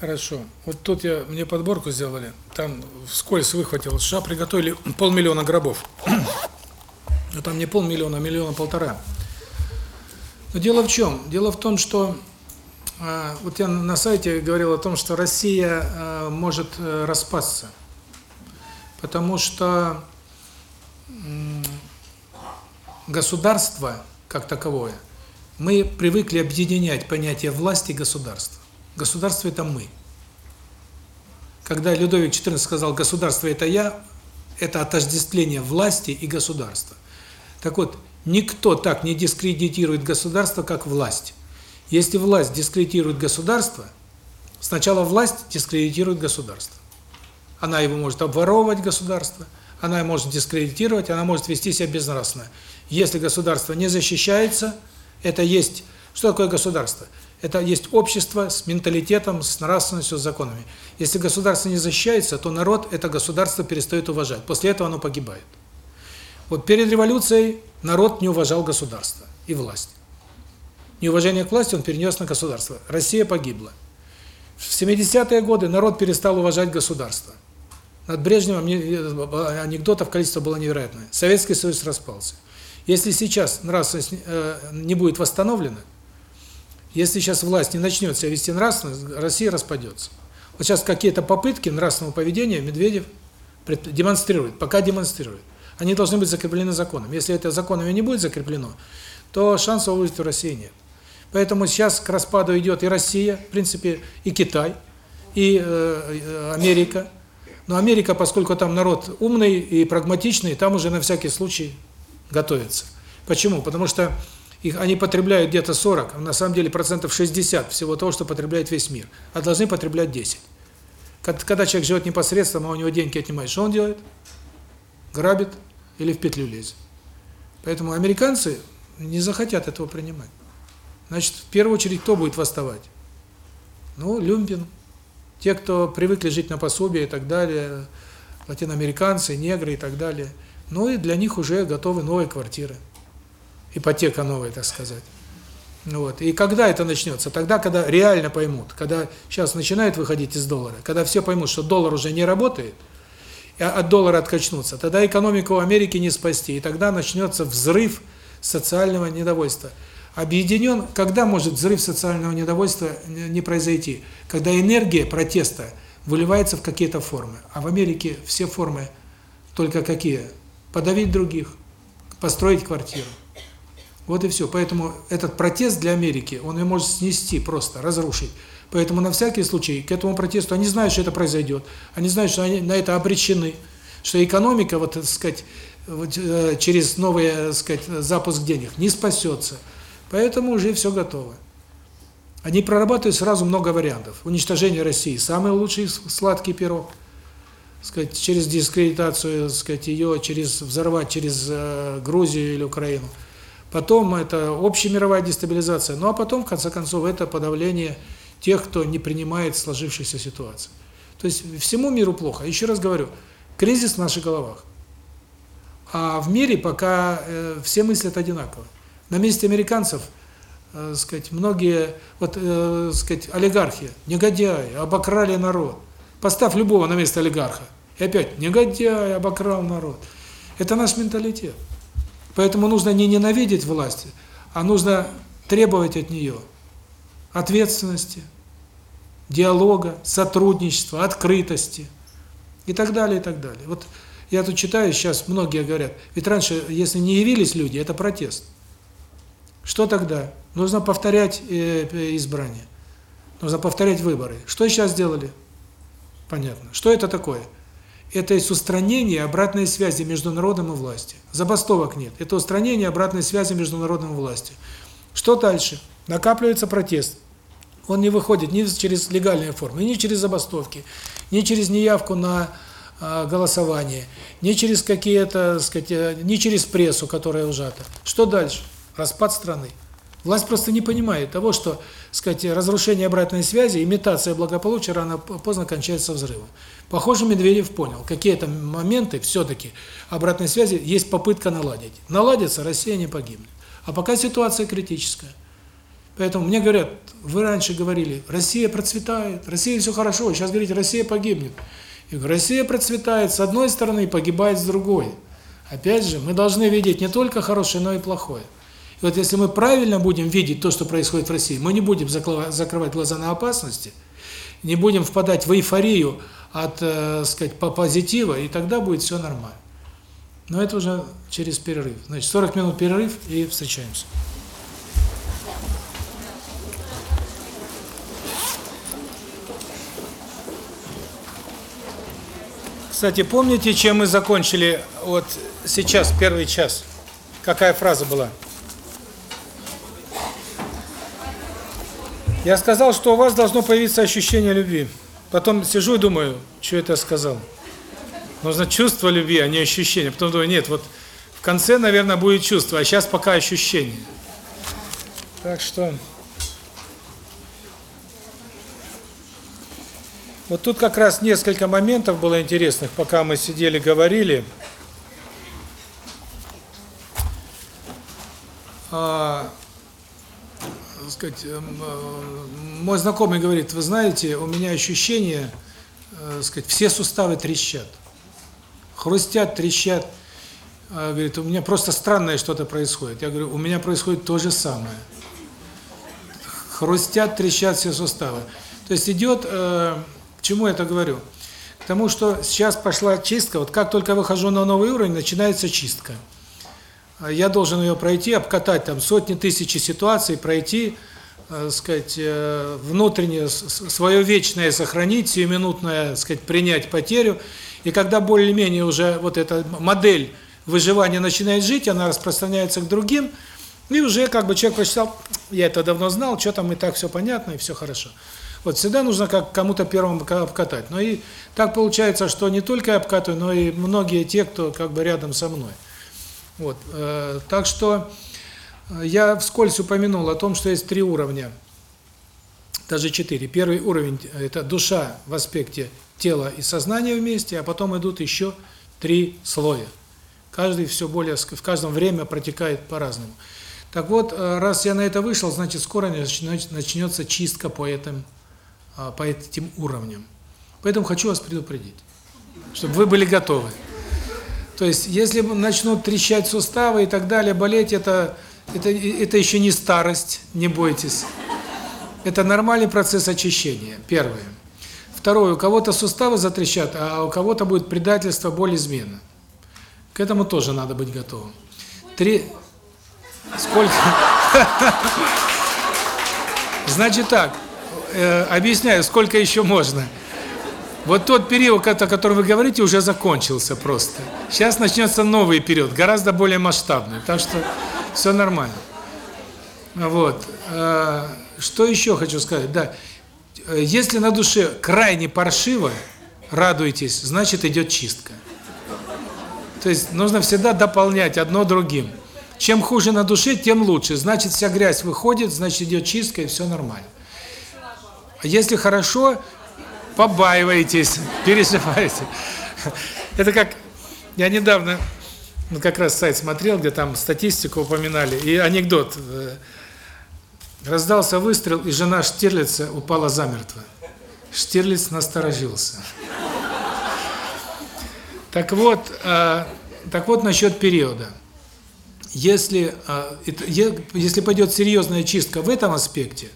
Хорошо. Вот тут я мне подборку сделали. Там вскользь выхватил. США приготовили полмиллиона гробов. Но там не полмиллиона, а миллиона полтора. Но дело в чем? Дело в том, что э, вот я на сайте говорил о том, что Россия э, может э, распасться. Потому что государство как таковое, мы привыкли объединять понятие власти и государства. Государство – это мы. Когда Людовик XIV сказал «государство – это я», это отождествление власти и государства. Так вот, никто так не дискредитирует государство, как власть. Если власть дискредитирует государство, сначала власть дискредитирует государство. Она его может обворовывать, государство, она может дискредитировать, она может вести себя безнравственно. Если государство не защищается, это есть... Что такое государство? Это есть общество с менталитетом, с нравственностью, с законами. Если государство не защищается, то народ это государство перестает уважать. После этого оно погибает. Вот перед революцией народ не уважал государство и власть. Неуважение к власти он перенес на государство. Россия погибла. В 70-е годы народ перестал уважать государство. Над Брежневым анекдотов количество было невероятное. Советский Союз распался. Если сейчас нравственность э, не будет восстановлена, если сейчас власть не начнет себя вести нравственно, Россия распадется. Вот сейчас какие-то попытки нравственного поведения Медведев демонстрирует, пока демонстрирует. Они должны быть закреплены законом. Если это законами не будет закреплено, то шансов выжить у России нет. Поэтому сейчас к распаду идет и Россия, в принципе, и Китай, и э, Америка. Но Америка, поскольку там народ умный и прагматичный, там уже на всякий случай готовится. Почему? Потому что их они потребляют где-то 40, а на самом деле процентов 60 всего того, что потребляет весь мир, а должны потреблять 10. Когда человек живет непосредственно, а у него деньги отнимают, что он делает? Грабит или в петлю лезет. Поэтому американцы не захотят этого принимать. Значит, в первую очередь кто будет восставать? Ну, люмпин. Те, кто привыкли жить на пособие и так далее, латиноамериканцы, негры и так далее. Ну и для них уже готовы новые квартиры ипотека новая, так сказать. Вот. И когда это начнется? Тогда, когда реально поймут, когда сейчас начинают выходить из доллара, когда все поймут, что доллар уже не работает, и от доллара откачнутся, тогда экономику Америки не спасти, и тогда начнется взрыв социального недовольства. Объединен, когда может взрыв социального недовольства не произойти? Когда энергия протеста выливается в какие-то формы. А в Америке все формы только какие? Подавить других, построить квартиру. Вот и все. Поэтому этот протест для Америки, он ее может снести просто, разрушить. Поэтому на всякий случай к этому протесту, они знают, что это произойдет, они знают, что они на это обречены, что экономика, вот, так сказать, вот, э, через новый, сказать, запуск денег не спасется. Поэтому уже все готово. Они прорабатывают сразу много вариантов. Уничтожение России – самый лучший сладкий пирог. Сказать, через дискредитацию, сказать, ее через взорвать через э, Грузию или Украину – Потом это общемировая дестабилизация. Ну а потом, в конце концов, это подавление тех, кто не принимает сложившейся ситуации. То есть всему миру плохо. Еще раз говорю, кризис в наших головах. А в мире пока э, все мыслят одинаково. На месте американцев, э, сказать, многие, вот, э, сказать, олигархи, негодяи, обокрали народ. Поставь любого на место олигарха. И опять, негодяй, обокрал народ. Это наш менталитет. Поэтому нужно не ненавидеть власть, а нужно требовать от нее ответственности, диалога, сотрудничества, открытости и так далее, и так далее. Вот я тут читаю, сейчас многие говорят, ведь раньше, если не явились люди, это протест. Что тогда? Нужно повторять э, избрание. Нужно повторять выборы. Что сейчас сделали? Понятно. Что это такое? Это есть устранение обратной связи между народом и властью. Забастовок нет. Это устранение обратной связи между народом и властью. Что дальше? Накапливается протест. Он не выходит ни через легальные формы, ни через забастовки, ни через неявку на э, голосование, ни через какие-то, сказать, э, ни через прессу, которая ужата. Что дальше? Распад страны. Власть просто не понимает того, что, сказать, разрушение обратной связи, имитация благополучия рано поздно кончается взрывом. Похоже, Медведев понял, какие-то моменты все-таки обратной связи есть попытка наладить. Наладится, Россия не погибнет. А пока ситуация критическая. Поэтому мне говорят, вы раньше говорили, Россия процветает, Россия все хорошо, сейчас говорите, Россия погибнет. Говорю, Россия процветает с одной стороны и погибает с другой. Опять же, мы должны видеть не только хорошее, но и плохое. Вот если мы правильно будем видеть то, что происходит в России, мы не будем закрывать глаза на опасности, не будем впадать в эйфорию от, э, сказать, по позитива, и тогда будет все нормально. Но это уже через перерыв. Значит, 40 минут перерыв и встречаемся. Кстати, помните, чем мы закончили вот сейчас, первый час? Какая фраза была? Я сказал, что у вас должно появиться ощущение любви. Потом сижу и думаю, что это я сказал. Нужно чувство любви, а не ощущение. Потом думаю, нет, вот в конце, наверное, будет чувство, а сейчас пока ощущение. Так что... Вот тут как раз несколько моментов было интересных, пока мы сидели, говорили. А, сказать, эм, э, мой знакомый говорит, вы знаете, у меня ощущение, э, сказать, все суставы трещат. Хрустят, трещат. А, говорит, у меня просто странное что-то происходит. Я говорю, у меня происходит то же самое. Хрустят, трещат все суставы. То есть идет, э, к чему я это говорю? К тому, что сейчас пошла чистка, вот как только выхожу на новый уровень, начинается чистка. Я должен ее пройти, обкатать там сотни тысяч ситуаций, пройти, э, сказать, э, внутреннее, свое вечное сохранить, сиюминутное, сказать, принять потерю. И когда более-менее уже вот эта модель выживания начинает жить, она распространяется к другим, и уже как бы человек прочитал, я это давно знал, что там и так все понятно, и все хорошо. Вот всегда нужно как кому-то первым обкатать. Но и так получается, что не только я обкатываю, но и многие те, кто как бы рядом со мной. Вот, э, так что э, я вскользь упомянул о том, что есть три уровня, даже четыре. Первый уровень – это душа в аспекте тела и сознания вместе, а потом идут еще три слоя. Каждый все более, в каждом время протекает по-разному. Так вот, э, раз я на это вышел, значит, скоро начнется чистка по этим, по этим уровням. Поэтому хочу вас предупредить, чтобы вы были готовы. То есть, если начнут трещать суставы и так далее, болеть, это, это, это еще не старость, не бойтесь. Это нормальный процесс очищения, первое. Второе, у кого-то суставы затрещат, а у кого-то будет предательство, боль, измена. К этому тоже надо быть готовым. Три... Сколько? Значит так, э, объясняю, сколько еще можно. Вот тот период, о котором вы говорите, уже закончился просто. Сейчас начнется новый период, гораздо более масштабный. Так что все нормально. Вот. А, что еще хочу сказать? Да. Если на душе крайне паршиво, радуйтесь, значит идет чистка. То есть нужно всегда дополнять одно другим. Чем хуже на душе, тем лучше. Значит, вся грязь выходит, значит идет чистка и все нормально. А если хорошо, побаиваетесь, переживаете. Это как, я недавно, ну как раз сайт смотрел, где там статистику упоминали, и анекдот. Раздался выстрел, и жена Штирлица упала замертво. Штирлиц насторожился. Так вот, так вот насчет периода. Если если пойдет серьезная чистка в этом аспекте,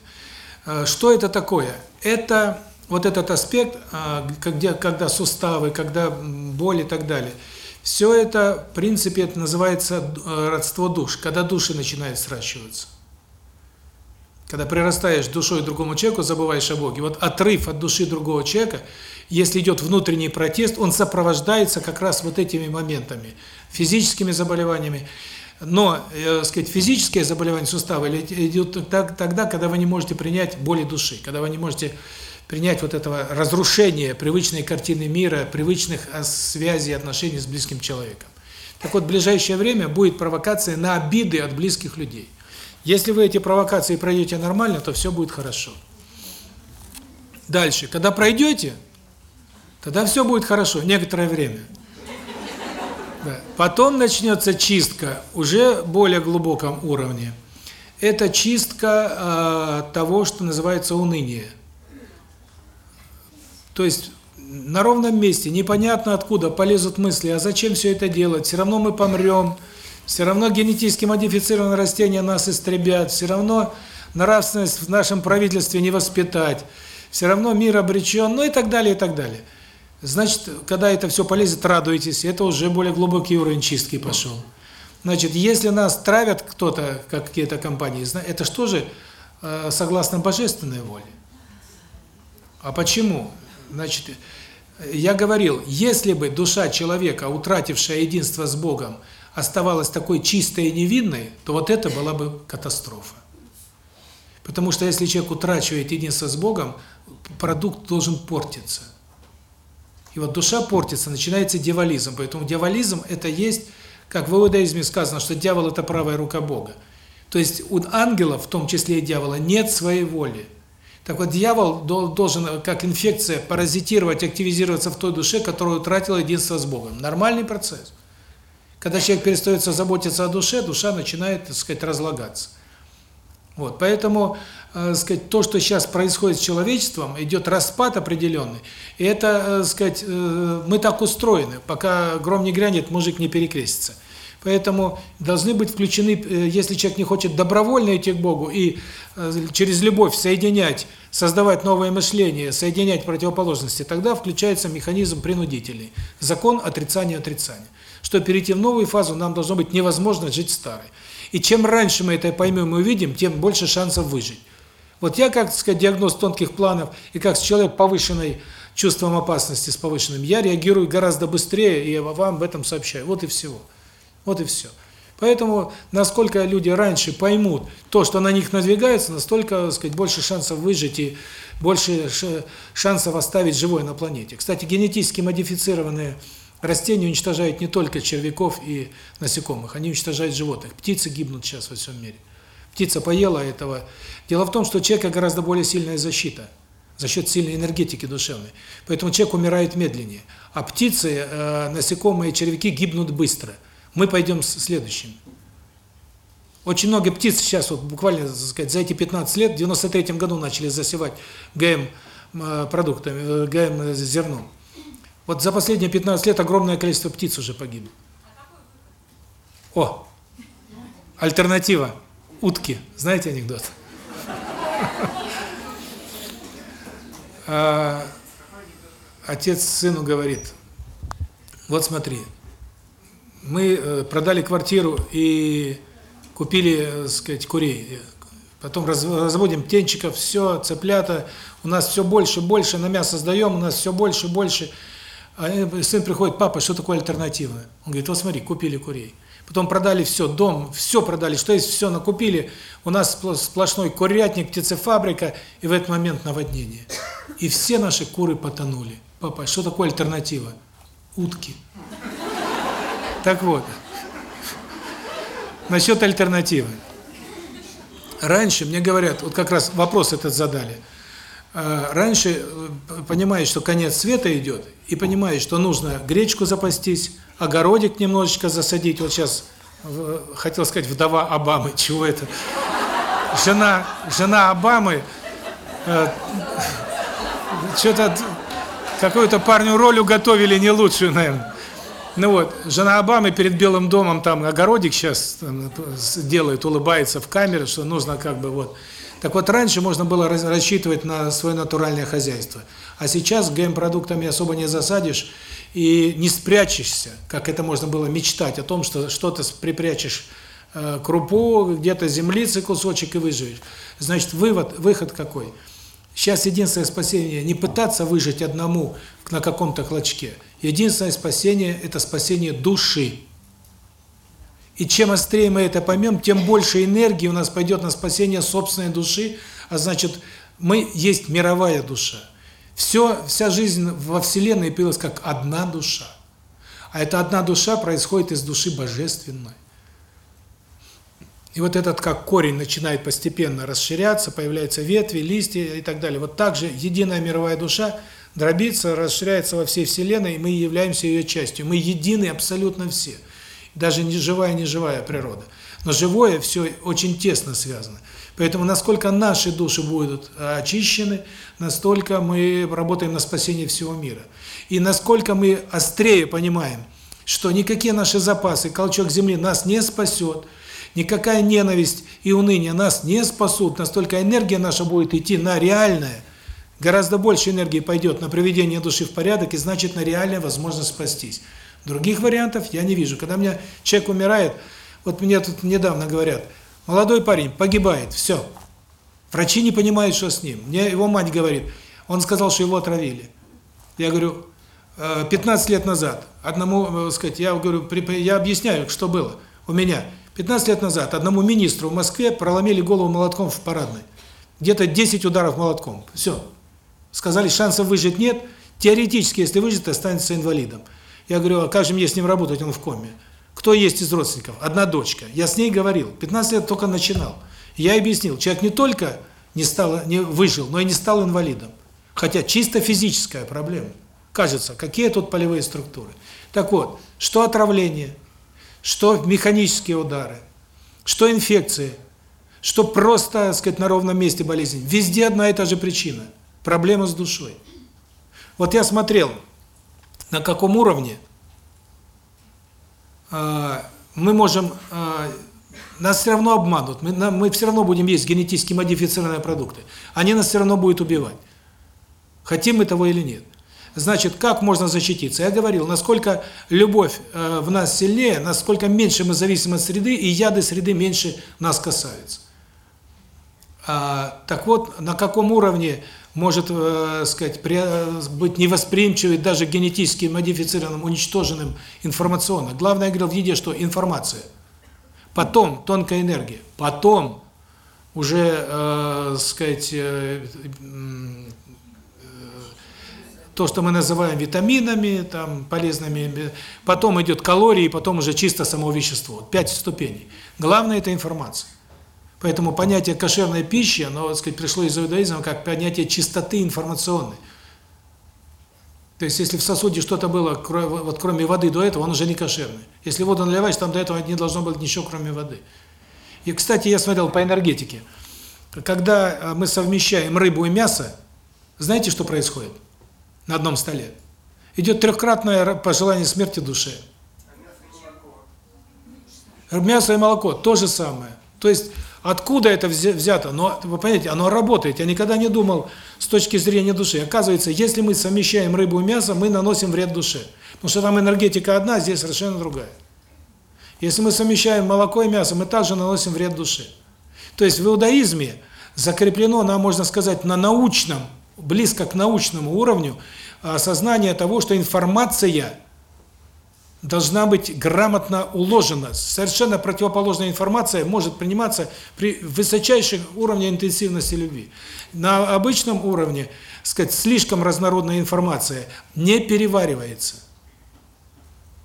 что это такое? Это вот этот аспект, а, когда суставы, когда боль и так далее, все это, в принципе, это называется э, родство душ, когда души начинают сращиваться. Когда прирастаешь душой другому человеку, забываешь о Боге. Вот отрыв от души другого человека, если идет внутренний протест, он сопровождается как раз вот этими моментами, физическими заболеваниями. Но, э, сказать, физические заболевания сустава идут тогда, когда вы не можете принять боли души, когда вы не можете принять вот этого разрушения привычной картины мира, привычных а, связей отношений с близким человеком. Так вот, в ближайшее время будет провокация на обиды от близких людей. Если вы эти провокации пройдете нормально, то все будет хорошо. Дальше, когда пройдете, тогда все будет хорошо, некоторое время. Да. Потом начнется чистка уже более глубоком уровне. это чистка э, того, что называется уныние. То есть на ровном месте, непонятно откуда полезут мысли, а зачем все это делать, все равно мы помрем, все равно генетически модифицированные растения нас истребят, все равно нравственность в нашем правительстве не воспитать, все равно мир обречен, ну и так далее, и так далее. Значит, когда это все полезет, радуйтесь, это уже более глубокий уровень чистки пошел. Значит, если нас травят кто-то, как какие-то компании, это что же э, согласно божественной воле? А почему? Значит, я говорил, если бы душа человека, утратившая единство с Богом, оставалась такой чистой и невинной, то вот это была бы катастрофа. Потому что если человек утрачивает единство с Богом, продукт должен портиться. И вот душа портится, начинается дьяволизм. Поэтому дьяволизм – это есть, как в иудаизме сказано, что дьявол – это правая рука Бога. То есть у ангелов, в том числе и дьявола, нет своей воли. Так вот, дьявол должен, как инфекция, паразитировать, активизироваться в той душе, которая утратила единство с Богом. Нормальный процесс. Когда человек перестает заботиться о душе, душа начинает, так сказать, разлагаться. Вот, поэтому, э, сказать, то, что сейчас происходит с человечеством, идет распад определенный. И это, э, сказать, э, мы так устроены, пока гром не грянет, мужик не перекрестится. Поэтому должны быть включены, э, если человек не хочет добровольно идти к Богу и э, через любовь соединять, создавать новое мышление, соединять противоположности, тогда включается механизм принудительный. Закон отрицания отрицания. Что перейти в новую фазу нам должно быть невозможно жить старой. И чем раньше мы это поймем и увидим, тем больше шансов выжить. Вот я, как сказать, диагноз тонких планов, и как человек повышенной чувством опасности, с повышенным, я реагирую гораздо быстрее, и вам об этом сообщаю. Вот и всего. Вот и все. Поэтому, насколько люди раньше поймут то, что на них надвигается, настолько, так сказать, больше шансов выжить и больше шансов оставить живой на планете. Кстати, генетически модифицированные Растения уничтожают не только червяков и насекомых, они уничтожают животных. Птицы гибнут сейчас во всем мире. Птица поела этого. Дело в том, что у человека гораздо более сильная защита за счет сильной энергетики душевной. Поэтому человек умирает медленнее. А птицы, э, насекомые, червяки гибнут быстро. Мы пойдем следующим. Очень много птиц сейчас, вот буквально, так сказать, за эти 15 лет, в 93 году начали засевать ГМ э, продуктами, э, ГМ зерном. Вот за последние 15 лет огромное количество птиц уже погибло. О! Альтернатива. Утки. Знаете анекдот? А, отец сыну говорит, вот смотри, мы э, продали квартиру и купили, так сказать, курей. Потом разводим птенчиков, все, цыплята. У нас все больше, больше, на мясо сдаем, у нас все больше, больше. А сын приходит, папа, что такое альтернатива? Он говорит, вот смотри, купили курей. Потом продали все, дом, все продали, что есть, все накупили. У нас сплошной курятник, птицефабрика, и в этот момент наводнение. И все наши куры потонули. Папа, что такое альтернатива? Утки. Так вот, насчет альтернативы. Раньше мне говорят, вот как раз вопрос этот задали – Э, раньше, э, понимаешь, что конец света идет, и понимаешь, что нужно гречку запастись, огородик немножечко засадить. Вот сейчас хотел сказать вдова Обамы, чего это? Жена, жена Обамы э, что-то какую-то парню роль уготовили не лучшую, наверное. Ну вот, жена Обамы перед Белым домом там огородик сейчас делает, улыбается в камеру, что нужно как бы вот так вот, раньше можно было рассчитывать на свое натуральное хозяйство. А сейчас ГМ-продуктами особо не засадишь и не спрячешься, как это можно было мечтать о том, что что-то припрячешь э, крупу, где-то землицы кусочек и выживешь. Значит, вывод, выход какой? Сейчас единственное спасение – не пытаться выжить одному на каком-то клочке. Единственное спасение – это спасение души. И чем острее мы это поймем, тем больше энергии у нас пойдет на спасение собственной души, а значит, мы есть мировая душа. Все, вся жизнь во Вселенной появилась как одна душа. А эта одна душа происходит из души божественной. И вот этот как корень начинает постепенно расширяться, появляются ветви, листья и так далее. Вот так же единая мировая душа дробится, расширяется во всей Вселенной, и мы являемся ее частью. Мы едины абсолютно все даже не живая, не живая природа. Но живое все очень тесно связано. Поэтому насколько наши души будут очищены, настолько мы работаем на спасение всего мира. И насколько мы острее понимаем, что никакие наши запасы, колчок земли нас не спасет, никакая ненависть и уныние нас не спасут, настолько энергия наша будет идти на реальное, гораздо больше энергии пойдет на приведение души в порядок, и значит на реальная возможность спастись. Других вариантов я не вижу. Когда меня человек умирает, вот мне тут недавно говорят, молодой парень погибает, все. Врачи не понимают, что с ним. Мне его мать говорит, он сказал, что его отравили. Я говорю, 15 лет назад одному, сказать, я говорю, я объясняю, что было у меня. 15 лет назад одному министру в Москве проломили голову молотком в парадной. Где-то 10 ударов молотком. Все. Сказали, шансов выжить нет. Теоретически, если выживет, останется инвалидом. Я говорю, а как же мне с ним работать, он в коме? Кто есть из родственников? Одна дочка. Я с ней говорил. 15 лет только начинал. Я объяснил, человек не только не стал, не выжил, но и не стал инвалидом. Хотя чисто физическая проблема. Кажется, какие тут полевые структуры. Так вот, что отравление, что механические удары, что инфекции, что просто, так сказать, на ровном месте болезнь. Везде одна и та же причина. Проблема с душой. Вот я смотрел, на каком уровне э, мы можем... Э, нас все равно обманут. Мы, мы все равно будем есть генетически модифицированные продукты. Они нас все равно будут убивать. Хотим мы того или нет. Значит, как можно защититься? Я говорил, насколько любовь э, в нас сильнее, насколько меньше мы зависим от среды, и яды среды меньше нас касаются. А, так вот, на каком уровне может, э, сказать, при, э, быть невосприимчивый даже генетически модифицированным, уничтоженным информационно. Главное, я говорил в еде, что информация. Потом тонкая энергия. Потом уже, э, сказать, э, то, что мы называем витаминами, там полезными, потом идет калории, потом уже чисто само вещество. Пять ступеней. Главное это информация. Поэтому понятие кошерной пищи, оно, так сказать, пришло из иудаизма как понятие чистоты информационной. То есть, если в сосуде что-то было, вот кроме воды до этого, он уже не кошерный. Если воду наливаешь, там до этого не должно быть ничего, кроме воды. И, кстати, я смотрел по энергетике. Когда а, мы совмещаем рыбу и мясо, знаете, что происходит? на одном столе. Идет трехкратное пожелание смерти душе. Мясо и молоко то же самое. То есть откуда это взято? Но вы понимаете, оно работает. Я никогда не думал с точки зрения души. Оказывается, если мы совмещаем рыбу и мясо, мы наносим вред душе. Потому что там энергетика одна, здесь совершенно другая. Если мы совмещаем молоко и мясо, мы также наносим вред душе. То есть в иудаизме закреплено, на, можно сказать, на научном близко к научному уровню осознание того, что информация должна быть грамотно уложена. Совершенно противоположная информация может приниматься при высочайших уровнях интенсивности любви. На обычном уровне, сказать, слишком разнородная информация не переваривается.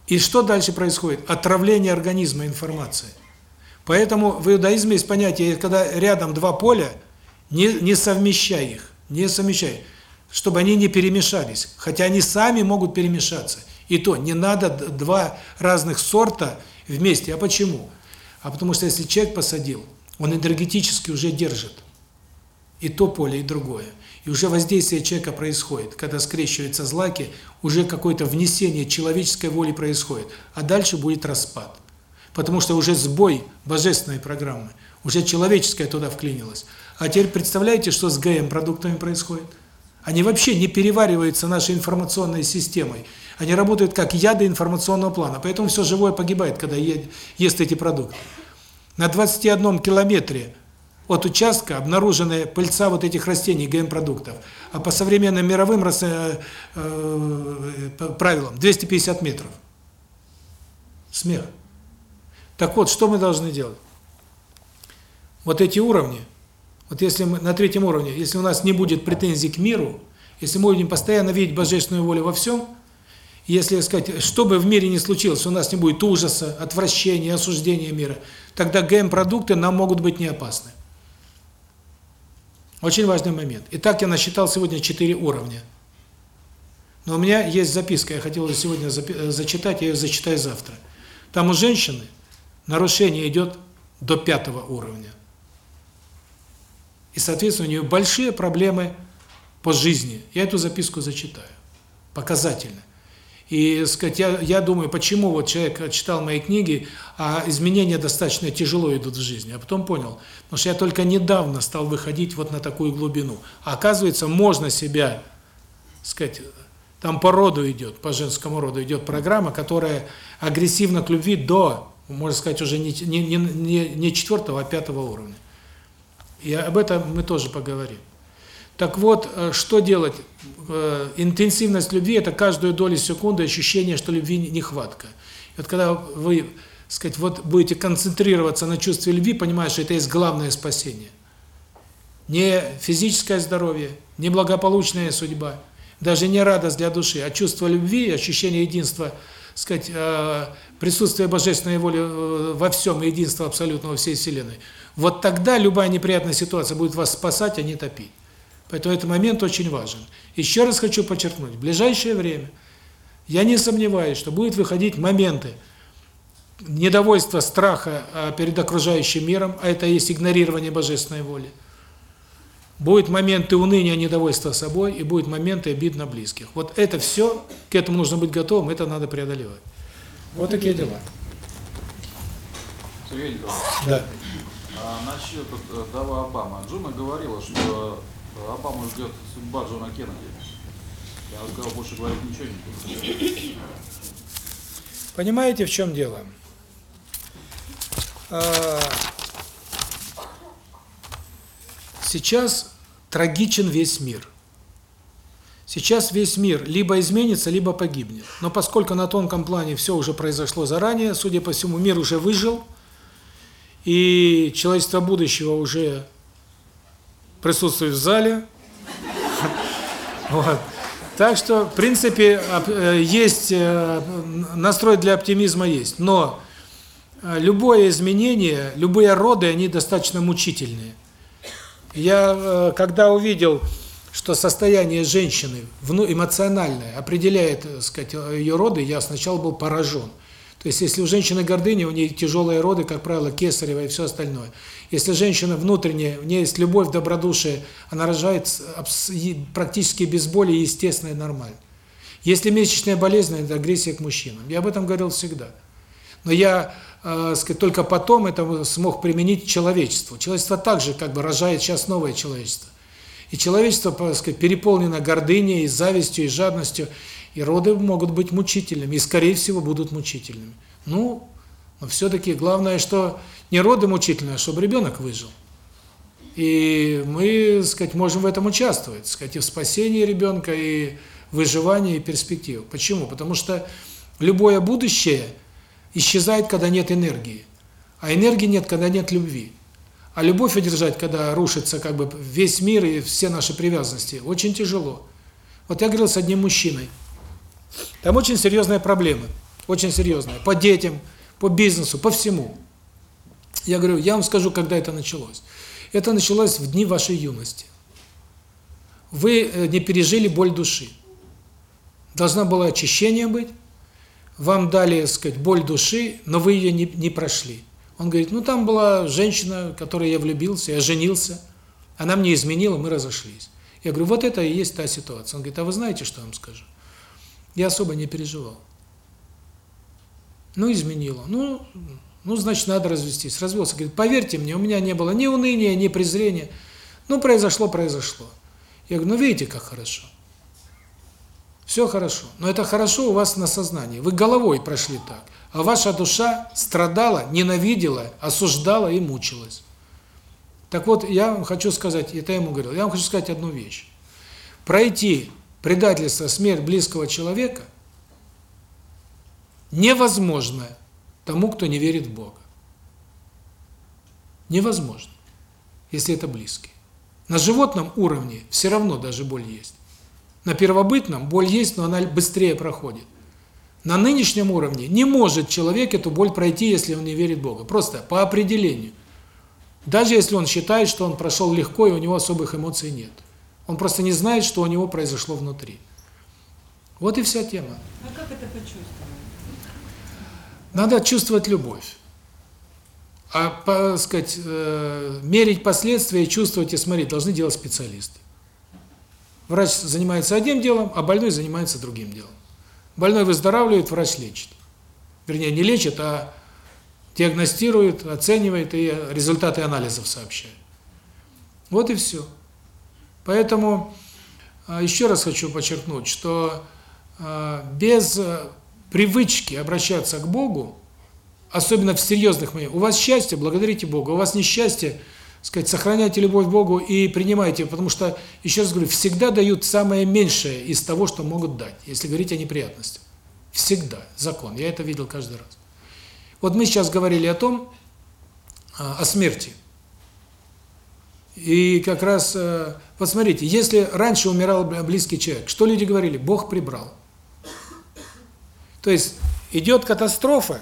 И что дальше происходит? Отравление организма информацией. Поэтому в иудаизме есть понятие, когда рядом два поля, не, не совмещай их не совмещай, чтобы они не перемешались. Хотя они сами могут перемешаться. И то, не надо два разных сорта вместе. А почему? А потому что если человек посадил, он энергетически уже держит и то поле, и другое. И уже воздействие человека происходит. Когда скрещиваются злаки, уже какое-то внесение человеческой воли происходит. А дальше будет распад. Потому что уже сбой божественной программы, уже человеческое туда вклинилось. А теперь представляете, что с ГМ-продуктами происходит? Они вообще не перевариваются нашей информационной системой. Они работают как яды информационного плана. Поэтому все живое погибает, когда ест эти продукты. На 21 километре от участка обнаружены пыльца вот этих растений, ГМ-продуктов. А по современным мировым э, э, правилам 250 метров. Смех. Так вот, что мы должны делать? Вот эти уровни – вот если мы на третьем уровне, если у нас не будет претензий к миру, если мы будем постоянно видеть божественную волю во всем, если сказать, что бы в мире ни случилось, у нас не будет ужаса, отвращения, осуждения мира, тогда ГМ-продукты нам могут быть не опасны. Очень важный момент. Итак, я насчитал сегодня четыре уровня. Но у меня есть записка, я хотел ее сегодня зачитать, я ее зачитаю завтра. Там у женщины нарушение идет до пятого уровня. И, соответственно, у нее большие проблемы по жизни. Я эту записку зачитаю. Показательно. И, сказать, я, я думаю, почему вот человек читал мои книги, а изменения достаточно тяжело идут в жизни. А потом понял, потому что я только недавно стал выходить вот на такую глубину. А оказывается, можно себя, сказать, там по роду идет, по женскому роду идет программа, которая агрессивна к любви до, можно сказать, уже не, не, не, не четвертого, а пятого уровня. И об этом мы тоже поговорим. Так вот, э, что делать? Э, интенсивность любви – это каждую долю секунды ощущение, что любви нехватка. И вот когда вы, сказать, вот будете концентрироваться на чувстве любви, понимаешь, что это есть главное спасение. Не физическое здоровье, не благополучная судьба, даже не радость для души, а чувство любви, ощущение единства, сказать, э, присутствие божественной воли во всем, единство абсолютного всей Вселенной. Вот тогда любая неприятная ситуация будет вас спасать, а не топить. Поэтому этот момент очень важен. Еще раз хочу подчеркнуть, в ближайшее время я не сомневаюсь, что будут выходить моменты недовольства, страха а, перед окружающим миром, а это есть игнорирование божественной воли. Будут моменты уныния, недовольства собой, и будут моменты обид на близких. Вот это все, к этому нужно быть готовым, это надо преодолевать. Вот такие дела. Сергей Николаевич, Да. А насчет э, Дава Обама. Джуна говорила, что Обаму ждет судьба Джона Кеннеди. Я сказал, больше говорить ничего не буду. Понимаете, в чем дело? А, Сейчас трагичен весь мир. Сейчас весь мир либо изменится, либо погибнет. Но поскольку на тонком плане все уже произошло заранее, судя по всему, мир уже выжил, и человечество будущего уже присутствует в зале. Вот. Так что, в принципе, э, есть э, настрой для оптимизма есть, но э, любое изменение, любые роды, они достаточно мучительные. Я когда увидел, что состояние женщины эмоциональное определяет, сказать, ее роды, я сначала был поражен. То есть, если у женщины гордыня, у нее тяжелые роды, как правило, кесарево и все остальное. Если женщина внутренняя, у нее есть любовь, добродушие, она рожает практически без боли, естественно и нормально. Если месячная болезнь, это агрессия к мужчинам. Я об этом говорил всегда. Но я, э, только потом это смог применить человечеству. Человечество также как бы рожает сейчас новое человечество. И человечество, так сказать, переполнено гордыней, и завистью, и жадностью. И роды могут быть мучительными, и, скорее всего, будут мучительными. Ну, но все-таки главное, что не роды мучительные, а чтобы ребенок выжил. И мы, сказать, можем в этом участвовать, сказать, и в спасении ребенка, и выживании, и перспектив. Почему? Потому что любое будущее исчезает, когда нет энергии. А энергии нет, когда нет любви. А любовь удержать, когда рушится как бы весь мир и все наши привязанности, очень тяжело. Вот я говорил с одним мужчиной. Там очень серьезная проблема, очень серьезная, по детям, по бизнесу, по всему. Я говорю, я вам скажу, когда это началось. Это началось в дни вашей юности. Вы э, не пережили боль души. Должна была очищение быть, вам дали, сказать, боль души, но вы ее не, не прошли. Он говорит, ну там была женщина, в которой я влюбился, я женился, она мне изменила, мы разошлись. Я говорю, вот это и есть та ситуация. Он говорит, а вы знаете, что я вам скажу? Я особо не переживал. Ну, изменила. Ну, ну, значит, надо развестись. Развелся. Говорит, поверьте мне, у меня не было ни уныния, ни презрения. Ну, произошло, произошло. Я говорю, ну, видите, как хорошо. Все хорошо. Но это хорошо у вас на сознании. Вы головой прошли так. А ваша душа страдала, ненавидела, осуждала и мучилась. Так вот, я вам хочу сказать, это я ему говорил, я вам хочу сказать одну вещь. Пройти предательство, смерть близкого человека невозможно тому, кто не верит в Бога. Невозможно, если это близкий. На животном уровне все равно даже боль есть. На первобытном боль есть, но она быстрее проходит. На нынешнем уровне не может человек эту боль пройти, если он не верит в Бога. Просто по определению. Даже если он считает, что он прошел легко и у него особых эмоций нет. Он просто не знает, что у него произошло внутри. Вот и вся тема. А как это почувствовать? Надо чувствовать любовь. А, по, сказать, э, мерить последствия, чувствовать и смотреть должны делать специалисты. Врач занимается одним делом, а больной занимается другим делом. Больной выздоравливает, врач лечит. Вернее, не лечит, а диагностирует, оценивает и результаты анализов сообщает. Вот и все. Поэтому а, еще раз хочу подчеркнуть, что а, без э, привычки обращаться к Богу, особенно в серьезных моментах, у вас счастье, благодарите Бога, у вас несчастье, сказать, сохраняйте любовь к Богу и принимайте, потому что, еще раз говорю, всегда дают самое меньшее из того, что могут дать, если говорить о неприятностях. Всегда. Закон. Я это видел каждый раз. Вот мы сейчас говорили о том, а, о смерти. И как раз, вот смотрите, если раньше умирал близкий человек, что люди говорили? Бог прибрал. То есть идет катастрофа,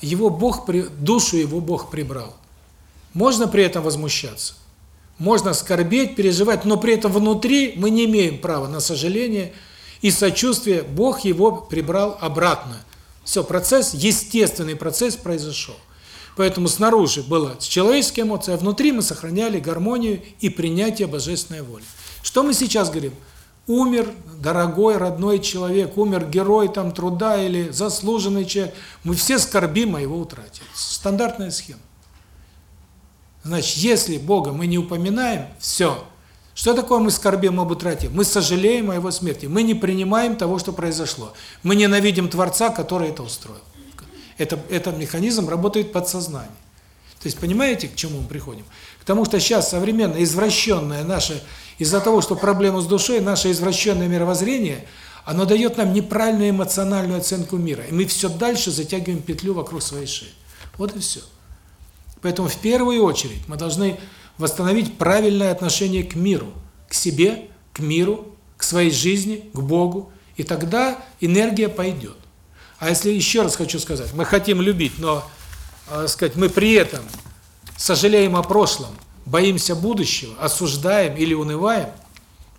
его Бог, душу его Бог прибрал. Можно при этом возмущаться. Можно скорбеть, переживать, но при этом внутри мы не имеем права на сожаление и сочувствие. Бог его прибрал обратно. Все, процесс, естественный процесс произошел. Поэтому снаружи была человеческая эмоция, а внутри мы сохраняли гармонию и принятие божественной воли. Что мы сейчас говорим? Умер дорогой, родной человек, умер герой там труда или заслуженный человек. Мы все скорбим о его утрате. Стандартная схема. Значит, если Бога мы не упоминаем, все. Что такое мы скорбим об утрате? Мы сожалеем о его смерти. Мы не принимаем того, что произошло. Мы ненавидим Творца, который это устроил. Это, этот механизм работает подсознание. То есть понимаете, к чему мы приходим? К тому, что сейчас современное, извращенное наше, из-за того, что проблема с душой, наше извращенное мировоззрение, оно дает нам неправильную эмоциональную оценку мира. И мы все дальше затягиваем петлю вокруг своей шеи. Вот и все. Поэтому в первую очередь мы должны восстановить правильное отношение к миру, к себе, к миру, к своей жизни, к Богу, и тогда энергия пойдет. А если еще раз хочу сказать, мы хотим любить, но, э, сказать, мы при этом сожалеем о прошлом, боимся будущего, осуждаем или унываем,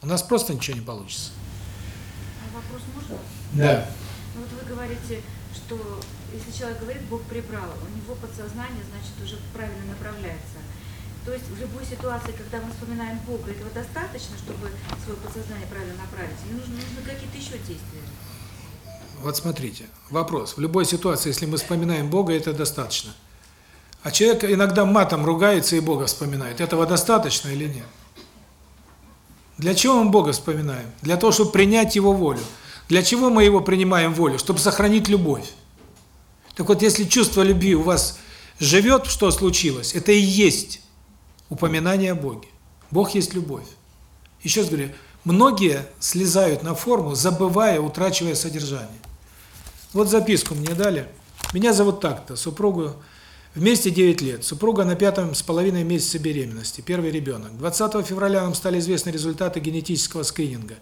у нас просто ничего не получится. А вопрос можно? Да. Ну вот вы говорите, что если человек говорит, Бог прибрал, у него подсознание, значит, уже правильно направляется. То есть в любой ситуации, когда мы вспоминаем Бога, этого достаточно, чтобы свое подсознание правильно направить? Или нужны, нужны какие-то еще действия? Вот смотрите, вопрос. В любой ситуации, если мы вспоминаем Бога, это достаточно. А человек иногда матом ругается и Бога вспоминает. Этого достаточно или нет? Для чего мы Бога вспоминаем? Для того, чтобы принять Его волю. Для чего мы Его принимаем волю? Чтобы сохранить любовь. Так вот, если чувство любви у вас живет, что случилось, это и есть упоминание о Боге. Бог есть любовь. Еще раз говорю, многие слезают на форму, забывая, утрачивая содержание. Вот записку мне дали. Меня зовут так-то, супругу вместе 9 лет. Супруга на пятом с половиной месяце беременности, первый ребенок. 20 февраля нам стали известны результаты генетического скрининга.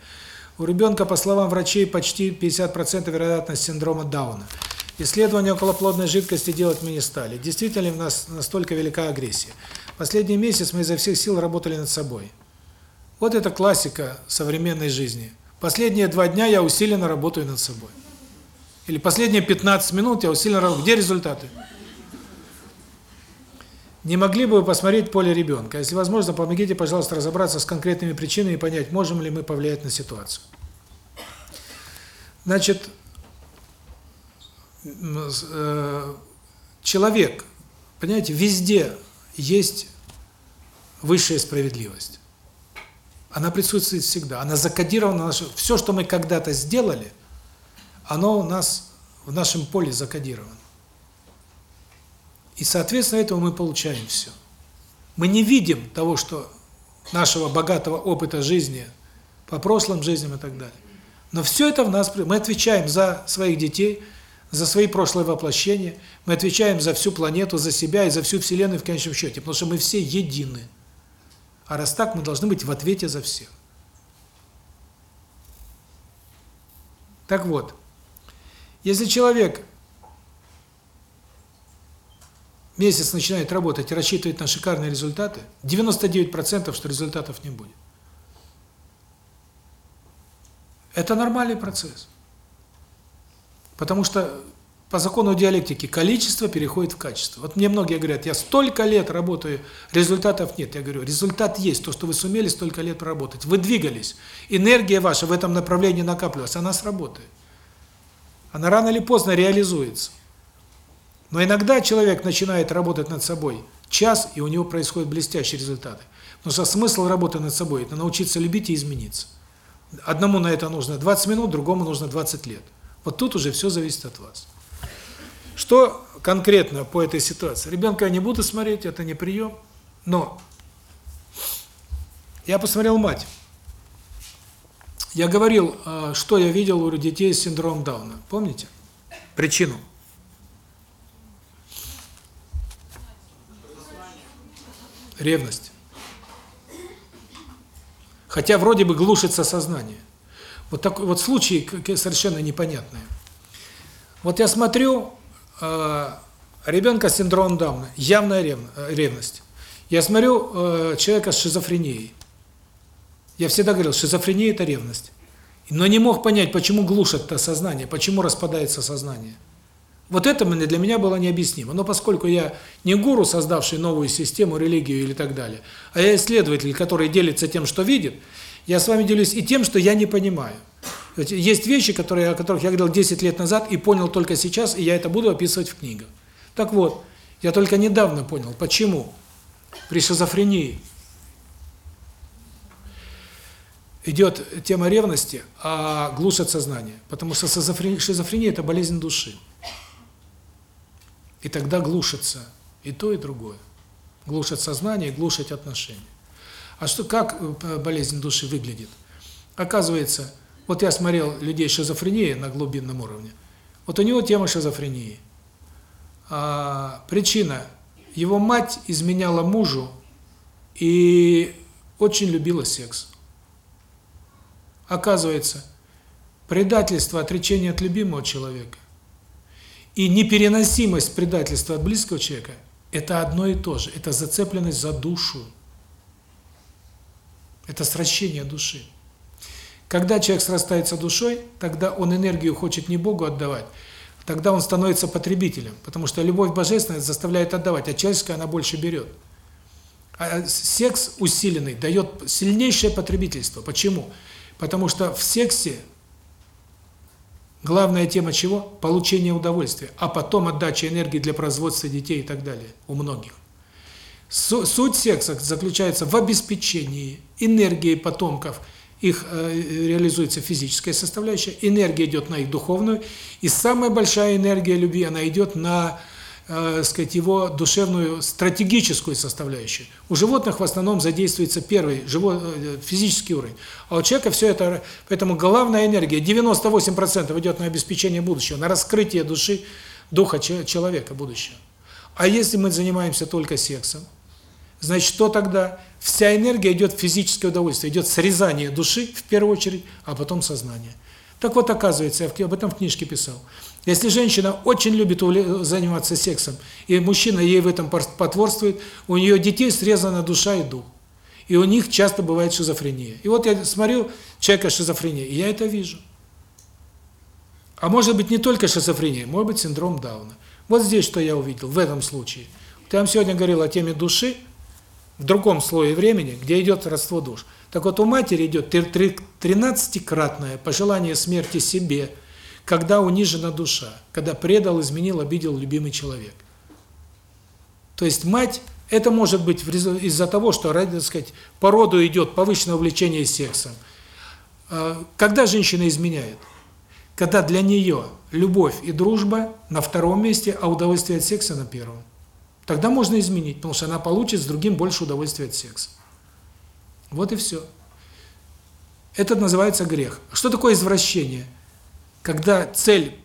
У ребенка, по словам врачей, почти 50% вероятность синдрома Дауна. Исследования околоплодной жидкости делать мы не стали. Действительно, у нас настолько велика агрессия. Последний месяц мы изо всех сил работали над собой. Вот это классика современной жизни. Последние два дня я усиленно работаю над собой. Или последние 15 минут я усиленно работаю. Где результаты? Не могли бы вы посмотреть поле ребенка? Если возможно, помогите, пожалуйста, разобраться с конкретными причинами и понять, можем ли мы повлиять на ситуацию. Значит, э, человек, понимаете, везде есть высшая справедливость. Она присутствует всегда. Она закодирована. Все, что мы когда-то сделали, оно у нас в нашем поле закодировано. И, соответственно, этого мы получаем все. Мы не видим того, что нашего богатого опыта жизни, по прошлым жизням и так далее. Но все это в нас, мы отвечаем за своих детей, за свои прошлые воплощения, мы отвечаем за всю планету, за себя и за всю Вселенную в конечном счете, потому что мы все едины. А раз так, мы должны быть в ответе за всех. Так вот, если человек месяц начинает работать и рассчитывает на шикарные результаты, 99% что результатов не будет. Это нормальный процесс. Потому что по закону диалектики количество переходит в качество. Вот мне многие говорят, я столько лет работаю, результатов нет. Я говорю, результат есть, то, что вы сумели столько лет проработать. Вы двигались, энергия ваша в этом направлении накапливалась, она сработает. Она рано или поздно реализуется. Но иногда человек начинает работать над собой час, и у него происходят блестящие результаты. Но что смысл работы над собой – это научиться любить и измениться. Одному на это нужно 20 минут, другому нужно 20 лет. Вот тут уже все зависит от вас. Что конкретно по этой ситуации? Ребенка я не буду смотреть, это не прием, но я посмотрел мать. Я говорил, э, что я видел у детей с синдромом Дауна. Помните? Причину. Ревность. Хотя вроде бы глушится сознание. Вот такой вот случай совершенно непонятный. Вот я смотрю, э, ребенка с синдромом Дауна, явная ревность. Я смотрю э, человека с шизофренией. Я всегда говорил, шизофрения – это ревность. Но не мог понять, почему глушат-то сознание, почему распадается сознание. Вот это для меня было необъяснимо. Но поскольку я не гуру, создавший новую систему, религию или так далее, а я исследователь, который делится тем, что видит, я с вами делюсь и тем, что я не понимаю. Есть вещи, которые, о которых я говорил 10 лет назад и понял только сейчас, и я это буду описывать в книгах. Так вот, я только недавно понял, почему при шизофрении идет тема ревности, а глушат сознание. Потому что шизофрения – это болезнь души. И тогда глушится и то, и другое. Глушат сознание, глушат отношения. А что, как э, болезнь души выглядит? Оказывается, вот я смотрел людей с шизофренией на глубинном уровне. Вот у него тема шизофрении. А, причина. Его мать изменяла мужу и очень любила секс. Оказывается, предательство, отречение от любимого человека и непереносимость предательства от близкого человека – это одно и то же. Это зацепленность за душу. Это сращение души. Когда человек срастается душой, тогда он энергию хочет не Богу отдавать, тогда он становится потребителем, потому что любовь божественная заставляет отдавать, а человеческая она больше берет. А секс усиленный дает сильнейшее потребительство. Почему? Потому что в сексе Главная тема чего? Получение удовольствия, а потом отдача энергии для производства детей и так далее у многих. Суть секса заключается в обеспечении энергии потомков, их э, реализуется физическая составляющая, энергия идет на их духовную, и самая большая энергия любви, она идет на э, сказать, его душевную стратегическую составляющую. У животных в основном задействуется первый живой э, физический уровень, а у человека все это, поэтому главная энергия 98% идет на обеспечение будущего, на раскрытие души духа человека будущего. А если мы занимаемся только сексом, значит, что тогда? Вся энергия идет в физическое удовольствие, идет срезание души в первую очередь, а потом сознание. Так вот, оказывается, я об этом в книжке писал. Если женщина очень любит заниматься сексом, и мужчина ей в этом потворствует, у нее детей срезана душа и дух. И у них часто бывает шизофрения. И вот я смотрю человека с шизофренией, и я это вижу. А может быть не только шизофрения, может быть синдром Дауна. Вот здесь что я увидел, в этом случае. Я вам сегодня говорил о теме души, в другом слое времени, где идет родство душ. Так вот у матери идет 13-кратное пожелание смерти себе – когда унижена душа, когда предал, изменил, обидел любимый человек. То есть мать, это может быть из-за того, что, так сказать, по роду идет повышенное увлечение сексом. А, когда женщина изменяет? Когда для нее любовь и дружба на втором месте, а удовольствие от секса на первом. Тогда можно изменить, потому что она получит с другим больше удовольствия от секса. Вот и все. Это называется грех. Что такое извращение? Когда цель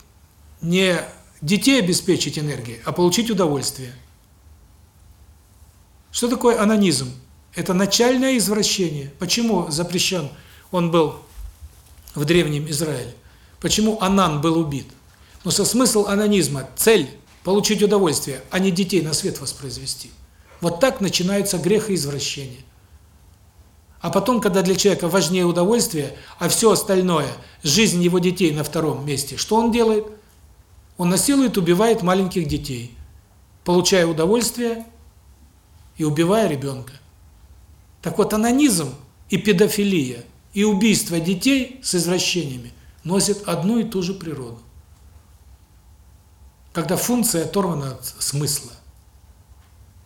не детей обеспечить энергией, а получить удовольствие. Что такое анонизм? Это начальное извращение. Почему запрещен он был в древнем Израиле? Почему Анан был убит? Но со смысл анонизма – цель – получить удовольствие, а не детей на свет воспроизвести. Вот так начинается грех и извращение. А потом, когда для человека важнее удовольствие, а все остальное, жизнь его детей на втором месте, что он делает? Он насилует, убивает маленьких детей, получая удовольствие и убивая ребенка. Так вот, анонизм и педофилия, и убийство детей с извращениями носят одну и ту же природу. Когда функция оторвана от смысла.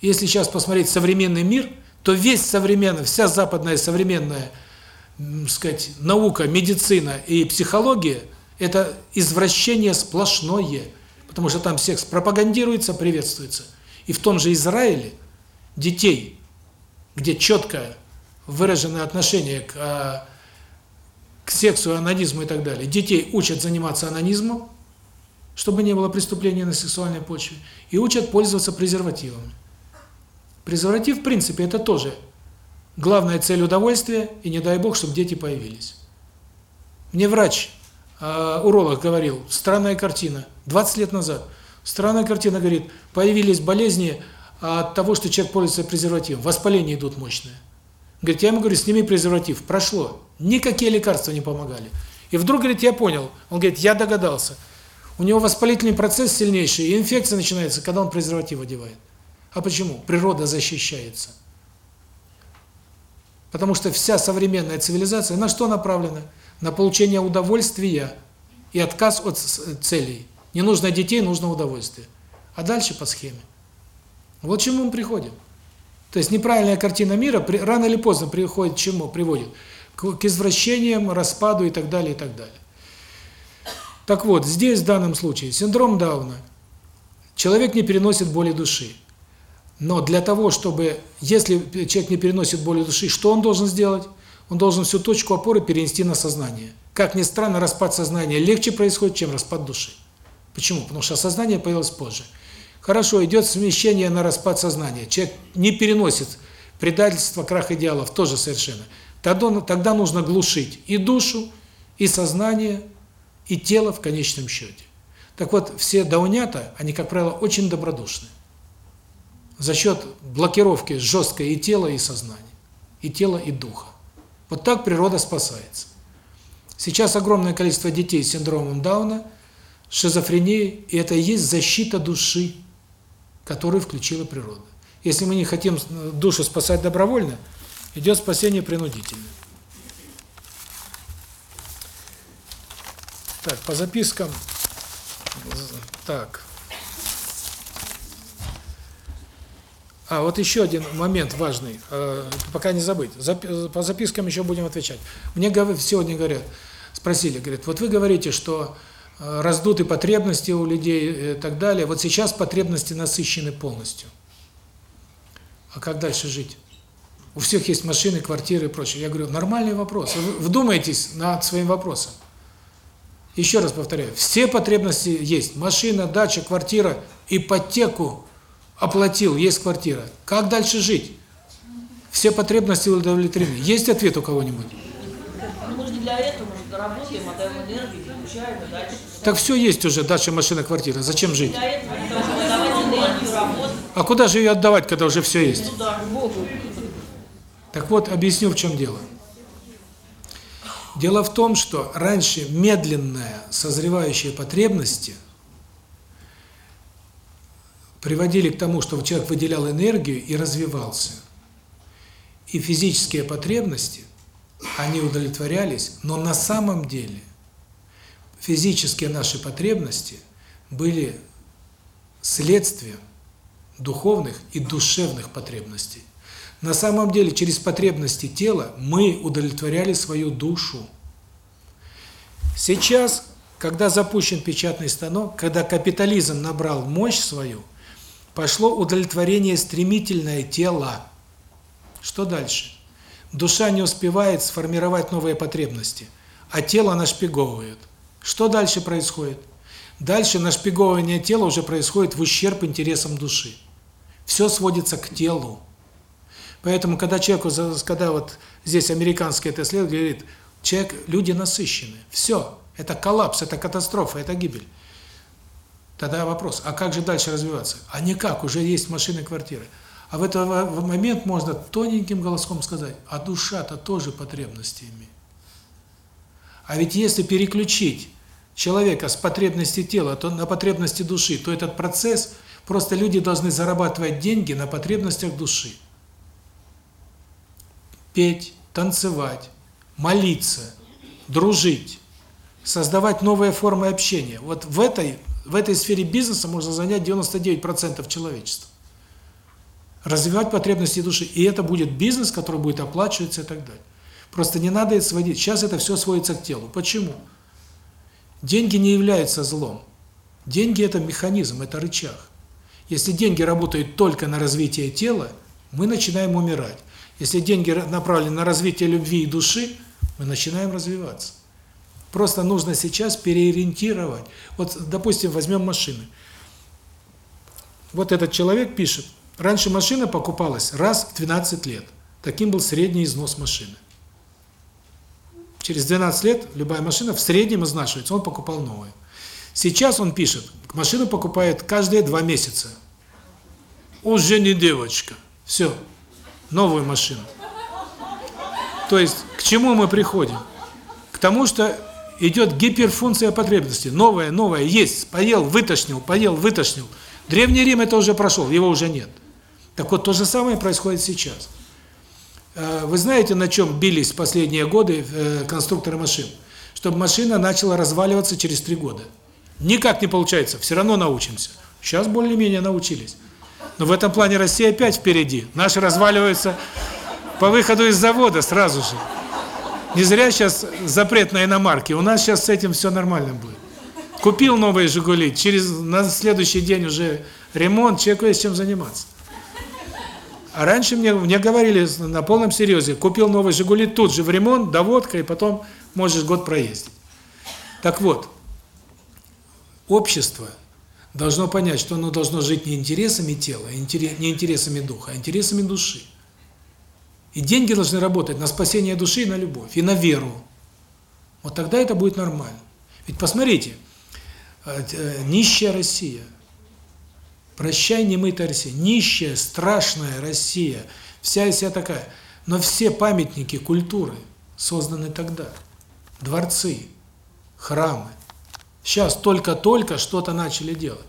Если сейчас посмотреть современный мир, то весь современный, вся западная современная, сказать, наука, медицина и психология – это извращение сплошное, потому что там секс пропагандируется, приветствуется. И в том же Израиле детей, где четко выраженное отношение к, а, к сексу, анонизму и так далее, детей учат заниматься анонизмом, чтобы не было преступления на сексуальной почве, и учат пользоваться презервативами. Презерватив, в принципе, это тоже главная цель удовольствия, и не дай бог, чтобы дети появились. Мне врач, э, уролог говорил, странная картина, 20 лет назад, странная картина, говорит, появились болезни от того, что человек пользуется презервативом, воспаления идут мощные. Говорит, я ему говорю, сними презерватив, прошло, никакие лекарства не помогали. И вдруг, говорит, я понял, он говорит, я догадался, у него воспалительный процесс сильнейший, и инфекция начинается, когда он презерватив одевает. А почему? Природа защищается. Потому что вся современная цивилизация на что направлена? На получение удовольствия и отказ от целей. Не нужно детей, нужно удовольствие. А дальше по схеме. Вот к чему мы приходим. То есть неправильная картина мира при, рано или поздно приходит к чему? Приводит к, к извращениям, распаду и так далее, и так далее. Так вот, здесь в данном случае синдром Дауна. Человек не переносит боли души. Но для того, чтобы, если человек не переносит боли души, что он должен сделать? Он должен всю точку опоры перенести на сознание. Как ни странно, распад сознания легче происходит, чем распад души. Почему? Потому что сознание появилось позже. Хорошо, идет смещение на распад сознания. Человек не переносит предательство, крах идеалов, тоже совершенно. Тогда, тогда нужно глушить и душу, и сознание, и тело в конечном счете. Так вот, все даунята, они, как правило, очень добродушны. За счет блокировки жесткой и тела, и сознания. И тела, и духа. Вот так природа спасается. Сейчас огромное количество детей с синдромом Дауна, шизофренией, и это и есть защита души которую включила природа. Если мы не хотим душу спасать добровольно, идет спасение принудительно. Так, по запискам. Так. А, вот еще один момент важный, э, пока не забыть. По запискам еще будем отвечать. Мне сегодня говорят, спросили, говорят, вот вы говорите, что Э, раздуты потребности у людей и так далее. Вот сейчас потребности насыщены полностью. А как дальше жить? У всех есть машины, квартиры и прочее. Я говорю, нормальный вопрос. Вы вдумайтесь над своим вопросом. Еще раз повторяю, все потребности есть. Машина, дача, квартира, ипотеку оплатил, есть квартира. Как дальше жить? Все потребности удовлетворены. Есть ответ у кого-нибудь? Ну, мы же не для этого, мы же работаем, отдаем энергию, получаем, и дальше. Так все есть уже, дача, машина, квартира. Зачем жить? А куда же ее отдавать, когда уже все есть? Так вот, объясню, в чем дело. Дело в том, что раньше медленные созревающие потребности приводили к тому, что человек выделял энергию и развивался. И физические потребности, они удовлетворялись, но на самом деле – физические наши потребности были следствием духовных и душевных потребностей. На самом деле, через потребности тела мы удовлетворяли свою душу. Сейчас, когда запущен печатный станок, когда капитализм набрал мощь свою, пошло удовлетворение стремительное тела. Что дальше? Душа не успевает сформировать новые потребности, а тело нашпиговывает – что дальше происходит? Дальше нашпиговывание тела уже происходит в ущерб интересам души. Все сводится к телу. Поэтому, когда человеку, когда вот здесь американский это исследователь говорит, человек, люди насыщены. Все. Это коллапс, это катастрофа, это гибель. Тогда вопрос, а как же дальше развиваться? А никак, уже есть машины, квартиры. А в этот момент можно тоненьким голоском сказать, а душа-то тоже потребности имеет. А ведь если переключить человека с потребности тела то на потребности души, то этот процесс, просто люди должны зарабатывать деньги на потребностях души. Петь, танцевать, молиться, дружить, создавать новые формы общения. Вот в этой, в этой сфере бизнеса можно занять 99% человечества. Развивать потребности души. И это будет бизнес, который будет оплачиваться и так далее. Просто не надо это сводить. Сейчас это все сводится к телу. Почему? Деньги не являются злом. Деньги – это механизм, это рычаг. Если деньги работают только на развитие тела, мы начинаем умирать. Если деньги направлены на развитие любви и души, мы начинаем развиваться. Просто нужно сейчас переориентировать. Вот, допустим, возьмем машины. Вот этот человек пишет, раньше машина покупалась раз в 12 лет. Таким был средний износ машины. Через 12 лет любая машина в среднем изнашивается, он покупал новую. Сейчас он пишет, машину покупает каждые два месяца. Уже не девочка. Все, новую машину. То есть, к чему мы приходим? К тому, что идет гиперфункция потребности. Новое, новое, есть, поел, вытошнил, поел, вытошнил. Древний Рим это уже прошел, его уже нет. Так вот, то же самое происходит сейчас. Вы знаете, на чем бились последние годы конструкторы машин? Чтобы машина начала разваливаться через три года. Никак не получается, все равно научимся. Сейчас более-менее научились. Но в этом плане Россия опять впереди. Наши разваливаются по выходу из завода сразу же. Не зря сейчас запрет на иномарки. У нас сейчас с этим все нормально будет. Купил новые «Жигули», через на следующий день уже ремонт, человеку есть чем заниматься. А раньше мне мне говорили на полном серьезе, купил новый «Жигули», тут же в ремонт, доводка, и потом можешь год проездить. Так вот, общество должно понять, что оно должно жить не интересами тела, не интересами духа, а интересами души. И деньги должны работать на спасение души и на любовь, и на веру. Вот тогда это будет нормально. Ведь посмотрите, нищая Россия, прощай, немытая Россия, нищая, страшная Россия, вся вся такая. Но все памятники культуры созданы тогда. Дворцы, храмы. Сейчас только-только что-то начали делать.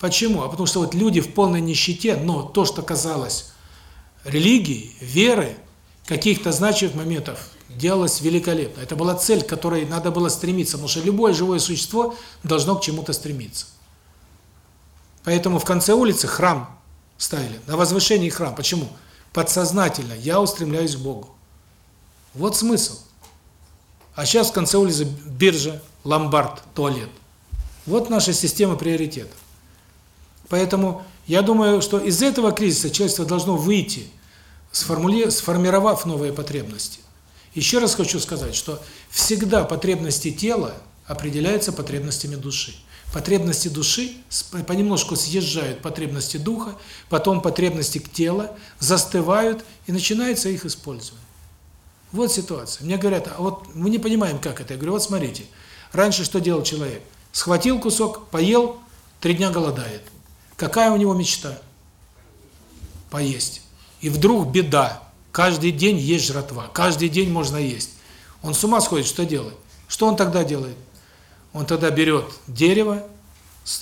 Почему? А потому что вот люди в полной нищете, но то, что казалось религии, веры, каких-то значимых моментов делалось великолепно. Это была цель, к которой надо было стремиться, потому что любое живое существо должно к чему-то стремиться. Поэтому в конце улицы храм ставили, на возвышении храм. Почему? Подсознательно я устремляюсь к Богу. Вот смысл. А сейчас в конце улицы биржа, ломбард, туалет. Вот наша система приоритетов. Поэтому я думаю, что из этого кризиса человечество должно выйти сформули... сформировав новые потребности. Еще раз хочу сказать, что всегда потребности тела определяются потребностями души. Потребности души понемножку съезжают потребности духа, потом потребности тела застывают и начинается их использование. Вот ситуация. Мне говорят, а вот мы не понимаем, как это. Я говорю, вот смотрите, раньше что делал человек? Схватил кусок, поел, три дня голодает. Какая у него мечта? Поесть. И вдруг беда. Каждый день есть жратва. Каждый день можно есть. Он с ума сходит, что делает? Что он тогда делает? Он тогда берет дерево,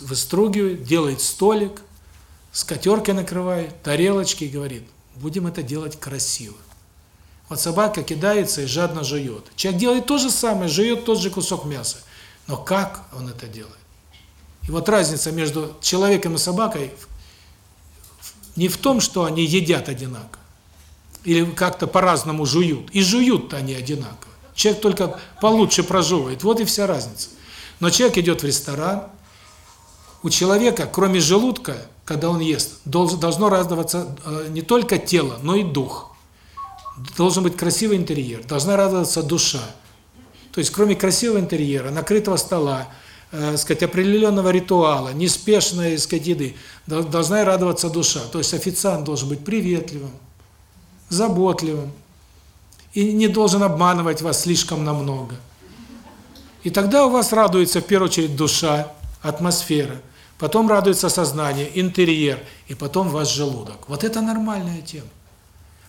выстругивает, делает столик, скатеркой накрывает, тарелочки и говорит, будем это делать красиво. Вот собака кидается и жадно жует. Человек делает то же самое, жует тот же кусок мяса. Но как он это делает? И вот разница между человеком и собакой не в том, что они едят одинаково, или как-то по-разному жуют. И жуют-то они одинаково. Человек только получше прожевывает. Вот и вся разница. Но человек идет в ресторан, у человека, кроме желудка, когда он ест, должно радоваться не только тело, но и дух. Должен быть красивый интерьер, должна радоваться душа. То есть, кроме красивого интерьера, накрытого стола, э, сказать, определенного ритуала, неспешной, сказать, еды, должна радоваться душа. То есть официант должен быть приветливым, заботливым и не должен обманывать вас слишком намного. И тогда у вас радуется в первую очередь душа, атмосфера, потом радуется сознание, интерьер, и потом ваш желудок. Вот это нормальная тема.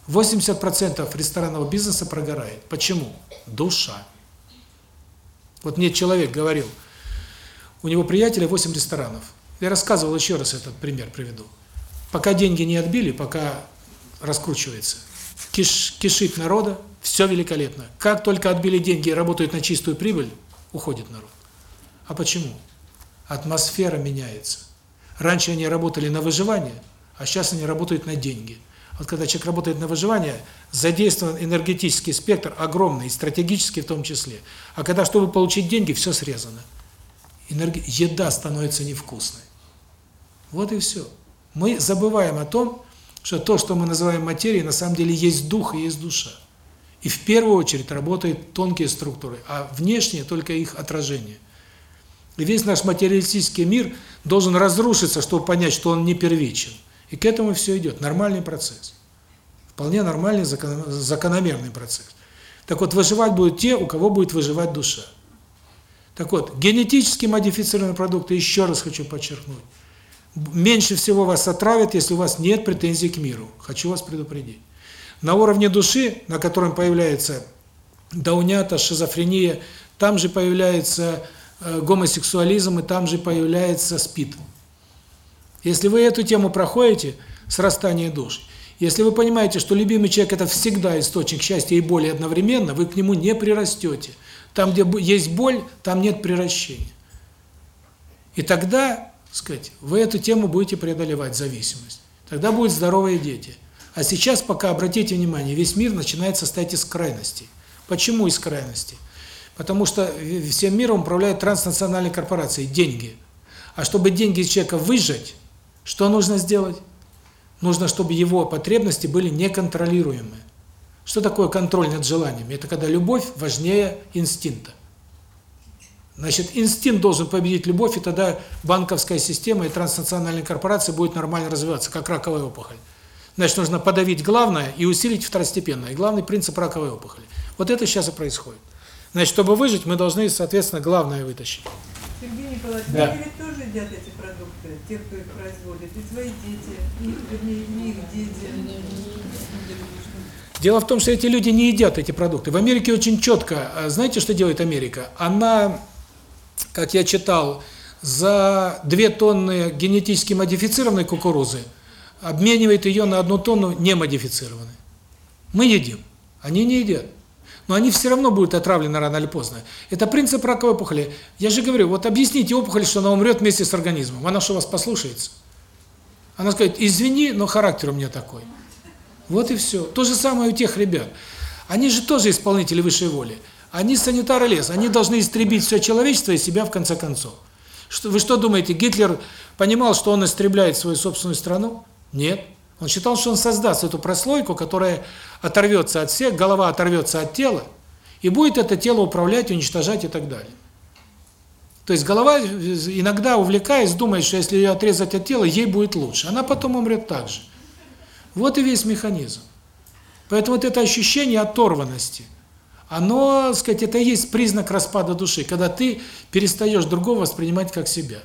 80% ресторанного бизнеса прогорает. Почему? Душа. Вот мне человек говорил – У него приятеля 8 ресторанов. Я рассказывал, еще раз этот пример приведу. Пока деньги не отбили, пока раскручивается, киш, кишит народа, все великолепно. Как только отбили деньги и работают на чистую прибыль, уходит народ. А почему? Атмосфера меняется. Раньше они работали на выживание, а сейчас они работают на деньги. Вот когда человек работает на выживание, задействован энергетический спектр огромный, и стратегический в том числе. А когда, чтобы получить деньги, все срезано. Энерги... Еда становится невкусной. Вот и все. Мы забываем о том, что то, что мы называем материей, на самом деле есть дух и есть душа. И в первую очередь работают тонкие структуры, а внешние только их отражение. И весь наш материалистический мир должен разрушиться, чтобы понять, что он не первичен. И к этому все идет. Нормальный процесс. Вполне нормальный, закономерный процесс. Так вот, выживать будут те, у кого будет выживать душа. Так вот, генетически модифицированные продукты, еще раз хочу подчеркнуть, меньше всего вас отравят, если у вас нет претензий к миру. Хочу вас предупредить. На уровне души, на котором появляется даунята, шизофрения, там же появляется э, гомосексуализм, и там же появляется СПИД. Если вы эту тему проходите, срастание душ, если вы понимаете, что любимый человек – это всегда источник счастья и боли одновременно, вы к нему не прирастете. Там, где есть боль, там нет приращения. И тогда, сказать, вы эту тему будете преодолевать, зависимость. Тогда будут здоровые дети. А сейчас, пока, обратите внимание, весь мир начинает состоять из крайностей. Почему из крайностей? Потому что всем миром управляют транснациональные корпорации, деньги. А чтобы деньги из человека выжать, что нужно сделать? Нужно, чтобы его потребности были неконтролируемые. Что такое контроль над желаниями? Это когда любовь важнее инстинкта. Значит, инстинкт должен победить любовь, и тогда банковская система и транснациональные корпорации будут нормально развиваться, как раковая опухоль. Значит, нужно подавить главное и усилить второстепенное. И главный принцип раковой опухоли. Вот это сейчас и происходит. Значит, чтобы выжить, мы должны, соответственно, главное вытащить. Сергей Николаевич, да. матери тоже едят эти продукты, те, кто их производит, и свои дети, и, вернее, не их дети. Дело в том, что эти люди не едят эти продукты. В Америке очень четко, а знаете, что делает Америка? Она, как я читал, за 2 тонны генетически модифицированной кукурузы обменивает ее на одну тонну немодифицированной. Мы едим, они не едят но они все равно будут отравлены рано или поздно. Это принцип раковой опухоли. Я же говорю, вот объясните опухоль, что она умрет вместе с организмом. Она что, вас послушается? Она скажет, извини, но характер у меня такой. Вот и все. То же самое у тех ребят. Они же тоже исполнители высшей воли. Они санитары лес. Они должны истребить все человечество и себя в конце концов. Что, вы что думаете, Гитлер понимал, что он истребляет свою собственную страну? Нет. Он считал, что он создаст эту прослойку, которая оторвется от всех, голова оторвется от тела, и будет это тело управлять, уничтожать и так далее. То есть голова, иногда увлекаясь, думает, что если ее отрезать от тела, ей будет лучше. Она потом умрет так же. Вот и весь механизм. Поэтому вот это ощущение оторванности, оно, сказать, это и есть признак распада души, когда ты перестаешь другого воспринимать как себя.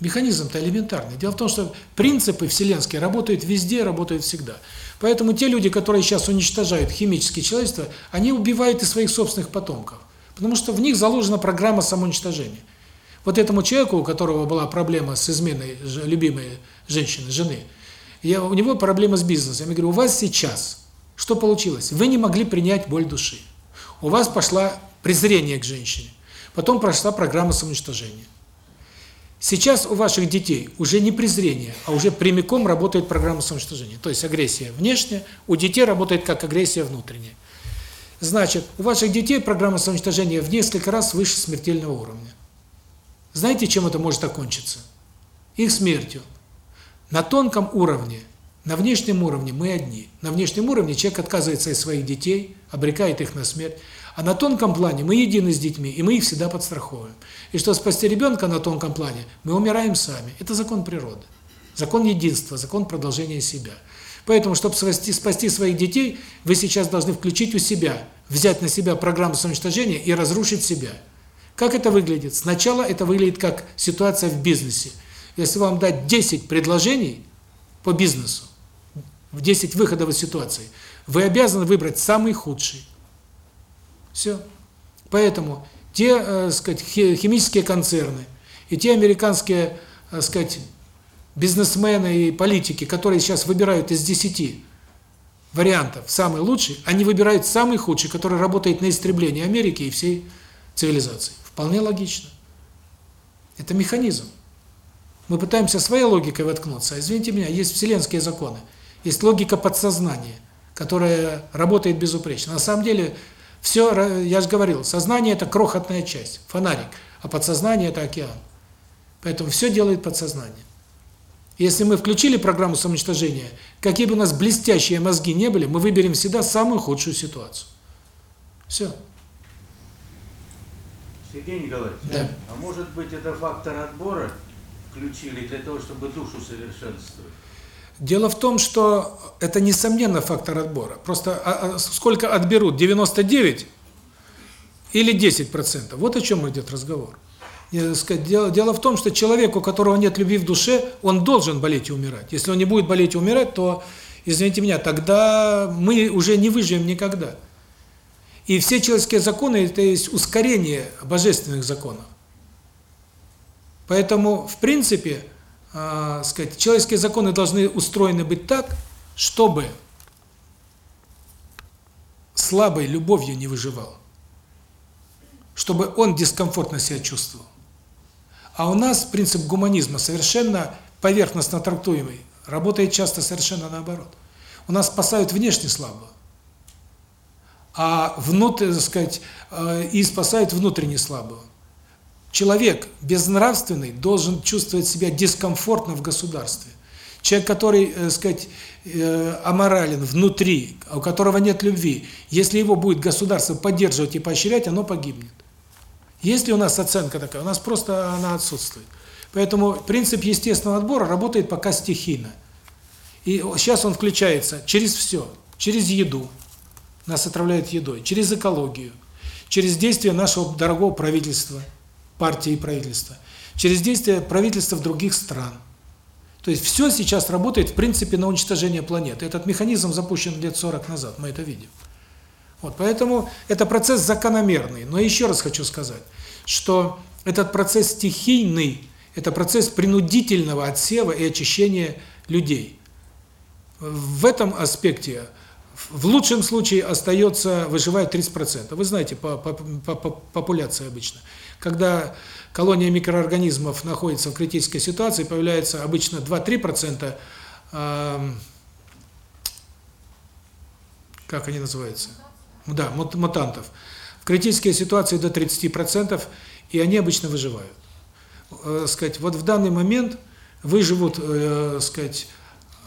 Механизм-то элементарный. Дело в том, что принципы вселенские работают везде, работают всегда. Поэтому те люди, которые сейчас уничтожают химическое человечество, они убивают и своих собственных потомков. Потому что в них заложена программа самоуничтожения. Вот этому человеку, у которого была проблема с изменой любимой женщины, жены, я, у него проблема с бизнесом. Я говорю, у вас сейчас что получилось? Вы не могли принять боль души. У вас пошла презрение к женщине. Потом прошла программа самоуничтожения. Сейчас у ваших детей уже не презрение, а уже прямиком работает программа самоуничтожения. То есть агрессия внешняя, у детей работает как агрессия внутренняя. Значит, у ваших детей программа самоуничтожения в несколько раз выше смертельного уровня. Знаете, чем это может окончиться? Их смертью. На тонком уровне, на внешнем уровне мы одни. На внешнем уровне человек отказывается от своих детей, обрекает их на смерть. А на тонком плане мы едины с детьми, и мы их всегда подстраховываем. И что спасти ребенка на тонком плане, мы умираем сами. Это закон природы. Закон единства, закон продолжения себя. Поэтому, чтобы спасти, спасти своих детей, вы сейчас должны включить у себя, взять на себя программу самоуничтожения и разрушить себя. Как это выглядит? Сначала это выглядит как ситуация в бизнесе. Если вам дать 10 предложений по бизнесу, в 10 выходов из ситуации, вы обязаны выбрать самый худший. Все. Поэтому те, э, сказать, химические концерны и те американские, э, сказать, бизнесмены и политики, которые сейчас выбирают из 10 вариантов самый лучший, они выбирают самый худший, который работает на истребление Америки и всей цивилизации. Вполне логично. Это механизм. Мы пытаемся своей логикой воткнуться. А извините меня, есть вселенские законы. Есть логика подсознания, которая работает безупречно. На самом деле, все, я же говорил, сознание – это крохотная часть, фонарик, а подсознание – это океан. Поэтому все делает подсознание. Если мы включили программу самоуничтожения, какие бы у нас блестящие мозги не были, мы выберем всегда самую худшую ситуацию. Все. Сергей Николаевич, да. а может быть это фактор отбора включили для того, чтобы душу совершенствовать? Дело в том, что это несомненно фактор отбора. Просто а, а, сколько отберут? 99 или 10%? Вот о чем идет разговор. Дело, в том, что человек, у которого нет любви в душе, он должен болеть и умирать. Если он не будет болеть и умирать, то, извините меня, тогда мы уже не выживем никогда. И все человеческие законы – это есть ускорение божественных законов. Поэтому, в принципе, э, сказать, человеческие законы должны устроены быть так, чтобы слабой любовью не выживал. Чтобы он дискомфортно себя чувствовал. А у нас принцип гуманизма совершенно поверхностно трактуемый, работает часто совершенно наоборот. У нас спасают внешне слабого, а внутрь, так сказать, э, и спасают внутренне слабого. Человек безнравственный должен чувствовать себя дискомфортно в государстве. Человек, который, э, сказать, э, аморален внутри, у которого нет любви, если его будет государство поддерживать и поощрять, оно погибнет. Есть ли у нас оценка такая? У нас просто она отсутствует. Поэтому принцип естественного отбора работает пока стихийно. И сейчас он включается через все. Через еду. Нас отравляют едой. Через экологию. Через действия нашего дорогого правительства, партии и правительства. Через действия правительства других стран. То есть все сейчас работает в принципе на уничтожение планеты. Этот механизм запущен лет 40 назад, мы это видим. Вот, поэтому это процесс закономерный. Но еще раз хочу сказать, что этот процесс стихийный, это процесс принудительного отсева и очищения людей. В этом аспекте в лучшем случае остается, выживает 30%. Вы знаете, по, по, по, по популяции обычно. Когда колония микроорганизмов находится в критической ситуации, появляется обычно 2-3%, э, как они называются? да, мутантов. В критические ситуации до 30%, и они обычно выживают. Э, сказать, вот в данный момент выживут, э, сказать,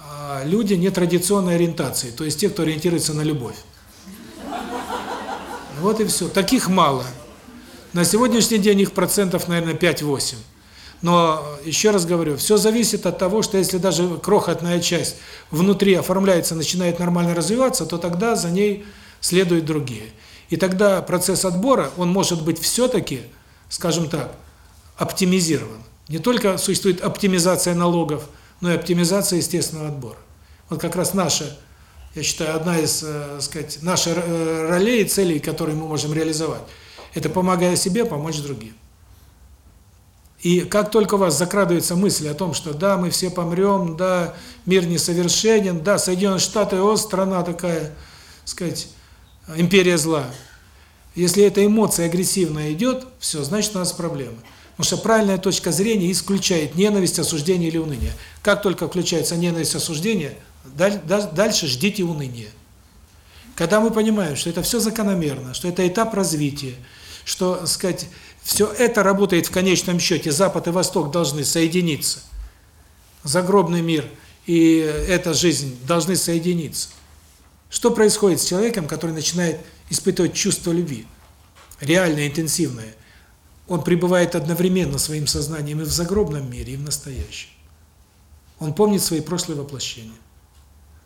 а, люди нетрадиционной ориентации, то есть те, кто ориентируется на любовь. Вот и все. Таких мало. На сегодняшний день их процентов, наверное, 5-8. Но, еще раз говорю, все зависит от того, что если даже крохотная часть внутри оформляется, начинает нормально развиваться, то тогда за ней следуют другие. И тогда процесс отбора, он может быть все-таки, скажем так, оптимизирован. Не только существует оптимизация налогов, но и оптимизация естественного отбора. Вот как раз наша, я считаю, одна из, э, сказать, наших э, ролей и целей, которые мы можем реализовать, это помогая себе, помочь другим. И как только у вас закрадывается мысль о том, что да, мы все помрем, да, мир несовершенен, да, Соединенные Штаты, о, страна такая, сказать, империя зла. Если эта эмоция агрессивная идет, все, значит у нас проблемы. Потому что правильная точка зрения исключает ненависть, осуждение или уныние. Как только включается ненависть, осуждение, дальше ждите уныния. Когда мы понимаем, что это все закономерно, что это этап развития, что, сказать, все это работает в конечном счете, Запад и Восток должны соединиться, загробный мир и эта жизнь должны соединиться. Что происходит с человеком, который начинает испытывать чувство любви? Реальное, интенсивное. Он пребывает одновременно своим сознанием и в загробном мире, и в настоящем. Он помнит свои прошлые воплощения.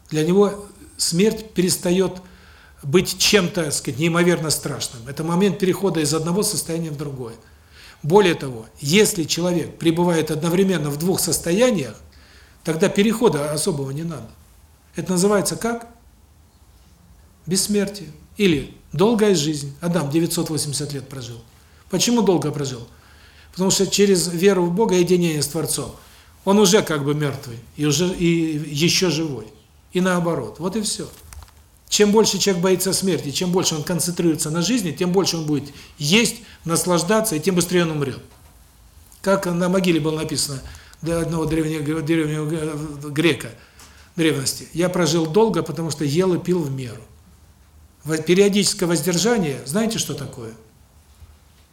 Для него смерть перестает быть чем-то, так сказать, неимоверно страшным. Это момент перехода из одного состояния в другое. Более того, если человек пребывает одновременно в двух состояниях, тогда перехода особого не надо. Это называется как? Бессмертие. Или долгая жизнь. Адам 980 лет прожил. Почему долго прожил? Потому что через веру в Бога и единение с Творцом он уже как бы мертвый и уже и еще живой. И наоборот. Вот и все. Чем больше человек боится смерти, чем больше он концентрируется на жизни, тем больше он будет есть, наслаждаться, и тем быстрее он умрет. Как на могиле было написано для одного древнего, древнего грека древности. Я прожил долго, потому что ел и пил в меру. Периодическое воздержание, знаете, что такое?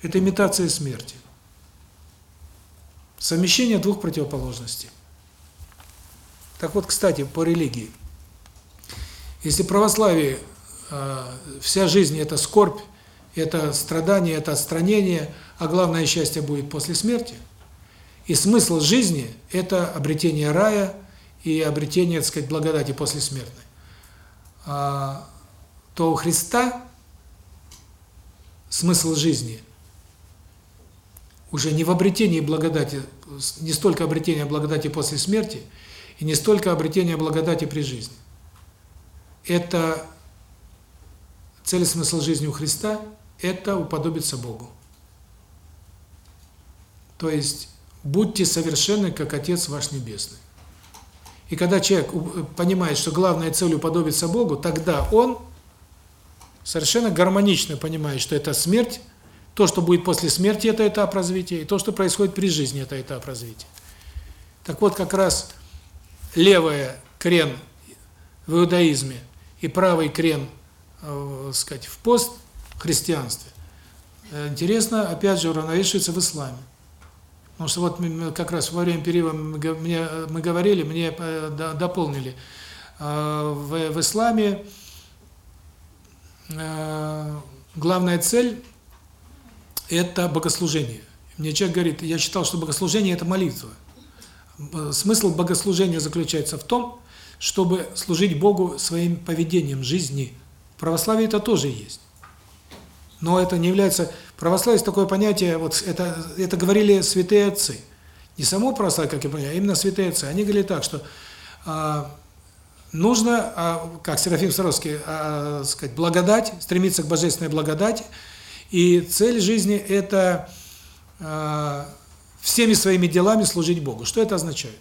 Это имитация смерти. Совмещение двух противоположностей. Так вот, кстати, по религии. Если православие э, вся жизнь это скорбь, это страдание, это отстранение, а главное счастье будет после смерти, и смысл жизни это обретение рая и обретение, так сказать, благодати после смертной. А, то у Христа смысл жизни уже не в обретении благодати, не столько обретения благодати после смерти, и не столько обретения благодати при жизни это цель и смысл жизни у Христа – это уподобиться Богу. То есть, будьте совершенны, как Отец ваш Небесный. И когда человек понимает, что главная цель уподобиться Богу, тогда он совершенно гармонично понимает, что это смерть, то, что будет после смерти, это этап развития, и то, что происходит при жизни, это этап развития. Так вот, как раз левая крен в иудаизме – и правый крен, э, сказать, в пост христианстве, э, интересно, опять же, уравновешивается в исламе. Потому что вот как раз во время перерыва мне мы говорили, мне э, дополнили, в, в исламе главная цель – это богослужение. Мне человек говорит, я считал, что богослужение – это молитва. Смысл богослужения заключается в том, чтобы служить Богу своим поведением жизни. В православии это тоже есть. Но это не является... Православие такое понятие, вот это, это говорили святые отцы. Не само православие, как я понимаю, а именно святые отцы. Они говорили так, что а, нужно, а, как Серафим Саровский, а, сказать, благодать, стремиться к божественной благодати. И цель жизни – это а, всеми своими делами служить Богу. Что это означает?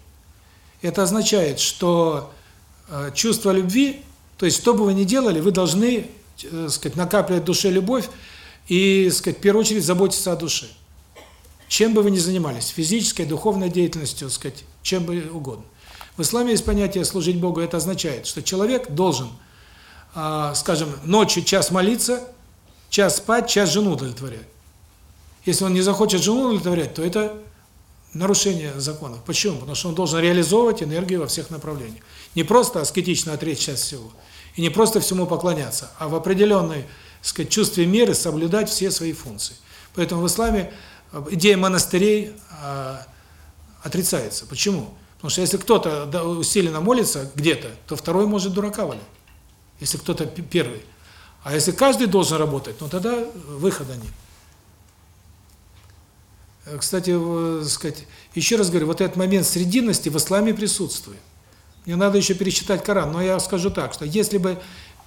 Это означает, что чувство любви, то есть что бы вы ни делали, вы должны, э, сказать, накапливать в душе любовь и, сказать, в первую очередь заботиться о душе. Чем бы вы ни занимались, физической, духовной деятельностью, сказать, чем бы угодно. В исламе есть понятие служить Богу, это означает, что человек должен, э, скажем, ночью час молиться, час спать, час жену удовлетворять. Если он не захочет жену удовлетворять, то это нарушение законов. Почему? Потому что он должен реализовывать энергию во всех направлениях. Не просто аскетично отречься от всего, и не просто всему поклоняться, а в определенной, сказать, чувстве меры соблюдать все свои функции. Поэтому в исламе э, идея монастырей э, отрицается. Почему? Потому что если кто-то усиленно молится где-то, то второй может дурака валять. Если кто-то первый. А если каждый должен работать, ну тогда выхода нет. Э, кстати, сказать, еще раз говорю, вот этот момент срединности в исламе присутствует. Мне надо еще перечитать Коран, но я скажу так, что если бы,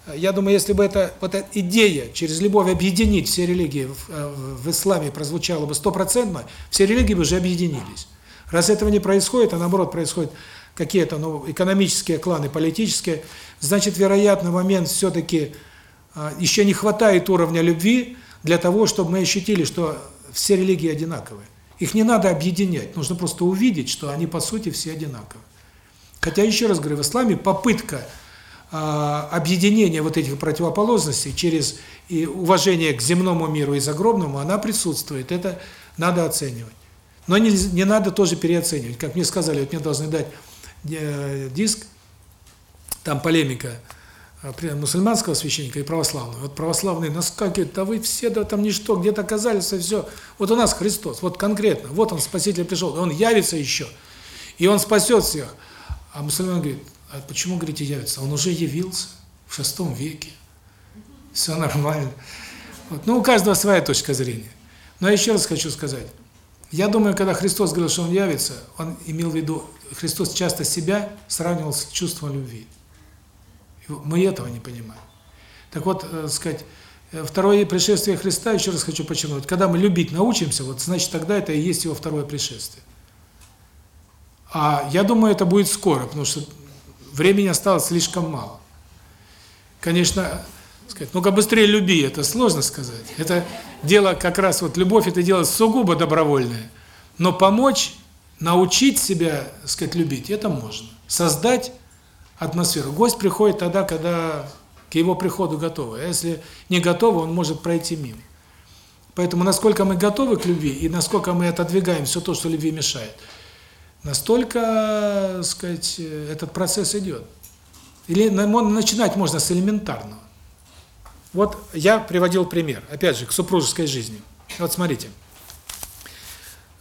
э, я думаю, если бы эта вот эта идея через любовь объединить все религии в, э, в исламе прозвучала бы стопроцентно, все религии бы уже объединились. Раз этого не происходит, а наоборот происходят какие-то ну, экономические кланы, политические, значит, вероятно, момент все-таки еще не хватает уровня любви для того, чтобы мы ощутили, что все религии одинаковые. Их не надо объединять, нужно просто увидеть, что они по сути все одинаковые. Хотя, еще раз говорю, в исламе попытка э, объединения вот этих противоположностей через и уважение к земному миру и загробному, она присутствует, это надо оценивать. Но не, не надо тоже переоценивать. Как мне сказали, вот мне должны дать э, диск, там полемика, мусульманского священника и православного. Вот православные нас как это вы все да там ничто, где-то оказались и все. Вот у нас Христос, вот конкретно, вот он Спаситель пришел, он явится еще, и он спасет всех. А мусульман говорит, а почему, говорите, явится? Он уже явился в шестом веке. Все нормально. Вот. Ну, у каждого своя точка зрения. Но я еще раз хочу сказать. Я думаю, когда Христос говорил, что Он явится, Он имел в виду, Христос часто себя сравнивал с чувством любви. Мы этого не понимаем. Так вот, э, сказать, Э, Второе пришествие Христа, еще раз хочу подчеркнуть, когда мы любить научимся, вот значит тогда это и есть его второе пришествие. А я думаю, это будет скоро, потому что времени осталось слишком мало. Конечно, сказать, ну-ка быстрее люби, это сложно сказать. Это дело как раз, вот любовь это дело сугубо добровольное. Но помочь, научить себя, сказать, любить, это можно. Создать атмосферу. Гость приходит тогда, когда к его приходу готовы. А если не готовы, он может пройти мимо. Поэтому насколько мы готовы к любви и насколько мы отодвигаем все то, что любви мешает, настолько, сказать, этот процесс идет. Или начинать можно с элементарного. Вот я приводил пример, опять же, к супружеской жизни. Вот смотрите.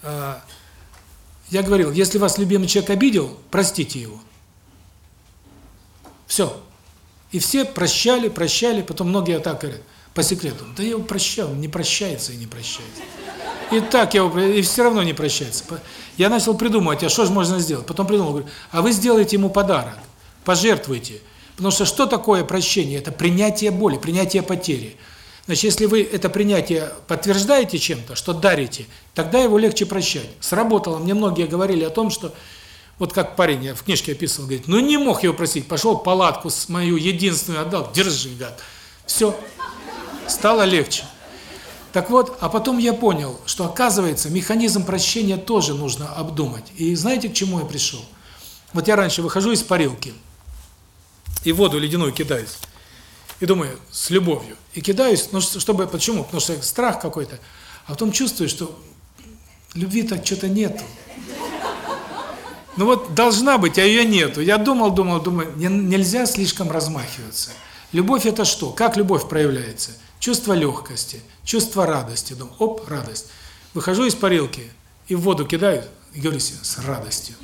А, я говорил, если вас любимый человек обидел, простите его. Все. И все прощали, прощали, потом многие так говорят, по секрету, да я его прощал, не прощается и не прощается. И так я его, и все равно не прощается. Я начал придумывать, а что же можно сделать? Потом придумал, говорю, а вы сделаете ему подарок, пожертвуйте. Потому что что такое прощение? Это принятие боли, принятие потери. Значит, если вы это принятие подтверждаете чем-то, что дарите, тогда его легче прощать. Сработало. Мне многие говорили о том, что вот как парень, я в книжке описывал, говорит, ну не мог его просить, пошел палатку с мою единственную отдал, держи, гад. Все, стало легче. Так вот, а потом я понял, что оказывается, механизм прощения тоже нужно обдумать. И знаете, к чему я пришел? Вот я раньше выхожу из парилки, и воду ледяную кидаюсь. И думаю, с любовью. И кидаюсь, ну чтобы, почему? Потому что страх какой-то. А потом чувствую, что любви так что-то нету. Ну вот должна быть, а ее нету. Я думал, думал, думал, нельзя слишком размахиваться. Любовь это что? Как любовь проявляется? Чувство легкости, чувство радости. Думаю, оп, радость. Выхожу из парилки и в воду кидаю, и говорю с радостью.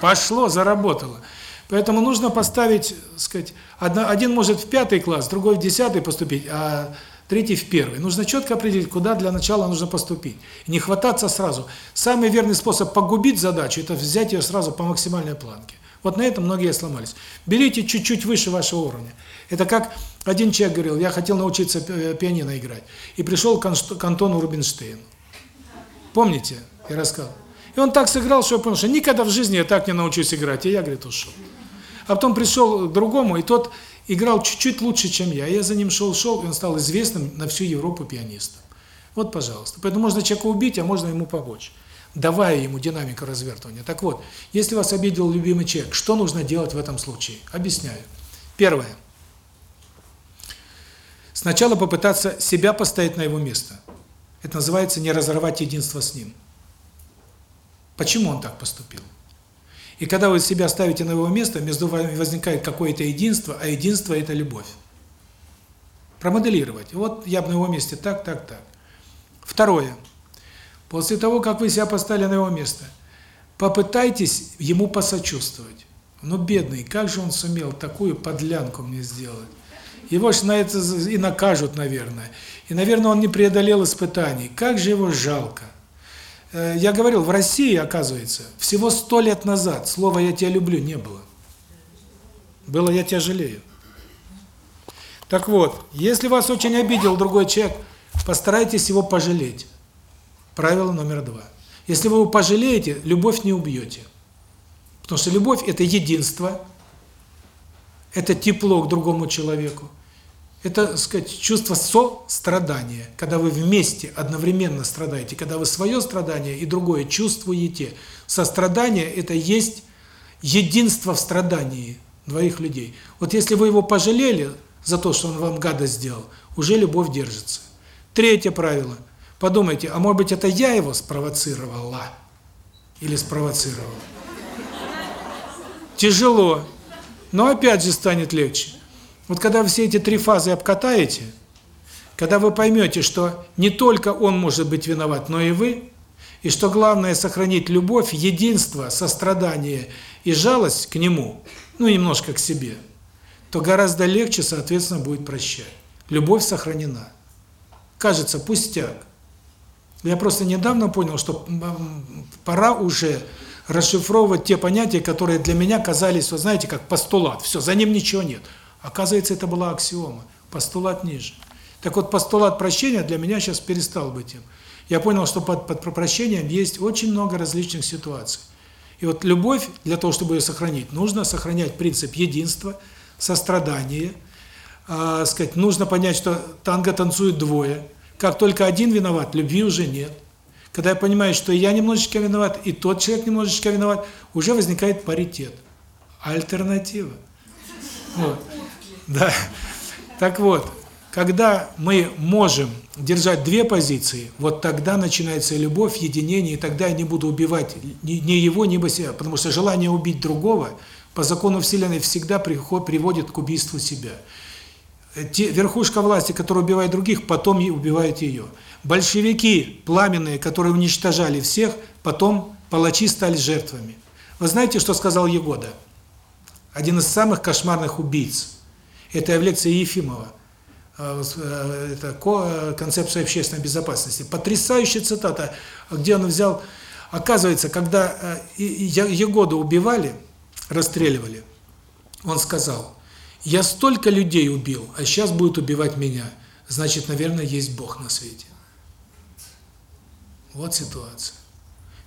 Пошло, заработало. Поэтому нужно поставить, сказать, один может в пятый класс, другой в десятый поступить, а третий в первый. Нужно четко определить, куда для начала нужно поступить. Не хвататься сразу. Самый верный способ погубить задачу – это взять ее сразу по максимальной планке. Вот на этом многие сломались. Берите чуть-чуть выше вашего уровня. Это как один человек говорил, я хотел научиться пианино играть. И пришел к Антону Рубинштейну. Помните? Я рассказал. И он так сыграл, что я понял, что никогда в жизни я так не научусь играть. И я, говорит, ушел. А потом пришел к другому, и тот играл чуть-чуть лучше, чем я. Я за ним шел-шел, и он стал известным на всю Европу пианистом. Вот, пожалуйста. Поэтому можно человека убить, а можно ему помочь, давая ему динамику развертывания. Так вот, если вас обидел любимый человек, что нужно делать в этом случае? Объясняю. Первое. Сначала попытаться себя поставить на его место. Это называется не разорвать единство с ним. Почему он так поступил? И когда вы себя ставите на его место, между вами возникает какое-то единство, а единство – это любовь. Промоделировать. Вот я бы на его месте так, так, так. Второе. После того, как вы себя поставили на его место, попытайтесь ему посочувствовать. Ну, бедный, как же он сумел такую подлянку мне сделать? Его ж на это и накажут, наверное. И, наверное, он не преодолел испытаний. Как же его жалко. Э, я говорил, в России, оказывается, всего сто лет назад слова «я тебя люблю» не было. Было «я тебя жалею». Так вот, если вас очень обидел другой человек, постарайтесь его пожалеть. Правило номер два. Если вы его пожалеете, любовь не убьете. Потому что любовь – это единство, это тепло к другому человеку. Это, так сказать, чувство сострадания, когда вы вместе одновременно страдаете, когда вы свое страдание и другое чувствуете. Сострадание – это есть единство в страдании двоих людей. Вот если вы его пожалели за то, что он вам гадость сделал, уже любовь держится. Третье правило. Подумайте, а может быть это я его спровоцировала? Или спровоцировал? Тяжело, но опять же станет легче. Вот когда все эти три фазы обкатаете, когда вы поймете, что не только он может быть виноват, но и вы, и что главное сохранить любовь, единство, сострадание и жалость к нему, ну немножко к себе, то гораздо легче, соответственно, будет прощать. Любовь сохранена. Кажется, пустяк. Я просто недавно понял, что пора уже расшифровывать те понятия, которые для меня казались, вы знаете, как постулат. Все, за ним ничего нет. Оказывается, это была аксиома, постулат ниже. Так вот, постулат прощения для меня сейчас перестал быть им. Я понял, что под, под прощением есть очень много различных ситуаций. И вот любовь, для того, чтобы ее сохранить, нужно сохранять принцип единства, сострадания. Э, сказать, нужно понять, что танго танцуют двое. Как только один виноват, любви уже нет. Когда я понимаю, что я немножечко виноват, и тот человек немножечко виноват, уже возникает паритет. Альтернатива. Вот. Да. Так вот, когда мы можем держать две позиции, вот тогда начинается любовь, единение, и тогда я не буду убивать ни, его, ни себя, потому что желание убить другого по закону Вселенной всегда приводит к убийству себя. Те, верхушка власти, которая убивает других, потом и убивает ее. Большевики пламенные, которые уничтожали всех, потом палачи стали жертвами. Вы знаете, что сказал Егода? Один из самых кошмарных убийц. Это лекция Ефимова. Это концепция общественной безопасности. Потрясающая цитата, где он взял... Оказывается, когда Егоду убивали, расстреливали, он сказал, я столько людей убил, а сейчас будет убивать меня. Значит, наверное, есть Бог на свете. Вот ситуация.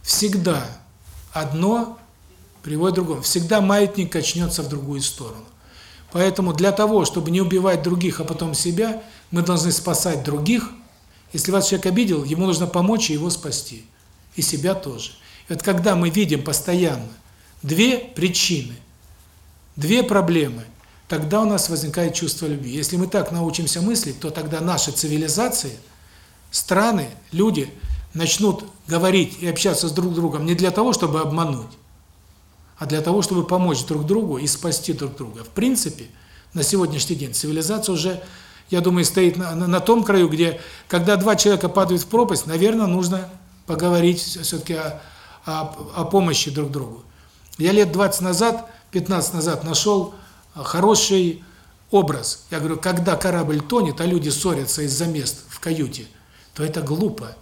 Всегда одно приводит к другому. Всегда маятник качнется в другую сторону. Поэтому для того, чтобы не убивать других, а потом себя, мы должны спасать других. Если вас человек обидел, ему нужно помочь и его спасти. И себя тоже. И вот когда мы видим постоянно две причины, две проблемы, тогда у нас возникает чувство любви. Если мы так научимся мыслить, то тогда наши цивилизации, страны, люди начнут говорить и общаться с друг другом не для того, чтобы обмануть, а для того, чтобы помочь друг другу и спасти друг друга. В принципе, на сегодняшний день цивилизация уже, я думаю, стоит на, на, на том краю, где, когда два человека падают в пропасть, наверное, нужно поговорить все-таки о, о, о помощи друг другу. Я лет 20 назад, 15 назад нашел хороший образ. Я говорю, когда корабль тонет, а люди ссорятся из-за мест в каюте, то это глупо.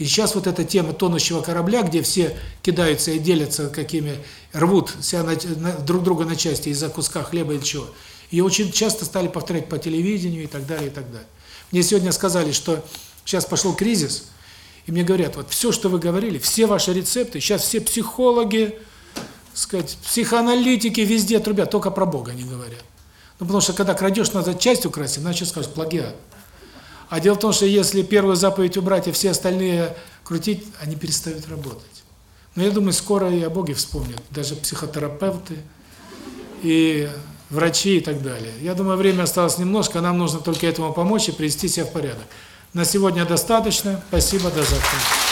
И сейчас вот эта тема тонущего корабля, где все кидаются и делятся какими, рвут себя на, на, друг друга на части из-за куска хлеба или чего, ее очень часто стали повторять по телевидению и так далее, и так далее. Мне сегодня сказали, что сейчас пошел кризис, и мне говорят, вот все, что вы говорили, все ваши рецепты, сейчас все психологи, сказать, психоаналитики везде трубят, только про Бога не говорят. Ну, потому что когда крадешь, надо часть украсть, иначе скажешь плагиат. А дело в том, что если первую заповедь убрать, и все остальные крутить, они перестают работать. Но я думаю, скоро и о Боге вспомнят, даже психотерапевты и врачи и так далее. Я думаю, время осталось немножко, нам нужно только этому помочь и привести себя в порядок. На сегодня достаточно. Спасибо, до завтра.